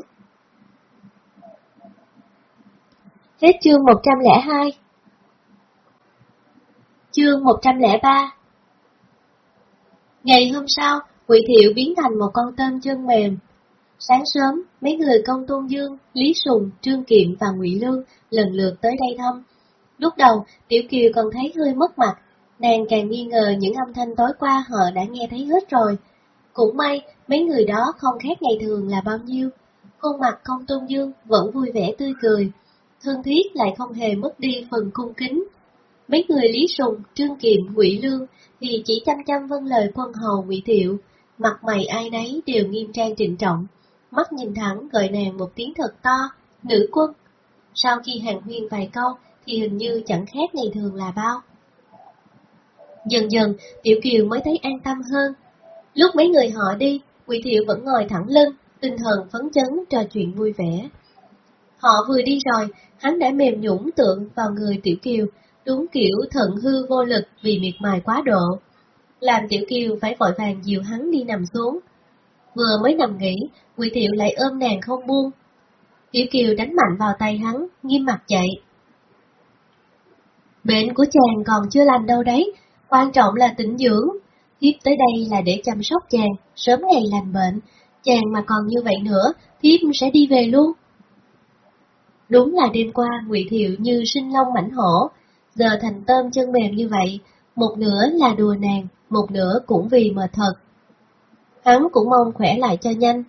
Hết chương 102 Chương 103 Ngày hôm sau, Quỷ Thiệu biến thành một con tôm chân mềm. Sáng sớm, mấy người công tôn dương, Lý Sùng, Trương Kiệm và Ngụy Lương lần lượt tới đây thăm. Lúc đầu, Tiểu Kiều còn thấy hơi mất mặt, nàng càng nghi ngờ những âm thanh tối qua họ đã nghe thấy hết rồi. Cũng may, mấy người đó không khác ngày thường là bao nhiêu. Khuôn mặt công tôn dương vẫn vui vẻ tươi cười, thương thiết lại không hề mất đi phần cung kính. Mấy người Lý Sùng, Trương Kiệm, Ngụy Lương thì chỉ chăm chăm vâng lời quân hầu Ngụy Thiệu, mặt mày ai nấy đều nghiêm trang trịnh trọng, mắt nhìn thẳng gọi nàng một tiếng thật to, nữ quân. Sau khi hàng huyên vài câu thì hình như chẳng khác ngày thường là bao. Dần dần, Tiểu Kiều mới thấy an tâm hơn. Lúc mấy người họ đi, quỳ Thiệu vẫn ngồi thẳng lưng, tinh thần phấn chấn trò chuyện vui vẻ. Họ vừa đi rồi, hắn đã mềm nhũng tượng vào người Tiểu Kiều, đúng kiểu thận hư vô lực vì miệt mài quá độ. Làm Tiểu Kiều phải vội vàng dìu hắn đi nằm xuống. Vừa mới nằm nghỉ, quỳ Thiệu lại ôm nàng không buông. Tiểu Kiều đánh mạnh vào tay hắn, nghiêm mặt dậy. Bệnh của chàng còn chưa lành đâu đấy, quan trọng là tĩnh dưỡng. Thiếp tới đây là để chăm sóc chàng, sớm ngày lành bệnh. Chàng mà còn như vậy nữa, thiếp sẽ đi về luôn. Đúng là đêm qua Ngụy Thiệu như sinh long mảnh hổ, giờ thành tôm chân mềm như vậy, một nửa là đùa nàng, một nửa cũng vì mệt thật. Hắn cũng mong khỏe lại cho nhanh,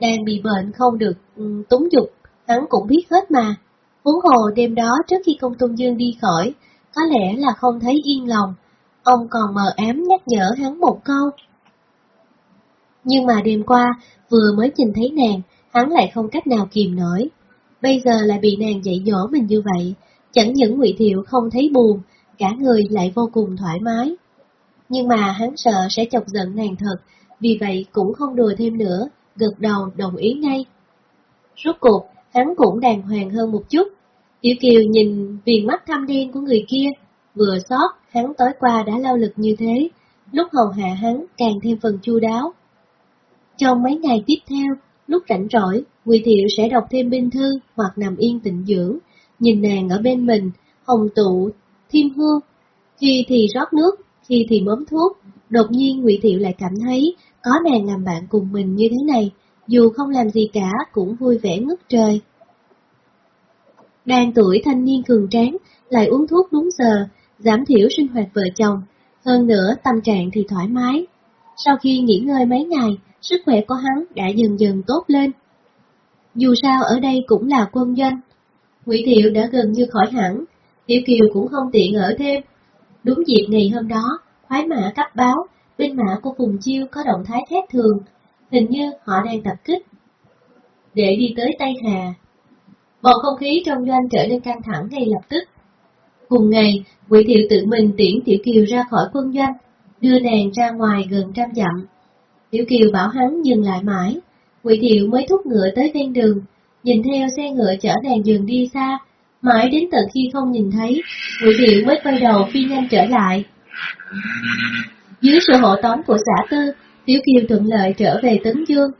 đang bị bệnh không được um, túng dục, hắn cũng biết hết mà. Huống hồ đêm đó trước khi công tôn dương đi khỏi, có lẽ là không thấy yên lòng, ông còn mờ ám nhắc nhở hắn một câu. Nhưng mà đêm qua, vừa mới nhìn thấy nàng, hắn lại không cách nào kìm nổi. Bây giờ lại bị nàng dạy dỗ mình như vậy, chẳng những ngụy Thiệu không thấy buồn, cả người lại vô cùng thoải mái. Nhưng mà hắn sợ sẽ chọc giận nàng thật, vì vậy cũng không đùa thêm nữa, gật đầu đồng ý ngay. Rốt cuộc, hắn cũng đàng hoàng hơn một chút. Tiểu Kiều nhìn viền mắt thăm đen của người kia, vừa xót hắn tối qua đã lao lực như thế, lúc hầu hạ hắn càng thêm phần chu đáo. Trong mấy ngày tiếp theo, lúc rảnh rỗi, Quỳ Thiệu sẽ đọc thêm binh thư hoặc nằm yên tịnh dưỡng, nhìn nàng ở bên mình, hồng tụ, thiêm hương, khi thì rót nước, khi thì mớm thuốc. Đột nhiên Ngụy Thiệu lại cảm thấy có nàng làm bạn cùng mình như thế này, dù không làm gì cả cũng vui vẻ ngất trời. Đang tuổi thanh niên cường tráng, lại uống thuốc đúng giờ, giảm thiểu sinh hoạt vợ chồng, hơn nữa tâm trạng thì thoải mái. Sau khi nghỉ ngơi mấy ngày, sức khỏe của hắn đã dần dần tốt lên. Dù sao ở đây cũng là quân doanh, Ngụy Thiệu đã gần như khỏi hẳn, Tiểu Kiều cũng không tiện ở thêm. Đúng dịp ngày hôm đó, khoái mã cấp báo, binh mã của Phùng Chiêu có động thái khác thường, hình như họ đang tập kích. Để đi tới Tây Hà, bầu không khí trong doanh trở nên căng thẳng ngay lập tức. Cùng ngày, quỷ Thiệu tự mình tiễn Tiểu Kiều ra khỏi quân doanh, đưa nàng ra ngoài gần trăm dặm. Tiểu Kiều bảo hắn dừng lại mãi, quỷ Thiệu mới thúc ngựa tới ven đường, nhìn theo xe ngựa chở nàng dừng đi xa, mãi đến tận khi không nhìn thấy, quỷ Thiệu mới quay đầu phi nhanh trở lại. Dưới sự hộ tống của xã tư, Tiểu Kiều thuận lợi trở về Tấn Dương.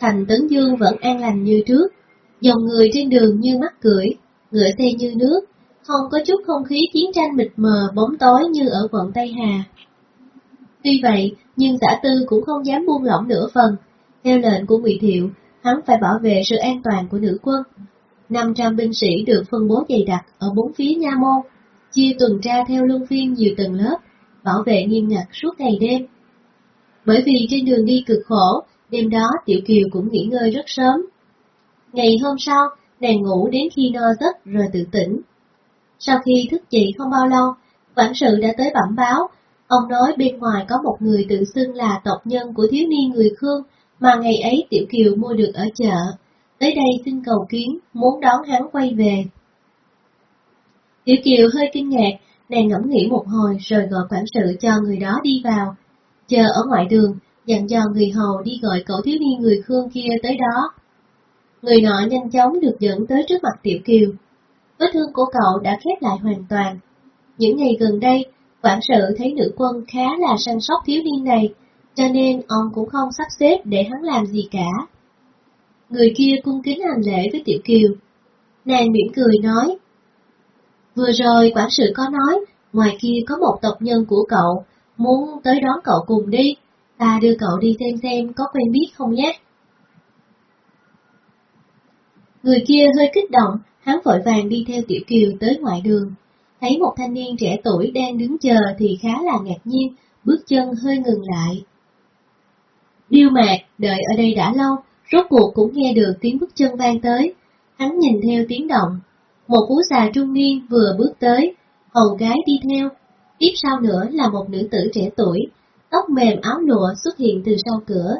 Thành Tấn Dương vẫn an lành như trước, dòng người trên đường như mắt cưỡi, ngựa xe như nước, không có chút không khí chiến tranh mịt mờ bóng tối như ở quận Tây Hà. Tuy vậy, nhưng giả tư cũng không dám buông lỏng nửa phần. Theo lệnh của Ngụy Thiệu, hắn phải bảo vệ sự an toàn của nữ quân. 500 binh sĩ được phân bố dày đặc ở bốn phía nha môn, chia tuần tra theo luân phiên nhiều tầng lớp, bảo vệ nghiêm ngặt suốt ngày đêm. Bởi vì trên đường đi cực khổ, đêm đó Tiểu Kiều cũng nghỉ ngơi rất sớm. Ngày hôm sau, nàng ngủ đến khi no giấc rồi tự tỉnh. Sau khi thức dậy không bao lâu, quản sự đã tới bẩm báo, ông nói bên ngoài có một người tự xưng là tộc nhân của thiếu niên người Khương mà ngày ấy Tiểu Kiều mua được ở chợ, tới đây xin cầu kiến, muốn đón hắn quay về. Tiểu Kiều hơi kinh ngạc, nàng ngẫm nghĩ một hồi rồi gọi quản sự cho người đó đi vào. Chờ ở ngoại đường, dặn dò người hầu đi gọi cậu thiếu niên người Khương kia tới đó. Người nọ nhanh chóng được dẫn tới trước mặt Tiểu Kiều. Vết thương của cậu đã khép lại hoàn toàn. Những ngày gần đây, quản sự thấy nữ quân khá là săn sóc thiếu niên này, cho nên ông cũng không sắp xếp để hắn làm gì cả. Người kia cung kính hành lễ với Tiểu Kiều. Nàng mỉm cười nói, Vừa rồi quản sự có nói, ngoài kia có một tộc nhân của cậu, muốn tới đón cậu cùng đi, ta đưa cậu đi xem xem có quen biết không nhé. Người kia hơi kích động, hắn vội vàng đi theo Tiểu Kiều tới ngoại đường. Thấy một thanh niên trẻ tuổi đang đứng chờ thì khá là ngạc nhiên, bước chân hơi ngừng lại. Điêu mạc, đợi ở đây đã lâu, rốt cuộc cũng nghe được tiếng bước chân vang tới. Hắn nhìn theo tiếng động. Một phú già trung niên vừa bước tới, hầu gái đi theo. Tiếp sau nữa là một nữ tử trẻ tuổi, tóc mềm áo lụa xuất hiện từ sau cửa.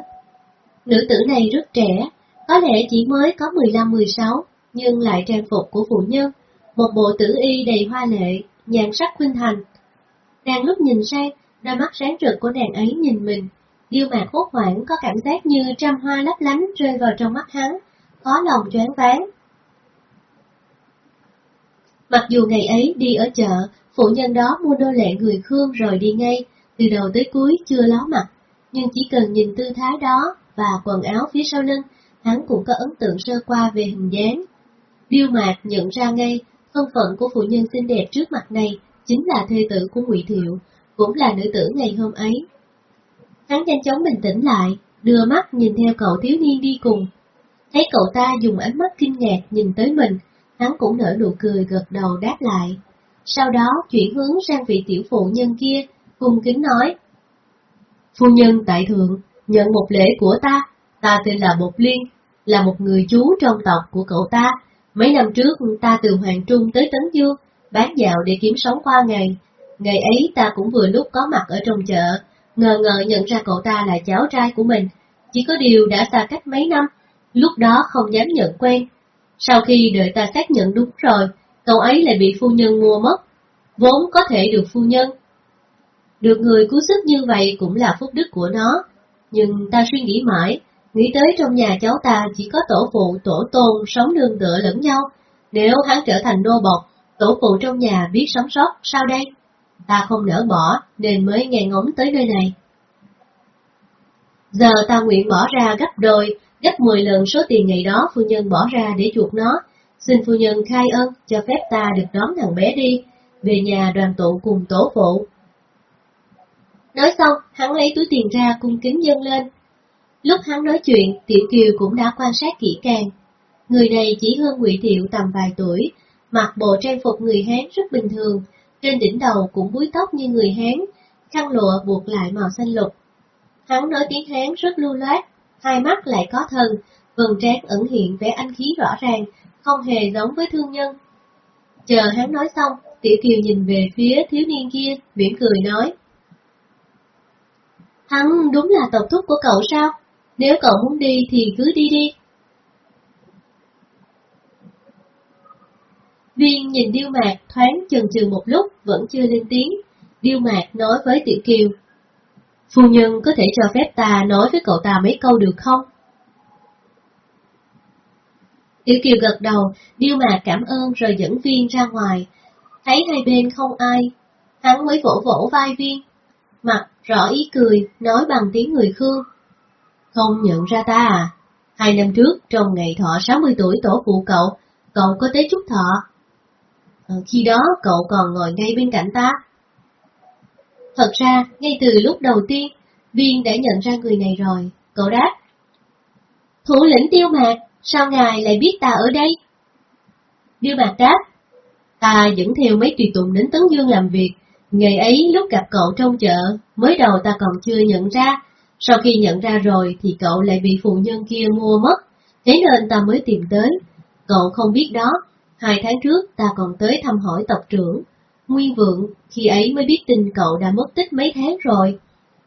Nữ tử này rất trẻ, có lẽ chỉ mới có 15-16, nhưng lại trang phục của phụ nhân, một bộ tử y đầy hoa lệ, nhan sắc khuynh thành. Đang lúc nhìn sang, đôi mắt sáng rực của nàng ấy nhìn mình, điêu mạc hốt hoảng có cảm giác như trăm hoa lấp lánh rơi vào trong mắt hắn, khó lòng choáng váng. Mặc dù ngày ấy đi ở chợ, phụ nhân đó mua đôi lệ người Khương rồi đi ngay, từ đầu tới cuối chưa ló mặt, nhưng chỉ cần nhìn tư thái đó và quần áo phía sau lưng, hắn cũng có ấn tượng sơ qua về hình dáng. Điêu mạc nhận ra ngay, thân phận của phụ nhân xinh đẹp trước mặt này chính là thê tử của Ngụy Thiệu, cũng là nữ tử ngày hôm ấy. Hắn nhanh chóng bình tĩnh lại, đưa mắt nhìn theo cậu thiếu niên đi cùng. Thấy cậu ta dùng ánh mắt kinh ngạc nhìn tới mình, hắn cũng nở nụ cười gật đầu đáp lại. Sau đó chuyển hướng sang vị tiểu phụ nhân kia, cung kính nói. Phu nhân tại thượng, nhận một lễ của ta, ta tên là Bột Liên, là một người chú trong tộc của cậu ta. Mấy năm trước ta từ Hoàng Trung tới Tấn Dương, bán dạo để kiếm sống qua ngày. Ngày ấy ta cũng vừa lúc có mặt ở trong chợ, ngờ ngờ nhận ra cậu ta là cháu trai của mình. Chỉ có điều đã xa cách mấy năm, lúc đó không dám nhận quen. Sau khi đợi ta xác nhận đúng rồi, cậu ấy lại bị phu nhân mua mất. Vốn có thể được phu nhân. Được người cứu sức như vậy cũng là phúc đức của nó. Nhưng ta suy nghĩ mãi, nghĩ tới trong nhà cháu ta chỉ có tổ phụ, tổ tôn sống nương tựa lẫn nhau. Nếu hắn trở thành nô bộc, tổ phụ trong nhà biết sống sót, sao đây? Ta không nỡ bỏ, nên mới nghe ngóng tới nơi này. Giờ ta nguyện bỏ ra gấp đôi, gấp 10 lần số tiền ngày đó phu nhân bỏ ra để chuộc nó. Xin phu nhân khai ơn, cho phép ta được đón thằng bé đi, về nhà đoàn tụ cùng tổ phụ. Nói xong, hắn lấy túi tiền ra cung kính dâng lên. Lúc hắn nói chuyện, Tiểu Kiều cũng đã quan sát kỹ càng. Người này chỉ hơn Ngụy Thiệu tầm vài tuổi, mặc bộ trang phục người Hán rất bình thường, trên đỉnh đầu cũng búi tóc như người Hán, khăn lụa buộc lại màu xanh lục. Hắn nói tiếng Hán rất lưu loát, hai mắt lại có thần, vầng trán ẩn hiện vẻ anh khí rõ ràng, không hề giống với thương nhân. Chờ hắn nói xong, Tiểu Kiều nhìn về phía thiếu niên kia, mỉm cười nói. Hắn đúng là tộc thúc của cậu sao? Nếu cậu muốn đi thì cứ đi đi. Viên nhìn Điêu Mạc thoáng chần chừ một lúc vẫn chưa lên tiếng. Điêu Mạc nói với Tiểu Kiều. Phu nhân có thể cho phép ta nói với cậu ta mấy câu được không? Tiểu Kiều gật đầu, Điêu Mạc cảm ơn rồi dẫn Viên ra ngoài. Thấy hai bên không ai, hắn mới vỗ vỗ vai Viên. Mặt rõ ý cười, nói bằng tiếng người Khương. Không nhận ra ta à? Hai năm trước, trong ngày thọ 60 tuổi tổ phụ cậu, cậu có tới chúc thọ. Ờ, khi đó cậu còn ngồi ngay bên cạnh ta. Thật ra, ngay từ lúc đầu tiên, Viên đã nhận ra người này rồi, cậu đáp. Thủ lĩnh tiêu mạc, sao ngài lại biết ta ở đây? Tiêu mạc đáp, ta dẫn theo mấy tùy tùng đến Tấn Dương làm việc, ngày ấy lúc gặp cậu trong chợ, mới đầu ta còn chưa nhận ra, sau khi nhận ra rồi thì cậu lại bị phụ nhân kia mua mất, thế nên ta mới tìm tới. Cậu không biết đó, hai tháng trước ta còn tới thăm hỏi tộc trưởng. Nguyên vượng, khi ấy mới biết tin cậu đã mất tích mấy tháng rồi.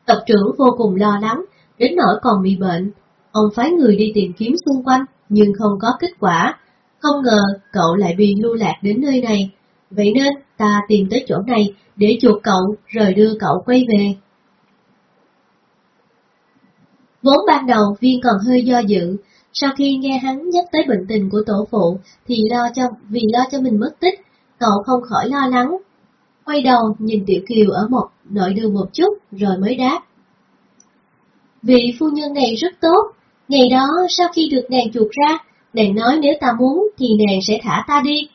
Tộc trưởng vô cùng lo lắng, đến nỗi còn bị bệnh. Ông phái người đi tìm kiếm xung quanh, nhưng không có kết quả. Không ngờ cậu lại bị lưu lạc đến nơi này. Vậy nên ta tìm tới chỗ này để chuộc cậu rồi đưa cậu quay về. Vốn ban đầu viên còn hơi do dự, sau khi nghe hắn nhắc tới bệnh tình của tổ phụ thì lo cho vì lo cho mình mất tích, cậu không khỏi lo lắng. Quay đầu nhìn Tiểu Kiều ở một nội đường một chút rồi mới đáp. Vị phu nhân này rất tốt, ngày đó sau khi được nàng chuột ra, nàng nói nếu ta muốn thì nàng sẽ thả ta đi.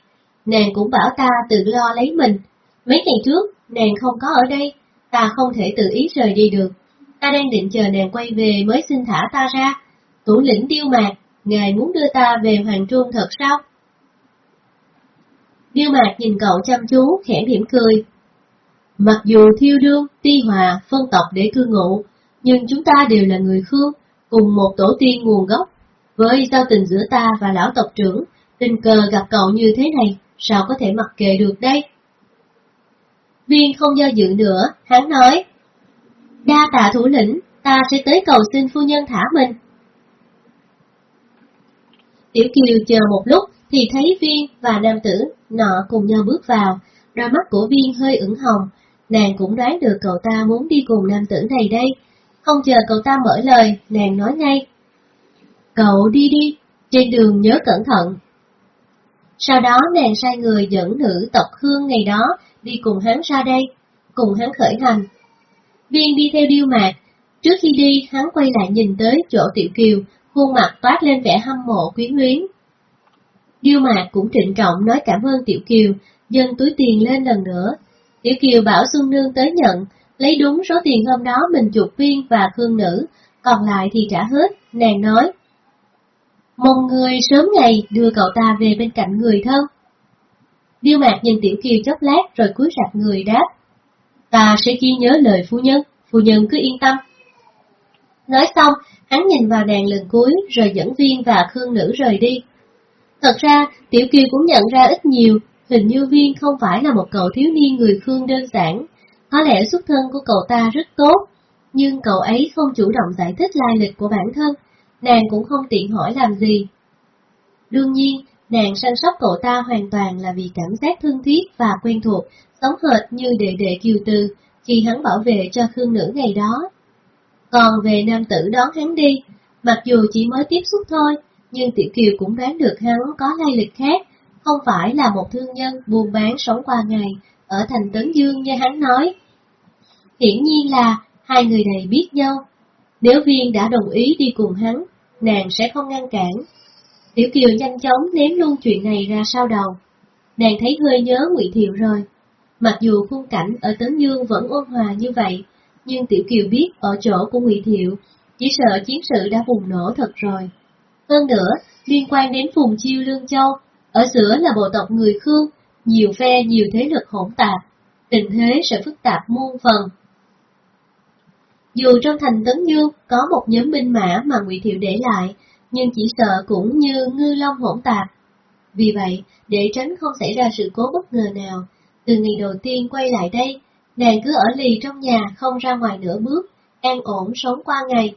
Nàng cũng bảo ta tự lo lấy mình. Mấy ngày trước, nàng không có ở đây, ta không thể tự ý rời đi được. Ta đang định chờ nàng quay về mới xin thả ta ra. Thủ lĩnh Điêu Mạc, ngài muốn đưa ta về Hoàng Trung thật sao? Điêu Mạc nhìn cậu chăm chú, khẽ mỉm cười. Mặc dù thiêu đương, ti hòa, phân tộc để cư ngụ, nhưng chúng ta đều là người Khương, cùng một tổ tiên nguồn gốc. Với giao tình giữa ta và lão tộc trưởng, tình cờ gặp cậu như thế này, sao có thể mặc kệ được đây? Viên không do dự nữa, hắn nói, Đa tạ thủ lĩnh, ta sẽ tới cầu xin phu nhân thả mình. Tiểu Kiều chờ một lúc thì thấy Viên và nam tử nọ cùng nhau bước vào, đôi mắt của Viên hơi ửng hồng, nàng cũng đoán được cậu ta muốn đi cùng nam tử này đây. Không chờ cậu ta mở lời, nàng nói ngay. Cậu đi đi, trên đường nhớ cẩn thận. Sau đó nàng sai người dẫn nữ tộc Hương ngày đó đi cùng hắn ra đây, cùng hắn khởi hành. Viên đi theo điêu mạc, trước khi đi hắn quay lại nhìn tới chỗ tiểu kiều, khuôn mặt toát lên vẻ hâm mộ quyến luyến. Điêu mạc cũng trịnh trọng nói cảm ơn tiểu kiều, dâng túi tiền lên lần nữa. Tiểu kiều bảo Xuân Nương tới nhận, lấy đúng số tiền hôm đó mình chuột viên và khương nữ, còn lại thì trả hết, nàng nói. Mong người sớm ngày đưa cậu ta về bên cạnh người thân. Điêu mạc nhìn tiểu kiều chốc lát rồi cúi rạp người đáp. Ta sẽ ghi nhớ lời phu nhân, phu nhân cứ yên tâm. Nói xong, hắn nhìn vào đèn lần cuối rồi dẫn viên và khương nữ rời đi. Thật ra, Tiểu Kiều cũng nhận ra ít nhiều, hình như viên không phải là một cậu thiếu niên người khương đơn giản. Có lẽ xuất thân của cậu ta rất tốt, nhưng cậu ấy không chủ động giải thích lai lịch của bản thân, nàng cũng không tiện hỏi làm gì. Đương nhiên, nàng săn sóc cậu ta hoàn toàn là vì cảm giác thương thiết và quen thuộc, giống hệt như đệ đệ Kiều Từ khi hắn bảo vệ cho Khương Nữ ngày đó. Còn về nam tử đón hắn đi, mặc dù chỉ mới tiếp xúc thôi, nhưng Tiểu Kiều cũng đoán được hắn có lai lịch khác, không phải là một thương nhân buôn bán sống qua ngày ở thành Tấn Dương như hắn nói. Hiển nhiên là hai người này biết nhau, nếu Viên đã đồng ý đi cùng hắn, nàng sẽ không ngăn cản. Tiểu Kiều nhanh chóng ném luôn chuyện này ra sau đầu. Nàng thấy hơi nhớ Ngụy Thiệu rồi. Mặc dù khung cảnh ở Tấn Dương vẫn ôn hòa như vậy, nhưng Tiểu Kiều biết ở chỗ của Ngụy Thiệu, chỉ sợ chiến sự đã bùng nổ thật rồi. Hơn nữa, liên quan đến vùng chiêu Lương Châu, ở giữa là bộ tộc người Khương, nhiều phe nhiều thế lực hỗn tạp, tình thế sẽ phức tạp muôn phần. Dù trong thành Tấn Dương có một nhóm binh mã mà Ngụy Thiệu để lại, nhưng chỉ sợ cũng như ngư long hỗn tạp. Vì vậy, để tránh không xảy ra sự cố bất ngờ nào, từ ngày đầu tiên quay lại đây, nàng cứ ở lì trong nhà không ra ngoài nửa bước, an ổn sống qua ngày.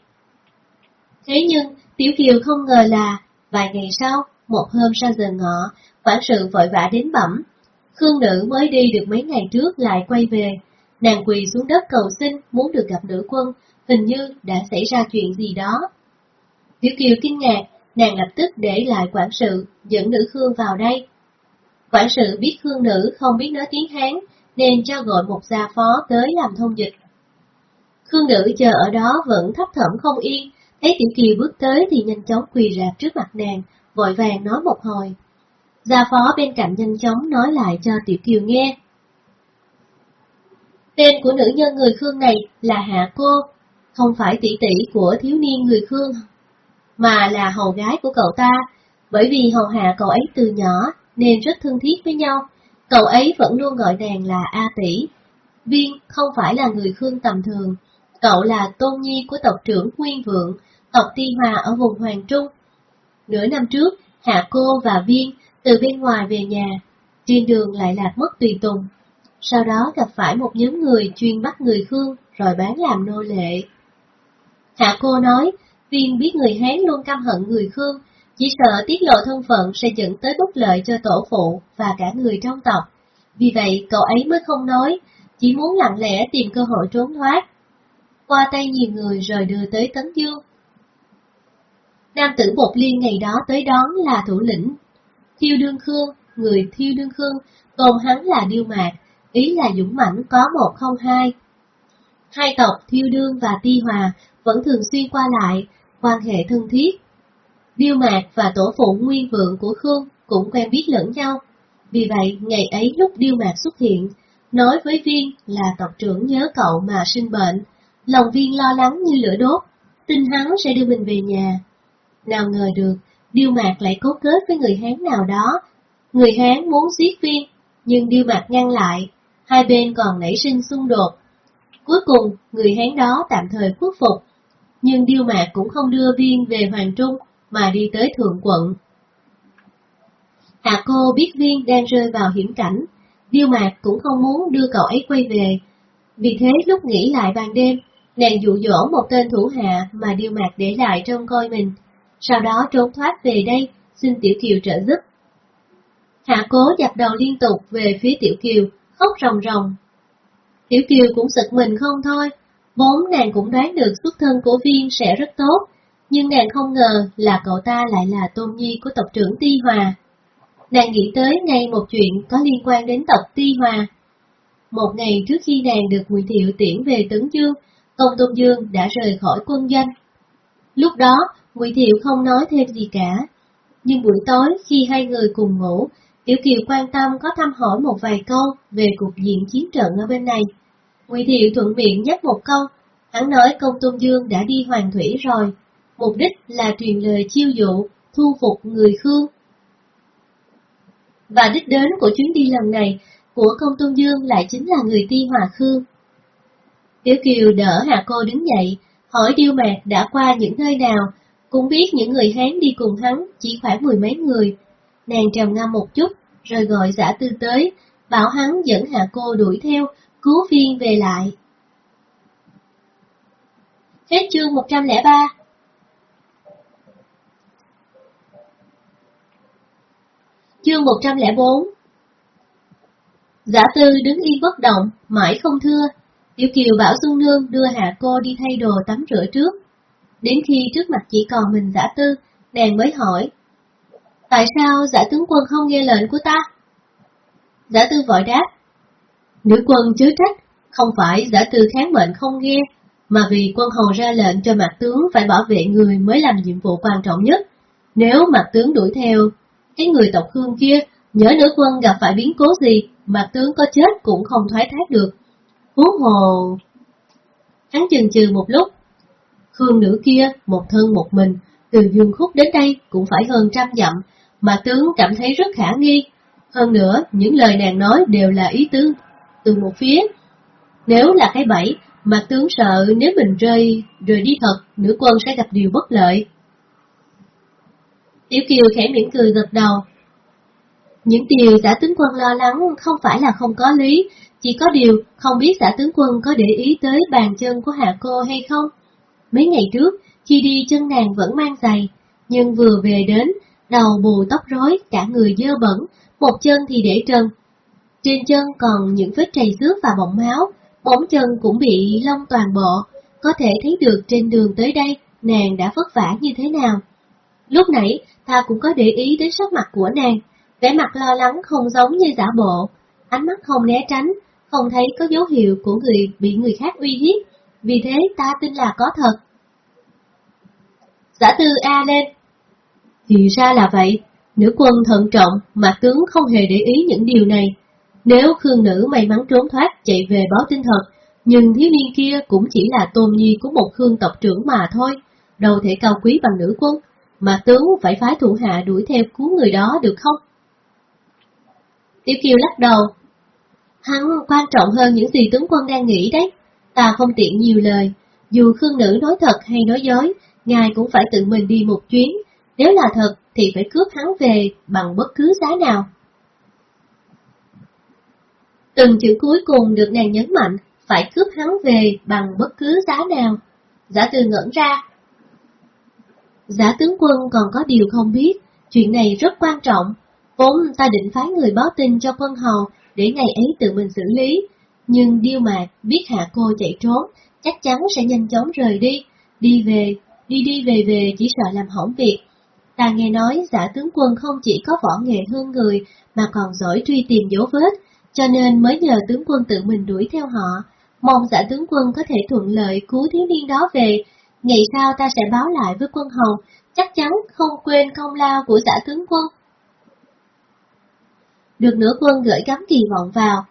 Thế nhưng, Tiểu Kiều không ngờ là, vài ngày sau, một hôm sau giờ ngọ, quản sự vội vã đến bẩm. Khương nữ mới đi được mấy ngày trước lại quay về, nàng quỳ xuống đất cầu xin muốn được gặp nữ quân, hình như đã xảy ra chuyện gì đó. Tiểu Kiều kinh ngạc, nàng lập tức để lại quản sự, dẫn nữ Khương vào đây. Quản sự biết Khương nữ không biết nói tiếng Hán, nên cho gọi một gia phó tới làm thông dịch. Khương nữ chờ ở đó vẫn thấp thỏm không yên, thấy Tiểu Kiều bước tới thì nhanh chóng quỳ rạp trước mặt nàng, vội vàng nói một hồi. Gia phó bên cạnh nhanh chóng nói lại cho Tiểu Kiều nghe. Tên của nữ nhân người Khương này là Hạ Cô, không phải tỷ tỷ của thiếu niên người Khương, mà là hầu gái của cậu ta, bởi vì hầu hạ cậu ấy từ nhỏ nên rất thân thiết với nhau. Cậu ấy vẫn luôn gọi nàng là A tỷ. Viên không phải là người Khương tầm thường, cậu là tôn nhi của tộc trưởng Nguyên Vượng, tộc Ti Hòa ở vùng Hoàng Trung. Nửa năm trước, Hạ Cô và Viên từ bên ngoài về nhà, trên đường lại lạc mất tùy tùng. Sau đó gặp phải một nhóm người chuyên bắt người Khương rồi bán làm nô lệ. Hạ Cô nói, Viên biết người Hán luôn căm hận người Khương, chỉ sợ tiết lộ thân phận sẽ dẫn tới bất lợi cho tổ phụ và cả người trong tộc. Vì vậy cậu ấy mới không nói, chỉ muốn lặng lẽ tìm cơ hội trốn thoát. Qua tay nhiều người rồi đưa tới Tấn Dương. Nam tử Bột Liên ngày đó tới đón là thủ lĩnh. Thiêu Đương Khương, người Thiêu Đương Khương, tôn hắn là Điêu Mạc, ý là dũng mãnh có một không hai. Hai tộc Thiêu Đương và Ti Hòa vẫn thường xuyên qua lại, quan hệ thân thiết. Điêu Mạc và tổ phụ Nguyên Vượng của Khương cũng quen biết lẫn nhau. Vì vậy, ngày ấy lúc Điêu Mạc xuất hiện, nói với Viên là tộc trưởng nhớ cậu mà sinh bệnh, lòng Viên lo lắng như lửa đốt, tin hắn sẽ đưa mình về nhà. Nào ngờ được, Điêu Mạc lại cố kết với người Hán nào đó. Người Hán muốn giết Viên, nhưng Điêu Mạc ngăn lại, hai bên còn nảy sinh xung đột. Cuối cùng, người Hán đó tạm thời khuất phục, nhưng Điêu Mạc cũng không đưa Viên về Hoàng Trung, mà đi tới Thượng Quận. Hạ cô biết Viên đang rơi vào hiểm cảnh, Điêu Mạc cũng không muốn đưa cậu ấy quay về. Vì thế lúc nghỉ lại ban đêm, nàng dụ dỗ một tên thủ hạ mà Điêu Mạc để lại trong coi mình, sau đó trốn thoát về đây, xin Tiểu Kiều trợ giúp. Hạ cố dập đầu liên tục về phía Tiểu Kiều, khóc ròng ròng. Tiểu Kiều cũng sực mình không thôi, vốn nàng cũng đoán được xuất thân của viên sẽ rất tốt, nhưng nàng không ngờ là cậu ta lại là tôn nhi của tộc trưởng Ti Hòa. Nàng nghĩ tới ngay một chuyện có liên quan đến tộc Ti Hòa. Một ngày trước khi nàng được Nguyễn Thiệu tiễn về Tấn Dương, Công Tôn Dương đã rời khỏi quân doanh. Lúc đó, Nguyễn Thiệu không nói thêm gì cả. Nhưng buổi tối khi hai người cùng ngủ, Tiểu Kiều quan tâm có thăm hỏi một vài câu về cuộc diện chiến trận ở bên này. Ngụy Thiệu thuận miệng nhắc một câu, hắn nói công tôn dương đã đi hoàng thủy rồi, mục đích là truyền lời chiêu dụ, thu phục người Khương. Và đích đến của chuyến đi lần này của công tôn dương lại chính là người ti hòa Khương. Tiểu Kiều đỡ Hạ Cô đứng dậy, hỏi Điêu Mạc đã qua những nơi nào, cũng biết những người Hán đi cùng hắn chỉ khoảng mười mấy người. Nàng trầm ngâm một chút, rồi gọi giả tư tới, bảo hắn dẫn Hạ Cô đuổi theo, cứu viên về lại. Hết chương 103 Chương 104 Giả tư đứng yên bất động, mãi không thưa. Tiểu Kiều bảo Xuân Nương đưa Hạ Cô đi thay đồ tắm rửa trước. Đến khi trước mặt chỉ còn mình giả tư, nàng mới hỏi. Tại sao giả tướng quân không nghe lệnh của ta? Giả tư vội đáp. Nữ quân chớ trách, không phải giả tư kháng mệnh không nghe, mà vì quân hầu ra lệnh cho mặt tướng phải bảo vệ người mới làm nhiệm vụ quan trọng nhất. Nếu mặt tướng đuổi theo cái người tộc Khương kia, nhớ nữ quân gặp phải biến cố gì, mặt tướng có chết cũng không thoái thác được. Huống hồ... Hắn chừng chừ một lúc. Khương nữ kia, một thân một mình, từ Dương Khúc đến đây cũng phải hơn trăm dặm, mà tướng cảm thấy rất khả nghi. Hơn nữa, những lời nàng nói đều là ý tứ từ một phía. Nếu là cái bẫy, mà tướng sợ nếu mình rơi, rồi đi thật, nữ quân sẽ gặp điều bất lợi. Tiểu Kiều khẽ mỉm cười gật đầu. Những điều giả tướng quân lo lắng không phải là không có lý, chỉ có điều không biết giả tướng quân có để ý tới bàn chân của hạ cô hay không. Mấy ngày trước, khi đi chân nàng vẫn mang giày, nhưng vừa về đến, đầu bù tóc rối, cả người dơ bẩn, một chân thì để trần. Trên chân còn những vết trầy xước và bọng máu, bóng chân cũng bị lông toàn bộ, có thể thấy được trên đường tới đây nàng đã vất vả như thế nào. Lúc nãy, ta cũng có để ý đến sắc mặt của nàng, vẻ mặt lo lắng không giống như giả bộ, ánh mắt không né tránh, không thấy có dấu hiệu của người bị người khác uy hiếp, vì thế ta tin là có thật. Giả tư A lên. Thì ra là vậy, nữ quân thận trọng mà tướng không hề để ý những điều này. Nếu Khương Nữ may mắn trốn thoát chạy về báo tin thật, nhưng thiếu niên kia cũng chỉ là tôn nhi của một Khương tộc trưởng mà thôi, đâu thể cao quý bằng nữ quân, mà tướng phải phái thủ hạ đuổi theo cứu người đó được không? Tiểu Kiều lắc đầu. Hắn quan trọng hơn những gì tướng quân đang nghĩ đấy, ta không tiện nhiều lời, dù Khương Nữ nói thật hay nói dối, ngài cũng phải tự mình đi một chuyến, nếu là thật thì phải cướp hắn về bằng bất cứ giá nào. Từng chữ cuối cùng được nàng nhấn mạnh, phải cướp hắn về bằng bất cứ giá nào. Giả từ ngẩn ra. Giả tướng quân còn có điều không biết, chuyện này rất quan trọng. Vốn ta định phái người báo tin cho quân hầu để ngày ấy tự mình xử lý, nhưng Điêu Mạc biết hạ cô chạy trốn, chắc chắn sẽ nhanh chóng rời đi, đi về, đi đi về về chỉ sợ làm hỏng việc. Ta nghe nói giả tướng quân không chỉ có võ nghệ hơn người, mà còn giỏi truy tìm dấu vết, cho nên mới nhờ tướng quân tự mình đuổi theo họ, mong giả tướng quân có thể thuận lợi cứu thiếu niên đó về, ngày sau ta sẽ báo lại với quân hầu, chắc chắn không quên công lao của giả tướng quân. Được nửa quân gửi gắm kỳ vọng vào.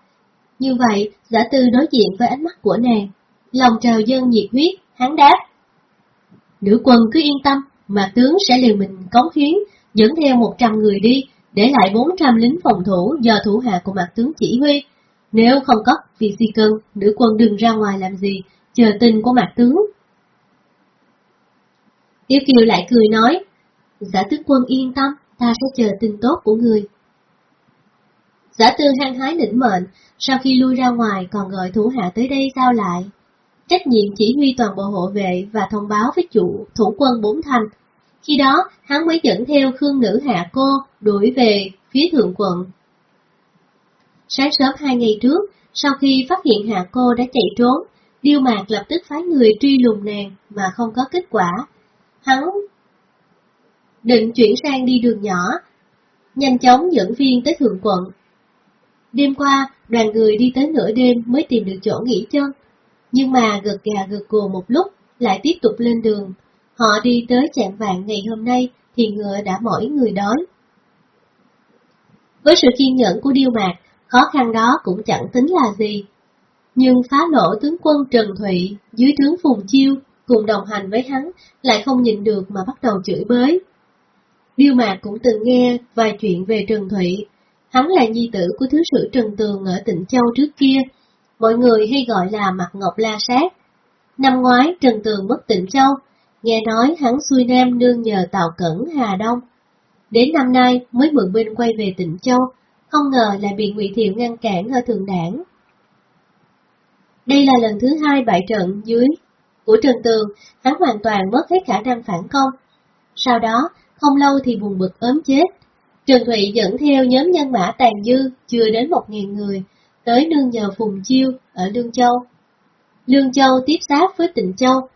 Như vậy, giả tư đối diện với ánh mắt của nàng. Lòng trào dân nhiệt huyết, hắn đáp. Nữ quân cứ yên tâm, mà tướng sẽ liều mình cống hiến, dẫn theo một trăm người đi, để lại 400 lính phòng thủ do thủ hạ của mặt tướng chỉ huy. Nếu không có việc gì cần, nữ quân đừng ra ngoài làm gì, chờ tin của mặt tướng. Tiêu Kiều lại cười nói, giả tướng quân yên tâm, ta sẽ chờ tin tốt của người. Giả tư hăng hái lĩnh mệnh, sau khi lui ra ngoài còn gọi thủ hạ tới đây giao lại. Trách nhiệm chỉ huy toàn bộ hộ vệ và thông báo với chủ thủ quân bốn thành. Khi đó, hắn mới dẫn theo Khương Nữ Hạ Cô đuổi về phía thượng quận. Sáng sớm hai ngày trước, sau khi phát hiện Hạ Cô đã chạy trốn, Điêu Mạc lập tức phái người truy lùng nàng mà không có kết quả. Hắn định chuyển sang đi đường nhỏ, nhanh chóng dẫn viên tới thượng quận. Đêm qua, đoàn người đi tới nửa đêm mới tìm được chỗ nghỉ chân, nhưng mà gật gà gật gù một lúc lại tiếp tục lên đường. Họ đi tới chạm vạn ngày hôm nay thì ngựa đã mỏi người đói. Với sự kiên nhẫn của Điêu Mạc, khó khăn đó cũng chẳng tính là gì. Nhưng phá lỗ tướng quân Trần Thụy dưới tướng Phùng Chiêu cùng đồng hành với hắn lại không nhìn được mà bắt đầu chửi bới. Điêu Mạc cũng từng nghe vài chuyện về Trần Thụy. Hắn là nhi tử của thứ sử Trần Tường ở tỉnh Châu trước kia, mọi người hay gọi là Mặt Ngọc La Sát. Năm ngoái Trần Tường mất tỉnh Châu, nghe nói hắn xuôi Nam nương nhờ Tàu Cẩn Hà Đông. Đến năm nay mới mượn binh quay về tỉnh Châu, không ngờ lại bị Ngụy Thiệu ngăn cản ở thượng đảng. Đây là lần thứ hai bại trận dưới của Trần Tường, hắn hoàn toàn mất hết khả năng phản công. Sau đó, không lâu thì buồn bực ốm chết. Trần Thụy dẫn theo nhóm nhân mã tàn dư chưa đến một nghìn người, tới nương nhờ Phùng Chiêu ở Lương Châu. Lương Châu tiếp giáp với Tịnh Châu.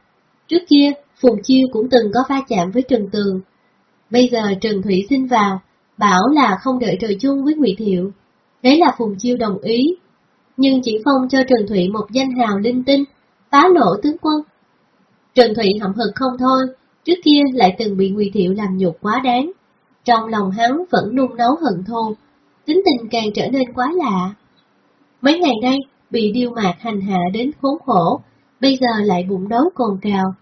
Trước kia, Phùng Chiêu cũng từng có va chạm với Trần Tường. Bây giờ Trần Thủy xin vào, bảo là không đợi trời chung với Ngụy Thiệu. Thế là Phùng Chiêu đồng ý, nhưng chỉ phong cho Trần Thủy một danh hào linh tinh, phá lộ tướng quân. Trần Thủy hậm hực không thôi, trước kia lại từng bị Ngụy Thiệu làm nhục quá đáng. Trong lòng hắn vẫn nung nấu hận thù, tính tình càng trở nên quá lạ. Mấy ngày nay, bị điêu mạc hành hạ đến khốn khổ, bây giờ lại bụng đói cồn cào.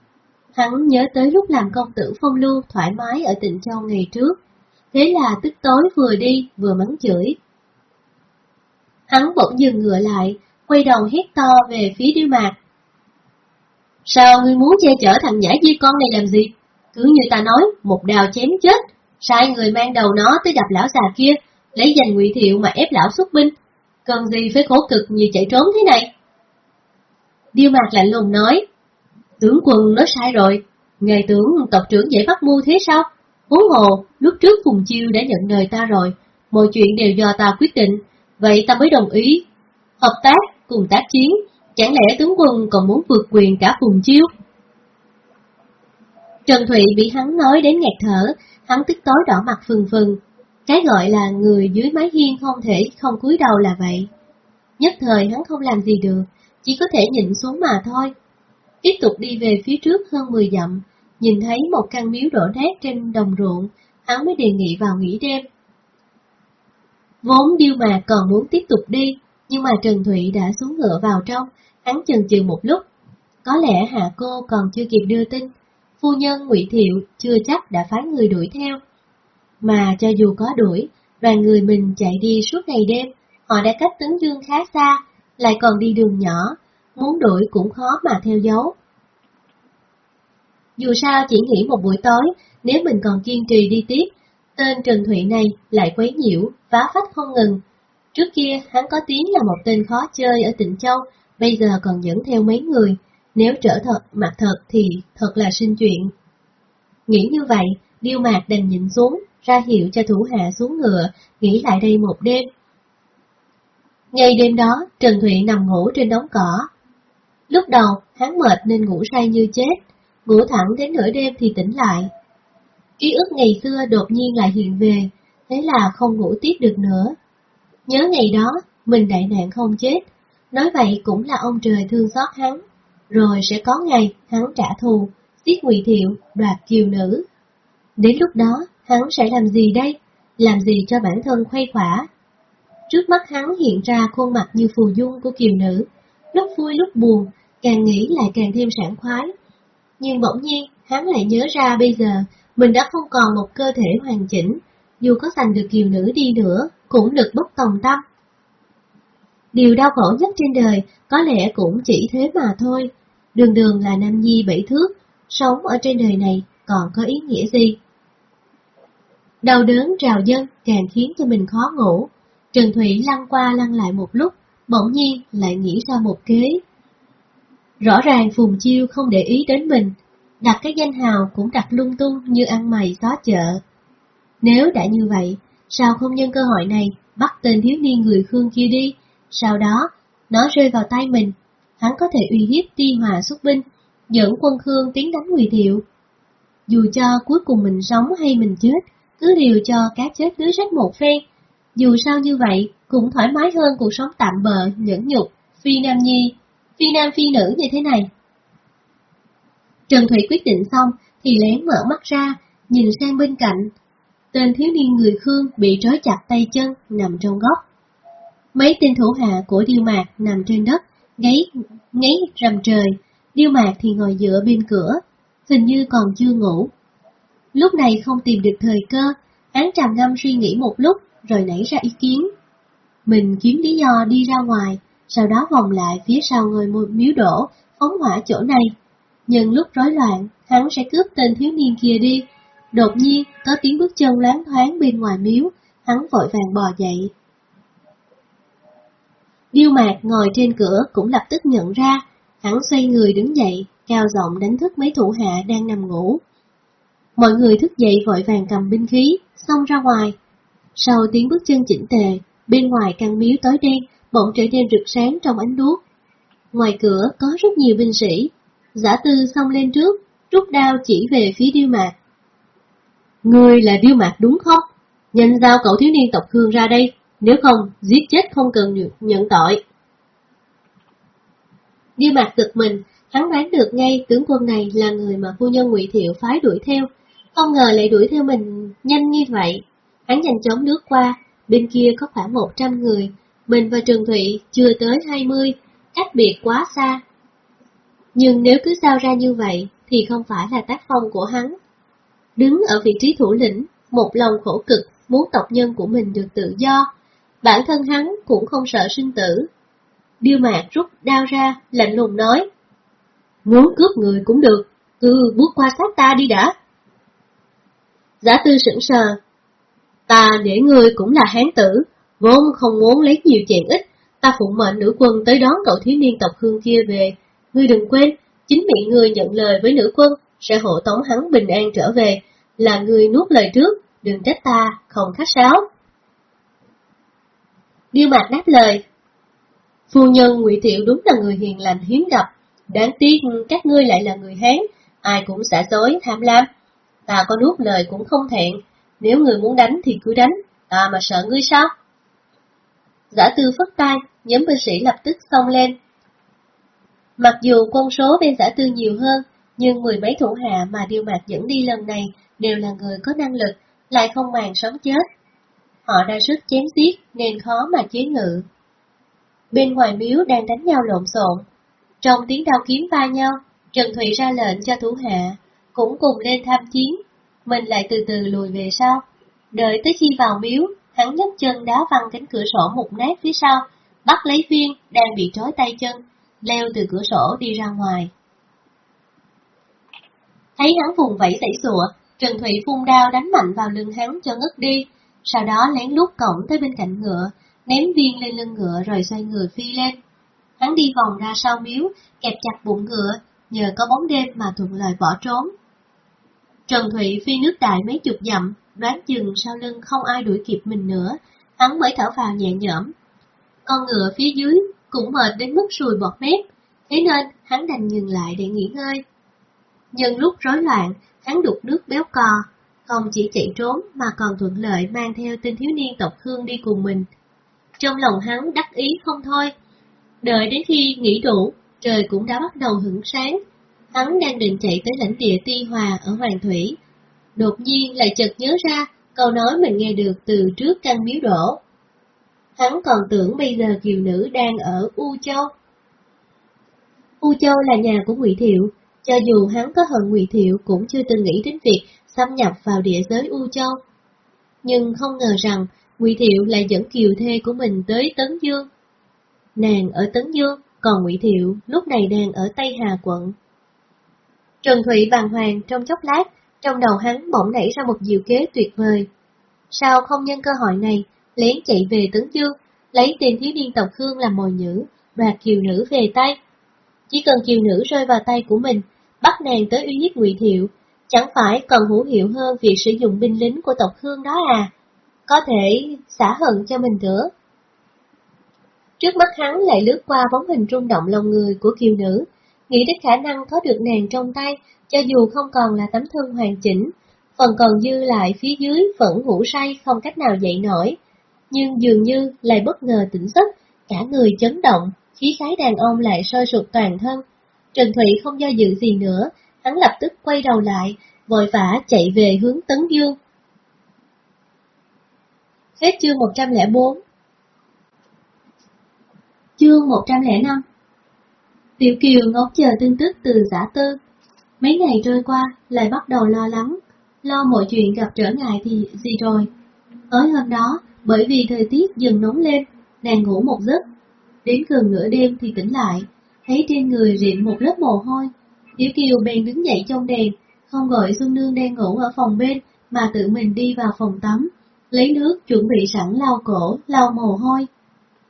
Hắn nhớ tới lúc làm công tử phong lưu thoải mái ở tỉnh Châu ngày trước, thế là tức tối vừa đi vừa mắng chửi. Hắn bỗng dừng ngựa lại, quay đầu hét to về phía điêu mạc. Sao ngươi muốn che chở thằng nhãi di con này làm gì? Cứ như ta nói, một đào chém chết, sai người mang đầu nó tới gặp lão già kia, lấy danh ngụy thiệu mà ép lão xuất binh, cần gì phải khổ cực như chạy trốn thế này? Điêu mạc lạnh lùng nói, tướng quân nói sai rồi, ngài tưởng tộc trưởng dễ bắt mua thế sao? Huống hồ, lúc trước Phùng Chiêu đã nhận lời ta rồi, mọi chuyện đều do ta quyết định, vậy ta mới đồng ý. Hợp tác, cùng tác chiến, chẳng lẽ tướng quân còn muốn vượt quyền cả Phùng Chiêu? Trần Thụy bị hắn nói đến nghẹt thở, hắn tức tối đỏ mặt phừng phừng, cái gọi là người dưới mái hiên không thể không cúi đầu là vậy. Nhất thời hắn không làm gì được, chỉ có thể nhịn xuống mà thôi. Tiếp tục đi về phía trước hơn 10 dặm, nhìn thấy một căn miếu đổ nát trên đồng ruộng, hắn mới đề nghị vào nghỉ đêm. Vốn điêu mà còn muốn tiếp tục đi, nhưng mà Trần Thụy đã xuống ngựa vào trong, hắn chần chừ một lúc. Có lẽ hạ cô còn chưa kịp đưa tin, phu nhân ngụy Thiệu chưa chắc đã phái người đuổi theo. Mà cho dù có đuổi, đoàn người mình chạy đi suốt ngày đêm, họ đã cách Tấn Dương khá xa, lại còn đi đường nhỏ, muốn đuổi cũng khó mà theo dấu. Dù sao chỉ nghỉ một buổi tối, nếu mình còn kiên trì đi tiếp, tên Trần Thụy này lại quấy nhiễu, phá phách không ngừng. Trước kia hắn có tiếng là một tên khó chơi ở tỉnh Châu, bây giờ còn dẫn theo mấy người, nếu trở thật mặt thật thì thật là sinh chuyện. Nghĩ như vậy, Điêu Mạc đành nhịn xuống, ra hiệu cho thủ hạ xuống ngựa, nghỉ lại đây một đêm. Ngày đêm đó, Trần Thụy nằm ngủ trên đống cỏ. Lúc đầu, hắn mệt nên ngủ say như chết, ngủ thẳng đến nửa đêm thì tỉnh lại. Ký ức ngày xưa đột nhiên lại hiện về, thế là không ngủ tiếp được nữa. Nhớ ngày đó, mình đại nạn không chết, nói vậy cũng là ông trời thương xót hắn, rồi sẽ có ngày hắn trả thù, giết ngụy thiệu, đoạt kiều nữ. Đến lúc đó, hắn sẽ làm gì đây? Làm gì cho bản thân khuây khỏa? Trước mắt hắn hiện ra khuôn mặt như phù dung của kiều nữ, lúc vui lúc buồn, càng nghĩ lại càng thêm sảng khoái. Nhưng bỗng nhiên, hắn lại nhớ ra bây giờ mình đã không còn một cơ thể hoàn chỉnh, dù có giành được kiều nữ đi nữa, cũng lực bất tòng tâm. Điều đau khổ nhất trên đời có lẽ cũng chỉ thế mà thôi. Đường đường là nam nhi bảy thước, sống ở trên đời này còn có ý nghĩa gì? Đau đớn trào dân càng khiến cho mình khó ngủ. Trần Thủy lăn qua lăn lại một lúc, bỗng nhiên lại nghĩ ra một kế. Rõ ràng Phùng Chiêu không để ý đến mình, đặt cái danh hào cũng đặt lung tung như ăn mày xó chợ. Nếu đã như vậy, sao không nhân cơ hội này bắt tên thiếu niên người Khương kia đi, sau đó nó rơi vào tay mình, hắn có thể uy hiếp ti hòa xuất binh, dẫn quân Khương tiến đánh Ngụy Thiệu. Dù cho cuối cùng mình sống hay mình chết, cứ điều cho cá chết lưới rách một phen. Dù sao như vậy, cũng thoải mái hơn cuộc sống tạm bợ, nhẫn nhục, phi nam nhi, phi nam phi nữ như thế này. Trần Thủy quyết định xong, thì lén mở mắt ra, nhìn sang bên cạnh. Tên thiếu niên người Khương bị trói chặt tay chân, nằm trong góc. Mấy tên thủ hạ của Điêu Mạc nằm trên đất, gáy, ngáy rầm trời, Điêu Mạc thì ngồi dựa bên cửa, hình như còn chưa ngủ. Lúc này không tìm được thời cơ, án trầm ngâm suy nghĩ một lúc rồi nảy ra ý kiến. Mình kiếm lý do đi ra ngoài, sau đó vòng lại phía sau người miếu đổ, phóng hỏa chỗ này. Nhưng lúc rối loạn, hắn sẽ cướp tên thiếu niên kia đi. Đột nhiên, có tiếng bước chân loáng thoáng bên ngoài miếu, hắn vội vàng bò dậy. Điêu mạc ngồi trên cửa cũng lập tức nhận ra, hắn xoay người đứng dậy, cao giọng đánh thức mấy thủ hạ đang nằm ngủ. Mọi người thức dậy vội vàng cầm binh khí, xông ra ngoài. Sau tiếng bước chân chỉnh tề, bên ngoài căn miếu tối đen bỗng trở nên rực sáng trong ánh đuốc. Ngoài cửa có rất nhiều binh sĩ, giả tư xông lên trước, rút đao chỉ về phía điêu mạc. Người là điêu mạc đúng không? Nhanh giao cậu thiếu niên tộc Khương ra đây, nếu không, giết chết không cần nhận tội. Điêu mạc cực mình, hắn đoán được ngay tướng quân này là người mà phu nhân ngụy Thiệu phái đuổi theo, không ngờ lại đuổi theo mình nhanh như vậy. Hắn nhanh chóng lướt qua, bên kia có khoảng 100 người, mình và Trần Thụy chưa tới 20, cách biệt quá xa. Nhưng nếu cứ sao ra như vậy, thì không phải là tác phong của hắn. Đứng ở vị trí thủ lĩnh, một lòng khổ cực, muốn tộc nhân của mình được tự do. Bản thân hắn cũng không sợ sinh tử. Điêu mạc rút đao ra, lạnh lùng nói. Muốn cướp người cũng được, cứ bước qua sát ta đi đã. Giả tư sững sờ. Ta để ngươi cũng là hán tử, vốn không muốn lấy nhiều chèn ít, ta phụ mệnh nữ quân tới đón cậu thiếu niên tộc hương kia về. Ngươi đừng quên, chính miệng ngươi nhận lời với nữ quân, sẽ hộ tống hắn bình an trở về, là ngươi nuốt lời trước, đừng trách ta, không khách sáo. Điêu mạc đáp lời. Phu nhân ngụy Thiệu đúng là người hiền lành hiếm gặp, đáng tiếc các ngươi lại là người Hán, ai cũng xả dối, tham lam. Ta có nuốt lời cũng không thẹn, nếu người muốn đánh thì cứ đánh, ta mà sợ ngươi sao? Giả tư phất tay, nhóm binh sĩ lập tức xông lên. Mặc dù quân số bên giả tư nhiều hơn, nhưng mười mấy thủ hạ mà Điêu Mạc dẫn đi lần này đều là người có năng lực, lại không màng sống chết. Họ ra sức chém giết nên khó mà chế ngự. Bên ngoài miếu đang đánh nhau lộn xộn. Trong tiếng đao kiếm va nhau, Trần Thụy ra lệnh cho thủ hạ, cũng cùng lên tham chiến. Mình lại từ từ lùi về sau. Đợi tới khi vào miếu, hắn nhấc chân đá văng cánh cửa sổ một nát phía sau, bắt lấy viên đang bị trói tay chân, leo từ cửa sổ đi ra ngoài. Thấy hắn vùng vẫy sảy sụa, Trần Thụy phun đao đánh mạnh vào lưng hắn cho ngất đi, sau đó lén lút cổng tới bên cạnh ngựa, ném viên lên lưng ngựa rồi xoay người phi lên. Hắn đi vòng ra sau miếu, kẹp chặt bụng ngựa, nhờ có bóng đêm mà thuận lợi bỏ trốn. Trần Thụy phi nước đại mấy chục dặm, đoán chừng sau lưng không ai đuổi kịp mình nữa, hắn mới thở vào nhẹ nhõm. Con ngựa phía dưới cũng mệt đến mức sùi bọt mép, thế nên hắn đành dừng lại để nghỉ ngơi. Nhưng lúc rối loạn, hắn đục nước béo cò, không chỉ chạy trốn mà còn thuận lợi mang theo tên thiếu niên tộc Khương đi cùng mình. Trong lòng hắn đắc ý không thôi. Đợi đến khi nghỉ đủ, trời cũng đã bắt đầu hưởng sáng. Hắn đang định chạy tới lãnh địa Ti Hòa ở Hoàng Thủy. Đột nhiên lại chợt nhớ ra câu nói mình nghe được từ trước căn miếu đổ. Hắn còn tưởng bây giờ kiều nữ đang ở U Châu. U Châu là nhà của Ngụy Thiệu, cho dù hắn có hận Ngụy Thiệu cũng chưa từng nghĩ đến việc xâm nhập vào địa giới U Châu. Nhưng không ngờ rằng Ngụy Thiệu lại dẫn kiều thê của mình tới Tấn Dương. Nàng ở Tấn Dương, còn Ngụy Thiệu lúc này đang ở Tây Hà quận. Trần Thụy bàng hoàng trong chốc lát, trong đầu hắn bỗng nảy ra một diệu kế tuyệt vời. Sao không nhân cơ hội này, lén chạy về Tấn Dương, lấy tên thiếu niên tộc Khương làm mồi nhữ, đoạt kiều nữ về tay. Chỉ cần kiều nữ rơi vào tay của mình, bắt nàng tới uy hiếp Ngụy Thiệu, chẳng phải còn hữu hiệu hơn việc sử dụng binh lính của tộc Khương đó à? Có thể xả hận cho mình nữa. Trước mắt hắn lại lướt qua bóng hình rung động lòng người của kiều nữ, nghĩ đến khả năng có được nàng trong tay, cho dù không còn là tấm thân hoàn chỉnh, phần còn dư lại phía dưới vẫn ngủ say không cách nào dậy nổi. Nhưng dường như lại bất ngờ tỉnh giấc, cả người chấn động, khí khái đàn ông lại sôi sụp toàn thân. Trần Thụy không do dự gì nữa, hắn lập tức quay đầu lại, vội vã chạy về hướng Tấn Dương. Hết chương 104 Chương 105 Tiểu Kiều ngóng chờ tin tức từ giả tư. Mấy ngày trôi qua, lại bắt đầu lo lắng, lo mọi chuyện gặp trở ngại thì gì rồi. Tối hôm đó, bởi vì thời tiết dần nóng lên, nàng ngủ một giấc. Đến gần nửa đêm thì tỉnh lại, thấy trên người rịn một lớp mồ hôi. Tiểu Kiều bèn đứng dậy trong đèn, không gọi Xuân Nương đang ngủ ở phòng bên, mà tự mình đi vào phòng tắm, lấy nước chuẩn bị sẵn lau cổ, lau mồ hôi.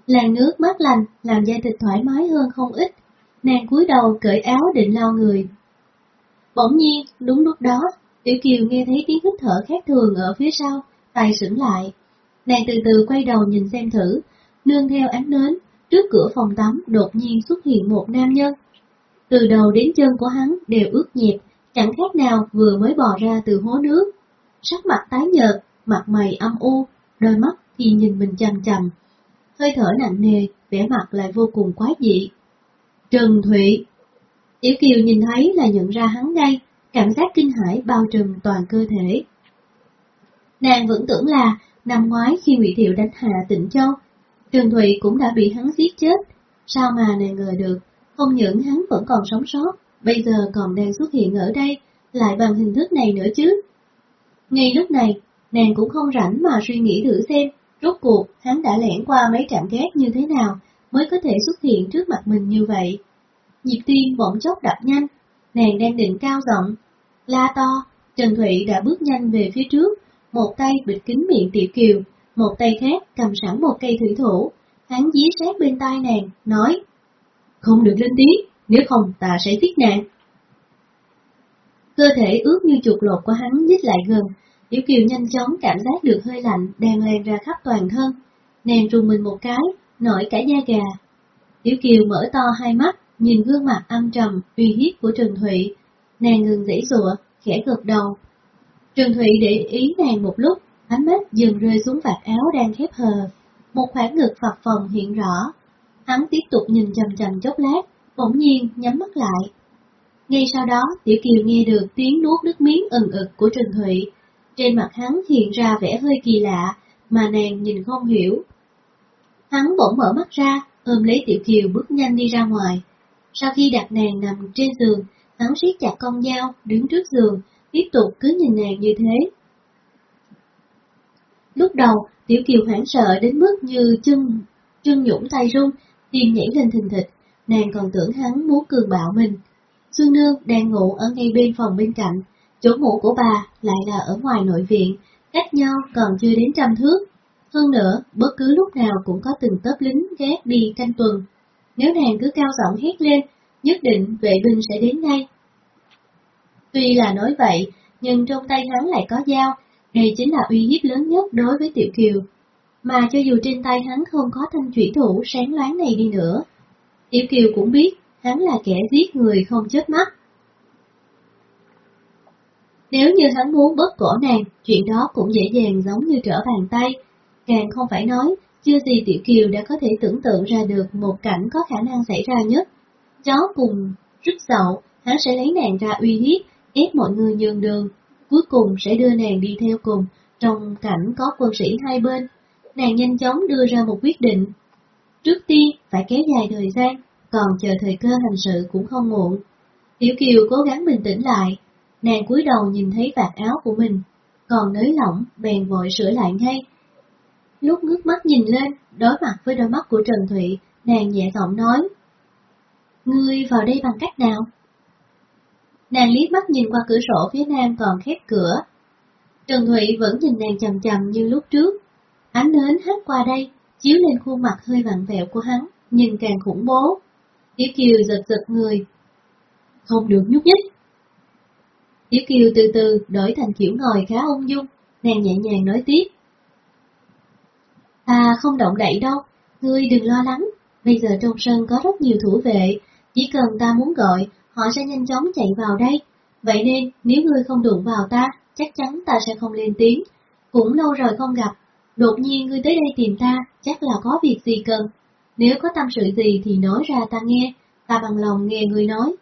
Làn nước mát lành làm da thịt thoải mái hơn không ít. Nàng cúi đầu cởi áo định lau người. Bỗng nhiên, đúng lúc đó, Tiểu Kiều nghe thấy tiếng hít thở khác thường ở phía sau, tay sững lại. Nàng từ từ quay đầu nhìn xem thử, nương theo ánh nến, trước cửa phòng tắm đột nhiên xuất hiện một nam nhân. Từ đầu đến chân của hắn đều ướt nhẹp, chẳng khác nào vừa mới bò ra từ hố nước. Sắc mặt tái nhợt, mặt mày âm u, đôi mắt thì nhìn mình chằm chằm. Hơi thở nặng nề, vẻ mặt lại vô cùng quái dị. Trần Thụy Tiểu Kiều nhìn thấy là nhận ra hắn ngay, cảm giác kinh hãi bao trùm toàn cơ thể. Nàng vẫn tưởng là năm ngoái khi Ngụy Thiệu đánh hạ Tịnh Châu, Trần Thụy cũng đã bị hắn giết chết, sao mà nàng ngờ được, không những hắn vẫn còn sống sót, bây giờ còn đang xuất hiện ở đây, lại bằng hình thức này nữa chứ. Ngay lúc này, nàng cũng không rảnh mà suy nghĩ thử xem, rốt cuộc hắn đã lẻn qua mấy trạm gác như thế nào mới có thể xuất hiện trước mặt mình như vậy. Nhịp tim bỗng chốc đập nhanh, nàng đang định cao giọng, la to, Trần Thụy đã bước nhanh về phía trước, một tay bịt kín miệng tiểu kiều, một tay khác cầm sẵn một cây thủy thủ, hắn dí sát bên tai nàng, nói, không được lên tiếng, nếu không ta sẽ giết nàng. Cơ thể ướt như chuột lột của hắn nhích lại gần, Tiểu Kiều nhanh chóng cảm giác được hơi lạnh đang lan ra khắp toàn thân. Nàng rùng mình một cái, nổi cả da gà. Tiểu Kiều mở to hai mắt, nhìn gương mặt âm trầm, uy hiếp của Trần Thụy. Nàng ngừng dãy rụa, khẽ gật đầu. Trần Thụy để ý nàng một lúc, ánh mắt dừng rơi xuống vạt áo đang khép hờ. Một khoảng ngực phập phồng hiện rõ. Hắn tiếp tục nhìn chầm chầm chốc lát, bỗng nhiên nhắm mắt lại. Ngay sau đó, Tiểu Kiều nghe được tiếng nuốt nước miếng ừng ực của Trần Thụy. Trên mặt hắn hiện ra vẻ hơi kỳ lạ, mà nàng nhìn không hiểu. Hắn bỗng mở mắt ra, ôm lấy Tiểu Kiều bước nhanh đi ra ngoài. Sau khi đặt nàng nằm trên giường, hắn siết chặt con dao, đứng trước giường, tiếp tục cứ nhìn nàng như thế. Lúc đầu, Tiểu Kiều hoảng sợ đến mức như chân, chân nhũng tay run, tim nhảy lên thình thịch, nàng còn tưởng hắn muốn cường bạo mình. Xuân Nương đang ngủ ở ngay bên phòng bên cạnh, chỗ ngủ của bà lại là ở ngoài nội viện, cách nhau còn chưa đến trăm thước. Hơn nữa, bất cứ lúc nào cũng có từng tớp lính ghé đi canh tuần. Nếu nàng cứ cao giọng hét lên, nhất định vệ binh sẽ đến ngay. Tuy là nói vậy, nhưng trong tay hắn lại có dao, đây chính là uy hiếp lớn nhất đối với Tiểu Kiều. Mà cho dù trên tay hắn không có thanh thủy thủ sáng loáng này đi nữa, Tiểu Kiều cũng biết hắn là kẻ giết người không chết mắt. Nếu như hắn muốn bớt cổ nàng, chuyện đó cũng dễ dàng giống như trở bàn tay. Càng không phải nói, chưa gì Tiểu Kiều đã có thể tưởng tượng ra được một cảnh có khả năng xảy ra nhất. Chó cùng rất dậu, hắn sẽ lấy nàng ra uy hiếp, ép mọi người nhường đường, cuối cùng sẽ đưa nàng đi theo cùng, trong cảnh có quân sĩ hai bên. Nàng nhanh chóng đưa ra một quyết định. Trước tiên, phải kéo dài thời gian, còn chờ thời cơ hành sự cũng không muộn. Tiểu Kiều cố gắng bình tĩnh lại, nàng cúi đầu nhìn thấy vạt áo của mình, còn nới lỏng, bèn vội sửa lại ngay. Lúc ngước mắt nhìn lên, đối mặt với đôi mắt của Trần Thụy, nàng nhẹ giọng nói. Ngươi vào đây bằng cách nào? Nàng liếc mắt nhìn qua cửa sổ phía nam còn khép cửa. Trần Thụy vẫn nhìn nàng chầm chầm như lúc trước. Ánh nến hắt qua đây, chiếu lên khuôn mặt hơi vặn vẹo của hắn, nhìn càng khủng bố. Tiểu Kiều giật giật người. Không được nhúc nhích. Tiểu Kiều từ từ đổi thành kiểu ngồi khá ung dung, nàng nhẹ nhàng nói tiếp. Ta không động đậy đâu, ngươi đừng lo lắng, bây giờ trong sân có rất nhiều thủ vệ, chỉ cần ta muốn gọi, họ sẽ nhanh chóng chạy vào đây. Vậy nên, nếu ngươi không đụng vào ta, chắc chắn ta sẽ không lên tiếng. Cũng lâu rồi không gặp, đột nhiên ngươi tới đây tìm ta, chắc là có việc gì cần. Nếu có tâm sự gì thì nói ra ta nghe, ta bằng lòng nghe ngươi nói.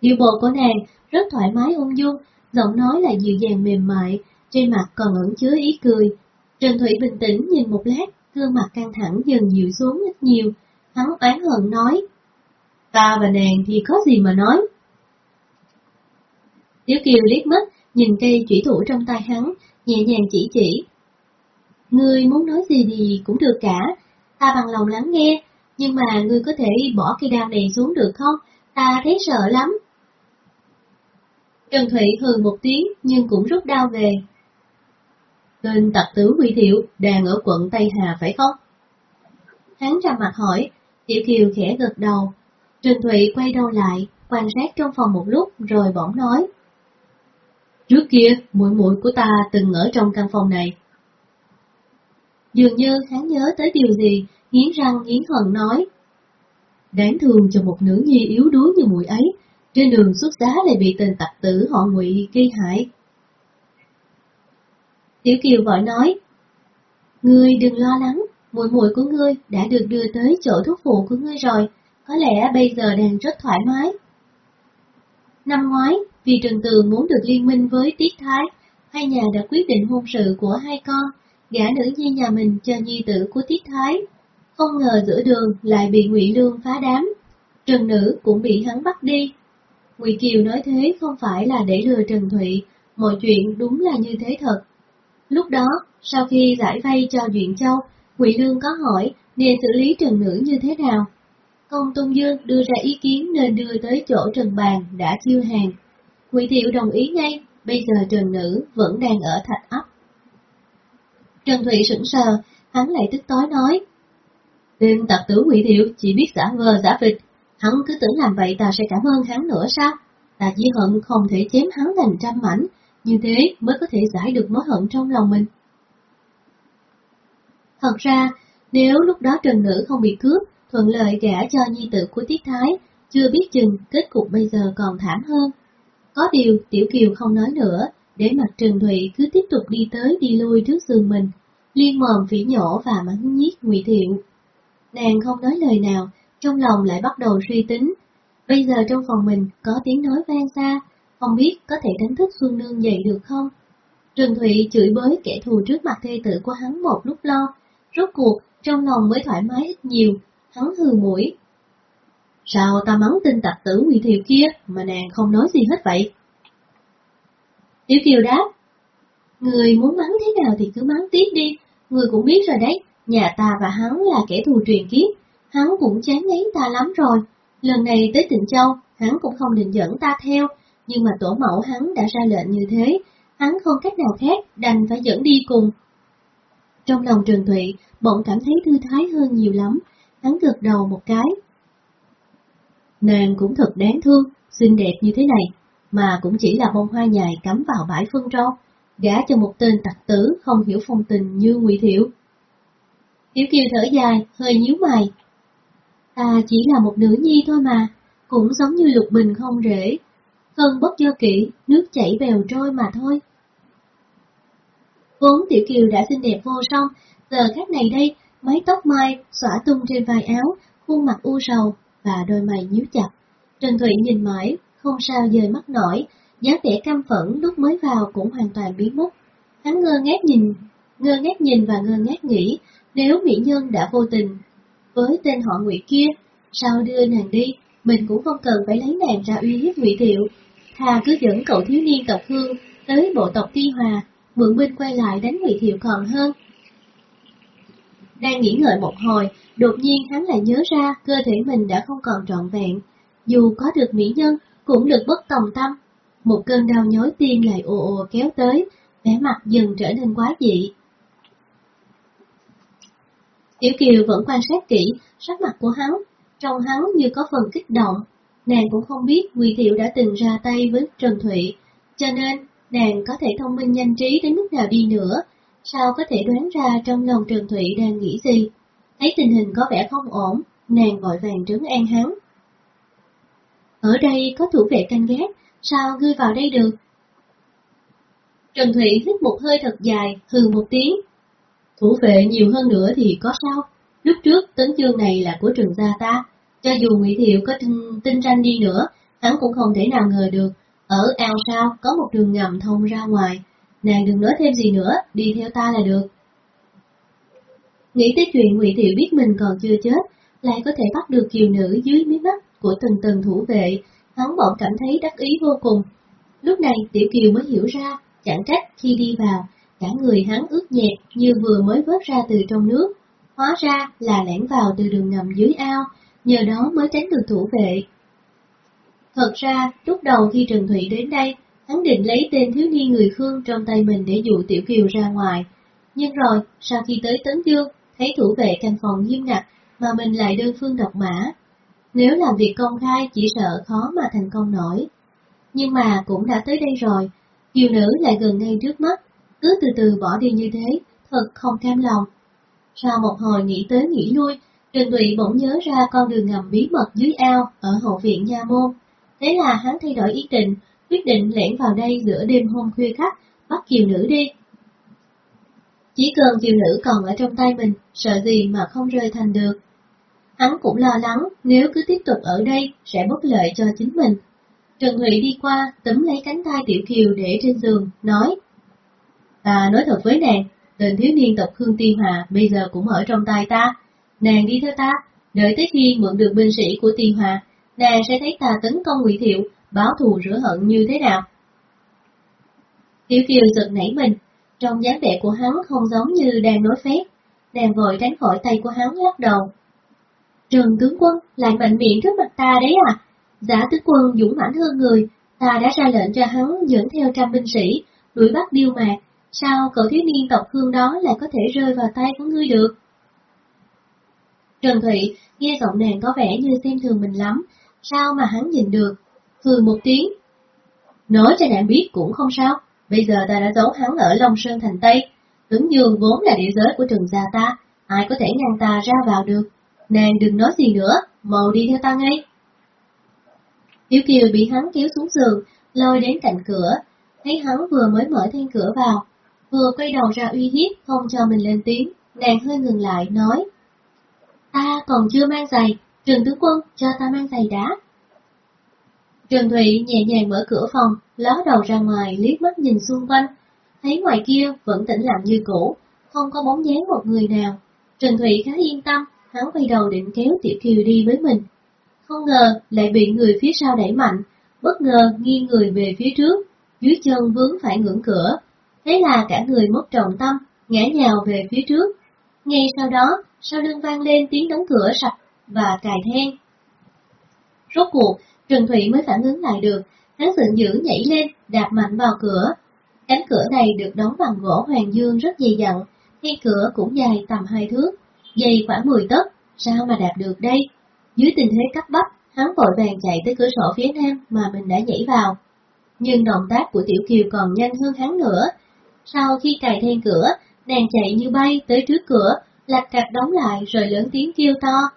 Điệu bộ của nàng rất thoải mái ung dung, giọng nói là dịu dàng mềm mại, trên mặt còn ẩn chứa ý cười. Trần Thủy bình tĩnh nhìn một lát, gương mặt căng thẳng dần dịu xuống ít nhiều, hắn oán hận nói. Ta và nàng thì có gì mà nói? Tiểu Kiều liếc mắt, nhìn cây chủy thủ trong tay hắn, nhẹ nhàng chỉ chỉ. Ngươi muốn nói gì thì cũng được cả, ta bằng lòng lắng nghe, nhưng mà ngươi có thể bỏ cây đao này xuống được không? Ta thấy sợ lắm. Trần Thụy hừ một tiếng nhưng cũng rút đao về. Tên tặc tử Huy Thiệu đang ở quận Tây Hà phải không? Hắn ra mặt hỏi, Tiểu Kiều khẽ gật đầu. Trần Thụy quay đầu lại, quan sát trong phòng một lúc rồi bỗng nói. Trước kia, muội muội của ta từng ở trong căn phòng này. Dường như hắn nhớ tới điều gì, nghiến răng nghiến hận nói. Đáng thương cho một nữ nhi yếu đuối như muội ấy, trên đường xuất giá lại bị tên tặc tử họ ngụy gây hại. Tiểu Kiều vội nói, Ngươi đừng lo lắng, muội muội của ngươi đã được đưa tới chỗ thuốc phụ của ngươi rồi, có lẽ bây giờ đang rất thoải mái. Năm ngoái, vì Trần Tường muốn được liên minh với Tiết Thái, hai nhà đã quyết định hôn sự của hai con, gả nữ nhi nhà mình cho nhi tử của Tiết Thái. Không ngờ giữa đường lại bị Ngụy Lương phá đám, Trần Nữ cũng bị hắn bắt đi. Ngụy Kiều nói thế không phải là để lừa Trần Thụy, mọi chuyện đúng là như thế thật. Lúc đó, sau khi giải vay cho Duyện Châu, Ngụy Lương có hỏi nên xử lý Trần Nữ như thế nào. Công Tôn Dương đưa ra ý kiến nên đưa tới chỗ Trần Bàn đã chiêu hàng. Ngụy Thiệu đồng ý ngay, bây giờ Trần Nữ vẫn đang ở thạch ấp. Trần Thụy sững sờ, hắn lại tức tối nói. Tên tặc tử Ngụy Thiệu chỉ biết giả vờ giả vịt, hắn cứ tưởng làm vậy ta sẽ cảm ơn hắn nữa sao? Ta chỉ hận không thể chém hắn thành trăm mảnh, như thế mới có thể giải được mối hận trong lòng mình. Thật ra, nếu lúc đó Trần Nữ không bị cướp, thuận lợi gả cho nhi tử của Tiết Thái, chưa biết chừng kết cục bây giờ còn thảm hơn. Có điều Tiểu Kiều không nói nữa, để mặt Trần Thụy cứ tiếp tục đi tới đi lui trước giường mình, liên mồm phỉ nhổ và mắng nhiếc ngụy Thiệu. Nàng không nói lời nào, trong lòng lại bắt đầu suy tính. Bây giờ trong phòng mình có tiếng nói vang xa, không biết có thể đánh thức Xuân Nương dậy được không? Trần Thụy chửi bới kẻ thù trước mặt thê tử của hắn một lúc lo, rốt cuộc trong lòng mới thoải mái ít nhiều, hắn hừ mũi. Sao ta mắng tin tặc tử nguy Thiệu kia mà nàng không nói gì hết vậy? Tiểu Kiều đáp, Người muốn mắng thế nào thì cứ mắng tiếp đi, người cũng biết rồi đấy, nhà ta và hắn là kẻ thù truyền kiếp, hắn cũng chán ngấy ta lắm rồi. Lần này tới Tịnh Châu, hắn cũng không định dẫn ta theo, nhưng mà tổ mẫu hắn đã ra lệnh như thế, hắn không cách nào khác, đành phải dẫn đi cùng. Trong lòng trường Thụy, bỗng cảm thấy thư thái hơn nhiều lắm, hắn gật đầu một cái. Nàng cũng thật đáng thương, xinh đẹp như thế này, mà cũng chỉ là bông hoa nhài cắm vào bãi phân rau, gả cho một tên tặc tử không hiểu phong tình như Ngụy Thiệu. Tiểu Kiều thở dài, hơi nhíu mày. Ta chỉ là một nữ nhi thôi mà, cũng giống như lục bình không rễ. Hơn bất do kỹ, nước chảy bèo trôi mà thôi. Vốn Tiểu Kiều đã xinh đẹp vô song, giờ khác này đây, mái tóc mai xõa tung trên vai áo, khuôn mặt u sầu và đôi mày nhíu chặt. Trần Thụy nhìn mãi, không sao dời mắt nổi, dáng vẻ căm phẫn lúc mới vào cũng hoàn toàn biến mất. Hắn ngơ ngác nhìn, ngơ ngác nhìn và ngơ ngác nghĩ, nếu mỹ nhân đã vô tình với tên họ Ngụy kia, sao đưa nàng đi, mình cũng không cần phải lấy nàng ra uy hiếp Ngụy Thiệu, thà cứ dẫn cậu thiếu niên tộc Hương tới bộ tộc Ti Hòa, mượn binh quay lại đánh Ngụy Thiệu còn hơn. Đang nghĩ ngợi một hồi, đột nhiên hắn lại nhớ ra cơ thể mình đã không còn trọn vẹn, dù có được mỹ nhân cũng được bất tòng tâm. Một cơn đau nhói tim lại ồ ồ kéo tới, vẻ mặt dần trở nên quá dị. Tiểu Kiều vẫn quan sát kỹ sắc mặt của hắn, trong hắn như có phần kích động. Nàng cũng không biết Ngụy Thiệu đã từng ra tay với Trần Thụy, cho nên nàng có thể thông minh nhanh trí đến mức nào đi nữa, sao có thể đoán ra trong lòng Trần Thụy đang nghĩ gì. Thấy tình hình có vẻ không ổn, nàng vội vàng trấn an hắn. Ở đây có thủ vệ canh gác, sao ngươi vào đây được? Trần Thụy hít một hơi thật dài, hừ một tiếng. Thủ vệ nhiều hơn nữa thì có sao? Lúc trước tấn chương này là của Trần gia ta, cho dù Ngụy Thiệu có tin, tin tranh đi nữa, hắn cũng không thể nào ngờ được, ở ao sao có một đường ngầm thông ra ngoài. Nàng đừng nói thêm gì nữa, đi theo ta là được. Nghĩ tới chuyện Ngụy Thiệu biết mình còn chưa chết, lại có thể bắt được kiều nữ dưới mí mắt của từng từng thủ vệ, hắn bỗng cảm thấy đắc ý vô cùng. Lúc này Tiểu Kiều mới hiểu ra, chẳng trách khi đi vào, cả người hắn ướt nhẹp như vừa mới vớt ra từ trong nước. Hóa ra là lẻn vào từ đường ngầm dưới ao, nhờ đó mới tránh được thủ vệ. Thật ra, lúc đầu khi Trần Thụy đến đây, hắn định lấy tên thiếu niên người Khương trong tay mình để dụ Tiểu Kiều ra ngoài. Nhưng rồi, sau khi tới Tấn Dương, thấy thủ vệ căn phòng nghiêm ngặt, mà mình lại đơn phương độc mã. Nếu làm việc công khai chỉ sợ khó mà thành công nổi. Nhưng mà cũng đã tới đây rồi, kiều nữ lại gần ngay trước mắt, cứ từ từ bỏ đi như thế, thật không cam lòng. Sau một hồi nghĩ tới nghĩ lui, Trần Thụy bỗng nhớ ra con đường ngầm bí mật dưới ao ở hậu viện Nha Môn. Thế là hắn thay đổi ý định, quyết định lẻn vào đây giữa đêm hôm khuya khắc, bắt kiều nữ đi. Chỉ cần kiều nữ còn ở trong tay mình, sợ gì mà không rơi thành được. Hắn cũng lo lắng nếu cứ tiếp tục ở đây sẽ bất lợi cho chính mình. Trần Thụy đi qua, tấm lấy cánh tay Tiểu Kiều để trên giường, nói Ta nói thật với nàng, tên thiếu niên tộc Khương Tiên Hòa bây giờ cũng ở trong tay ta. Nàng đi theo ta, đợi tới khi mượn được binh sĩ của Tiên Hòa, nàng sẽ thấy ta tấn công Ngụy Thiệu, báo thù rửa hận như thế nào. Tiểu Kiều giật nảy mình, trong dáng vẻ của hắn không giống như đang nói phép. Nàng vội tránh khỏi tay của hắn lắc đầu. Trần tướng quân lại mạnh miệng trước mặt ta đấy à? Giả tướng quân dũng mãnh hơn người, ta đã ra lệnh cho hắn dẫn theo trăm binh sĩ, đuổi bắt điêu mạc, sao cậu thiếu niên tộc hương đó lại có thể rơi vào tay của ngươi được? Trần Thụy nghe giọng nàng có vẻ như xem thường mình lắm, sao mà hắn nhìn được? Hừ một tiếng. Nói cho nàng biết cũng không sao, bây giờ ta đã giấu hắn ở Long Sơn thành Tây, tướng dương vốn là địa giới của Trần gia ta, ai có thể ngăn ta ra vào được. Nàng đừng nói gì nữa, mau đi theo ta ngay. Tiểu Kiều bị hắn kéo xuống giường, lôi đến cạnh cửa, thấy hắn vừa mới mở then cửa vào, vừa quay đầu ra uy hiếp không cho mình lên tiếng, nàng hơi ngừng lại, nói. Ta còn chưa mang giày, trường Tướng Quân cho ta mang giày đá. Trần Thụy nhẹ nhàng mở cửa phòng, ló đầu ra ngoài liếc mắt nhìn xung quanh, thấy ngoài kia vẫn tĩnh lặng như cũ, không có bóng dáng một người nào. Trần Thụy khá yên tâm, hắn quay đầu định kéo Tiểu Kiều đi với mình. Không ngờ lại bị người phía sau đẩy mạnh, bất ngờ nghiêng người về phía trước, dưới chân vướng phải ngưỡng cửa. Thế là cả người mất trọng tâm, ngã nhào về phía trước. Ngay sau đó, sau lưng vang lên tiếng đóng cửa sạch và cài then. Rốt cuộc, Trần Thụy mới phản ứng lại được, hắn giận dữ nhảy lên, đạp mạnh vào cửa. Cánh cửa này được đóng bằng gỗ hoàng dương rất dày dặn, ngay cửa cũng dài tầm hai thước, dày khoảng 10 tấc, sao mà đạp được đây? Dưới tình thế cấp bách, hắn vội vàng chạy tới cửa sổ phía nam mà mình đã nhảy vào. Nhưng động tác của Tiểu Kiều còn nhanh hơn hắn nữa. Sau khi cài then cửa, nàng chạy như bay tới trước cửa, lạch cạch đóng lại rồi lớn tiếng kêu to.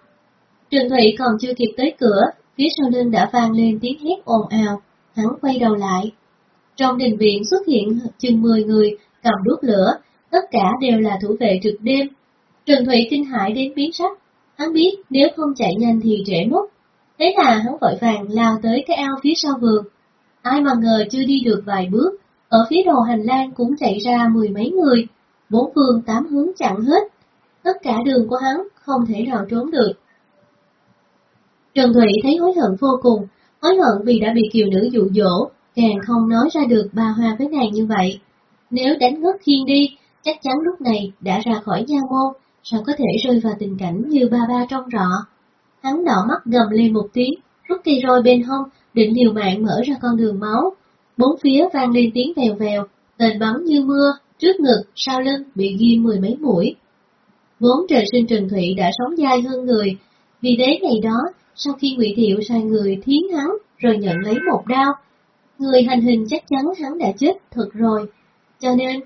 Trần Thụy còn chưa kịp tới cửa, phía sau lưng đã vang lên tiếng hét ồn ào, hắn quay đầu lại. Trong đình viện xuất hiện chừng 10 người cầm đuốc lửa, tất cả đều là thủ vệ trực đêm. Trần Thụy kinh hãi đến biến sắc, hắn biết nếu không chạy nhanh thì trễ mất. Thế là hắn vội vàng lao tới cái ao phía sau vườn. Ai mà ngờ chưa đi được vài bước, ở phía đầu hành lang cũng chạy ra mười mấy người, bốn phương tám hướng chặn hết. Tất cả đường của hắn không thể nào trốn được. Trần Thụy thấy hối hận vô cùng, hối hận vì đã bị kiều nữ dụ dỗ, càng không nói ra được ba hoa với nàng như vậy. Nếu đánh ngất khiên đi, chắc chắn lúc này đã ra khỏi gia môn, sao có thể rơi vào tình cảnh như ba ba trong rọ. Hắn đỏ mắt gầm lên một tiếng, rút cây roi bên hông, định liều mạng mở ra con đường máu. Bốn phía vang lên tiếng vèo vèo, tên bắn như mưa, trước ngực, sau lưng bị ghim mười mấy mũi. Vốn trời sinh Trần Thụy đã sống dai hơn người, vì thế ngày đó, sau khi Ngụy Thiệu sai người thiến hắn rồi nhận lấy một đao, người hành hình chắc chắn hắn đã chết thật rồi, cho nên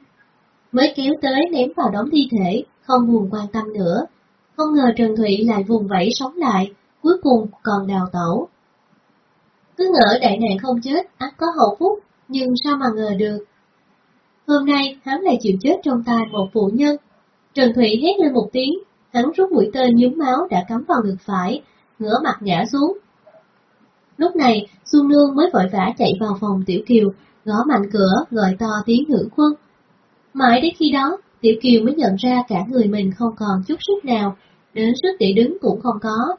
mới kéo tới ném vào đống thi thể, không buồn quan tâm nữa. Không ngờ Trần Thụy lại vùng vẫy sống lại, cuối cùng còn đào tẩu. Cứ ngỡ đại nạn không chết, ắt có hậu phúc, nhưng sao mà ngờ được. Hôm nay, hắn lại chịu chết trong tay một phụ nhân. Trần Thủy hét lên một tiếng, hắn rút mũi tên nhúm máu đã cắm vào ngực phải, ngửa mặt ngã xuống. Lúc này, Xuân Nương mới vội vã chạy vào phòng Tiểu Kiều, gõ mạnh cửa, gọi to tiếng ngữ quân. Mãi đến khi đó, Tiểu Kiều mới nhận ra cả người mình không còn chút sức nào, đến sức để đứng cũng không có.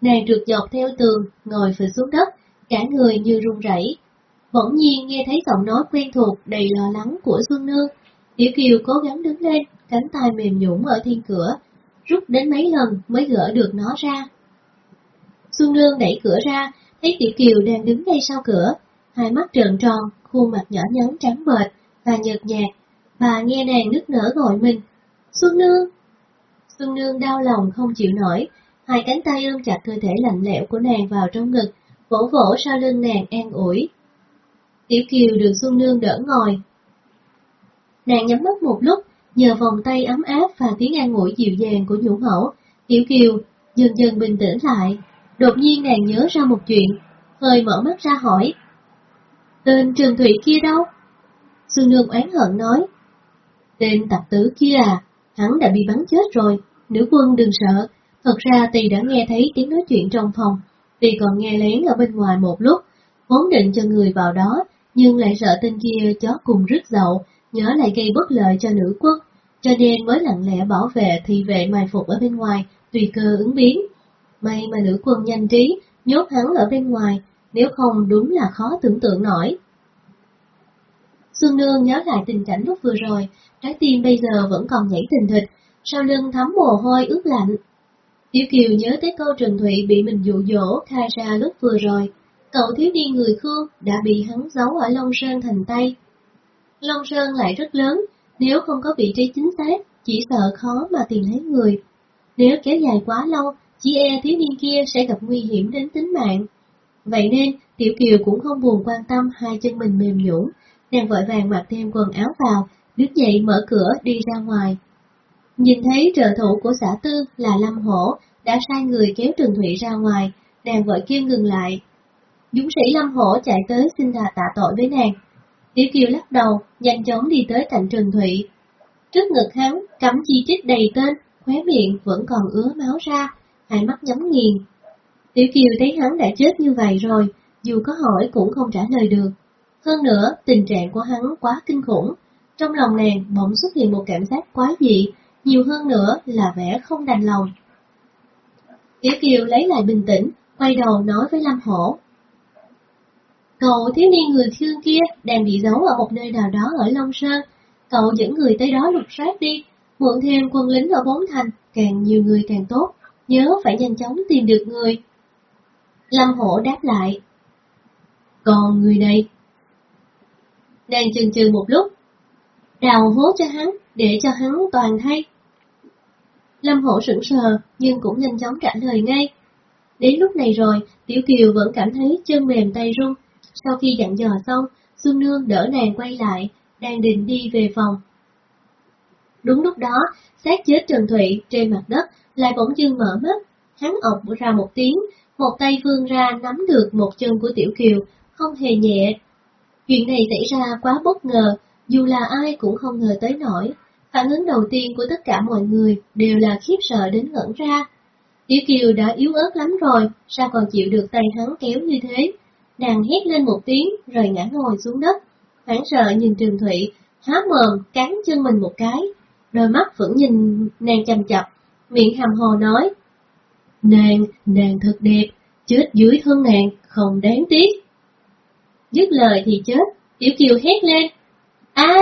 Nàng trượt dọc theo tường, ngồi phịch xuống đất, cả người như run rẩy. Bỗng nhiên nghe thấy giọng nói quen thuộc đầy lo lắng của Xuân Nương. Tiểu Kiều cố gắng đứng lên, cánh tay mềm nhũn ở thiên cửa, rút đến mấy lần mới gỡ được nó ra. Xuân Nương đẩy cửa ra, thấy Tiểu Kiều đang đứng ngay sau cửa, hai mắt trợn tròn, khuôn mặt nhỏ nhắn trắng bệch và nhợt nhạt. và nghe nàng nức nở gọi mình, Xuân Nương. Xuân Nương đau lòng không chịu nổi, hai cánh tay ôm chặt cơ thể lạnh lẽo của nàng vào trong ngực, vỗ vỗ sau lưng nàng an ủi. Tiểu Kiều được Xuân Nương đỡ ngồi. Nàng nhắm mắt một lúc, nhờ vòng tay ấm áp và tiếng an ủi dịu dàng của nhũ hậu, Tiểu Kiều dần dần bình tĩnh lại. Đột nhiên nàng nhớ ra một chuyện, hơi mở mắt ra hỏi. Tên Trường Thụy kia đâu? Xuân Nương oán hận nói. Tên tặc tử kia à, hắn đã bị bắn chết rồi, nữ quân đừng sợ. Thật ra Tì đã nghe thấy tiếng nói chuyện trong phòng, Tì còn nghe lén ở bên ngoài một lúc, vốn định cho người vào đó, nhưng lại sợ tên kia chó cùng rứt dậu, nhớ lại gây bất lợi cho nữ quốc, cho nên mới lặng lẽ bảo vệ thị vệ mai phục ở bên ngoài, tùy cơ ứng biến. May mà nữ quân nhanh trí, nhốt hắn ở bên ngoài, nếu không đúng là khó tưởng tượng nổi. Xuân Nương nhớ lại tình cảnh lúc vừa rồi, trái tim bây giờ vẫn còn nhảy tình thịt, sau lưng thấm mồ hôi ướt lạnh. Tiểu Kiều nhớ tới câu Trần Thụy bị mình dụ dỗ khai ra lúc vừa rồi, cậu thiếu niên người Khương đã bị hắn giấu ở Long Sơn thành Tây. Long Sơn lại rất lớn, nếu không có vị trí chính xác, chỉ sợ khó mà tìm thấy người. Nếu kéo dài quá lâu, chỉ e thiếu niên kia sẽ gặp nguy hiểm đến tính mạng. Vậy nên, Tiểu Kiều cũng không buồn quan tâm hai chân mình mềm nhũn, nàng vội vàng mặc thêm quần áo vào, đứng dậy mở cửa đi ra ngoài. Nhìn thấy trợ thủ của xã tư là Lâm Hổ, đã sai người kéo Trần Thụy ra ngoài, nàng vội kêu ngừng lại. Dũng sĩ Lâm Hổ chạy tới xin thà tạ tội với nàng. Tiểu Kiều lắc đầu, nhanh chóng đi tới cạnh Trần Thụy. Trước ngực hắn, cắm chi chích đầy tên, khóe miệng vẫn còn ứa máu ra, hai mắt nhắm nghiền. Tiểu Kiều thấy hắn đã chết như vậy rồi, dù có hỏi cũng không trả lời được. Hơn nữa, tình trạng của hắn quá kinh khủng. Trong lòng nàng bỗng xuất hiện một cảm giác quá dị, nhiều hơn nữa là vẻ không đành lòng. Tiểu Kiều lấy lại bình tĩnh, quay đầu nói với Lâm Hổ. Cậu thiếu niên người thương kia đang bị giấu ở một nơi nào đó ở Long Sơn, cậu dẫn người tới đó lục soát đi, mượn thêm quân lính ở bốn thành, càng nhiều người càng tốt, nhớ phải nhanh chóng tìm được người. Lâm Hổ đáp lại. Còn người này? Nàng chừng chừng một lúc, đào hố cho hắn, để cho hắn toàn thay. Lâm Hổ sững sờ, nhưng cũng nhanh chóng trả lời ngay. Đến lúc này rồi, Tiểu Kiều vẫn cảm thấy chân mềm tay run. Sau khi dặn dò xong, Xuân Nương đỡ nàng quay lại, đang định đi về phòng. Đúng lúc đó, xác chết Trần Thụy trên mặt đất lại bỗng dưng mở mắt, hắn ọc ra một tiếng, một tay vươn ra nắm được một chân của Tiểu Kiều, không hề nhẹ. Chuyện này xảy ra quá bất ngờ, dù là ai cũng không ngờ tới nổi. Phản ứng đầu tiên của tất cả mọi người đều là khiếp sợ đến ngẩn ra. Tiểu Kiều đã yếu ớt lắm rồi, sao còn chịu được tay hắn kéo như thế? Nàng hét lên một tiếng rồi ngã ngồi xuống đất. Hoảng sợ nhìn Trường Thụy, há mồm cắn chân mình một cái, đôi mắt vẫn nhìn nàng chăm chập, miệng hàm hồ nói. Nàng, nàng thật đẹp, chết dưới thân nàng, không đáng tiếc. Dứt lời thì chết, Tiểu Kiều hét lên. a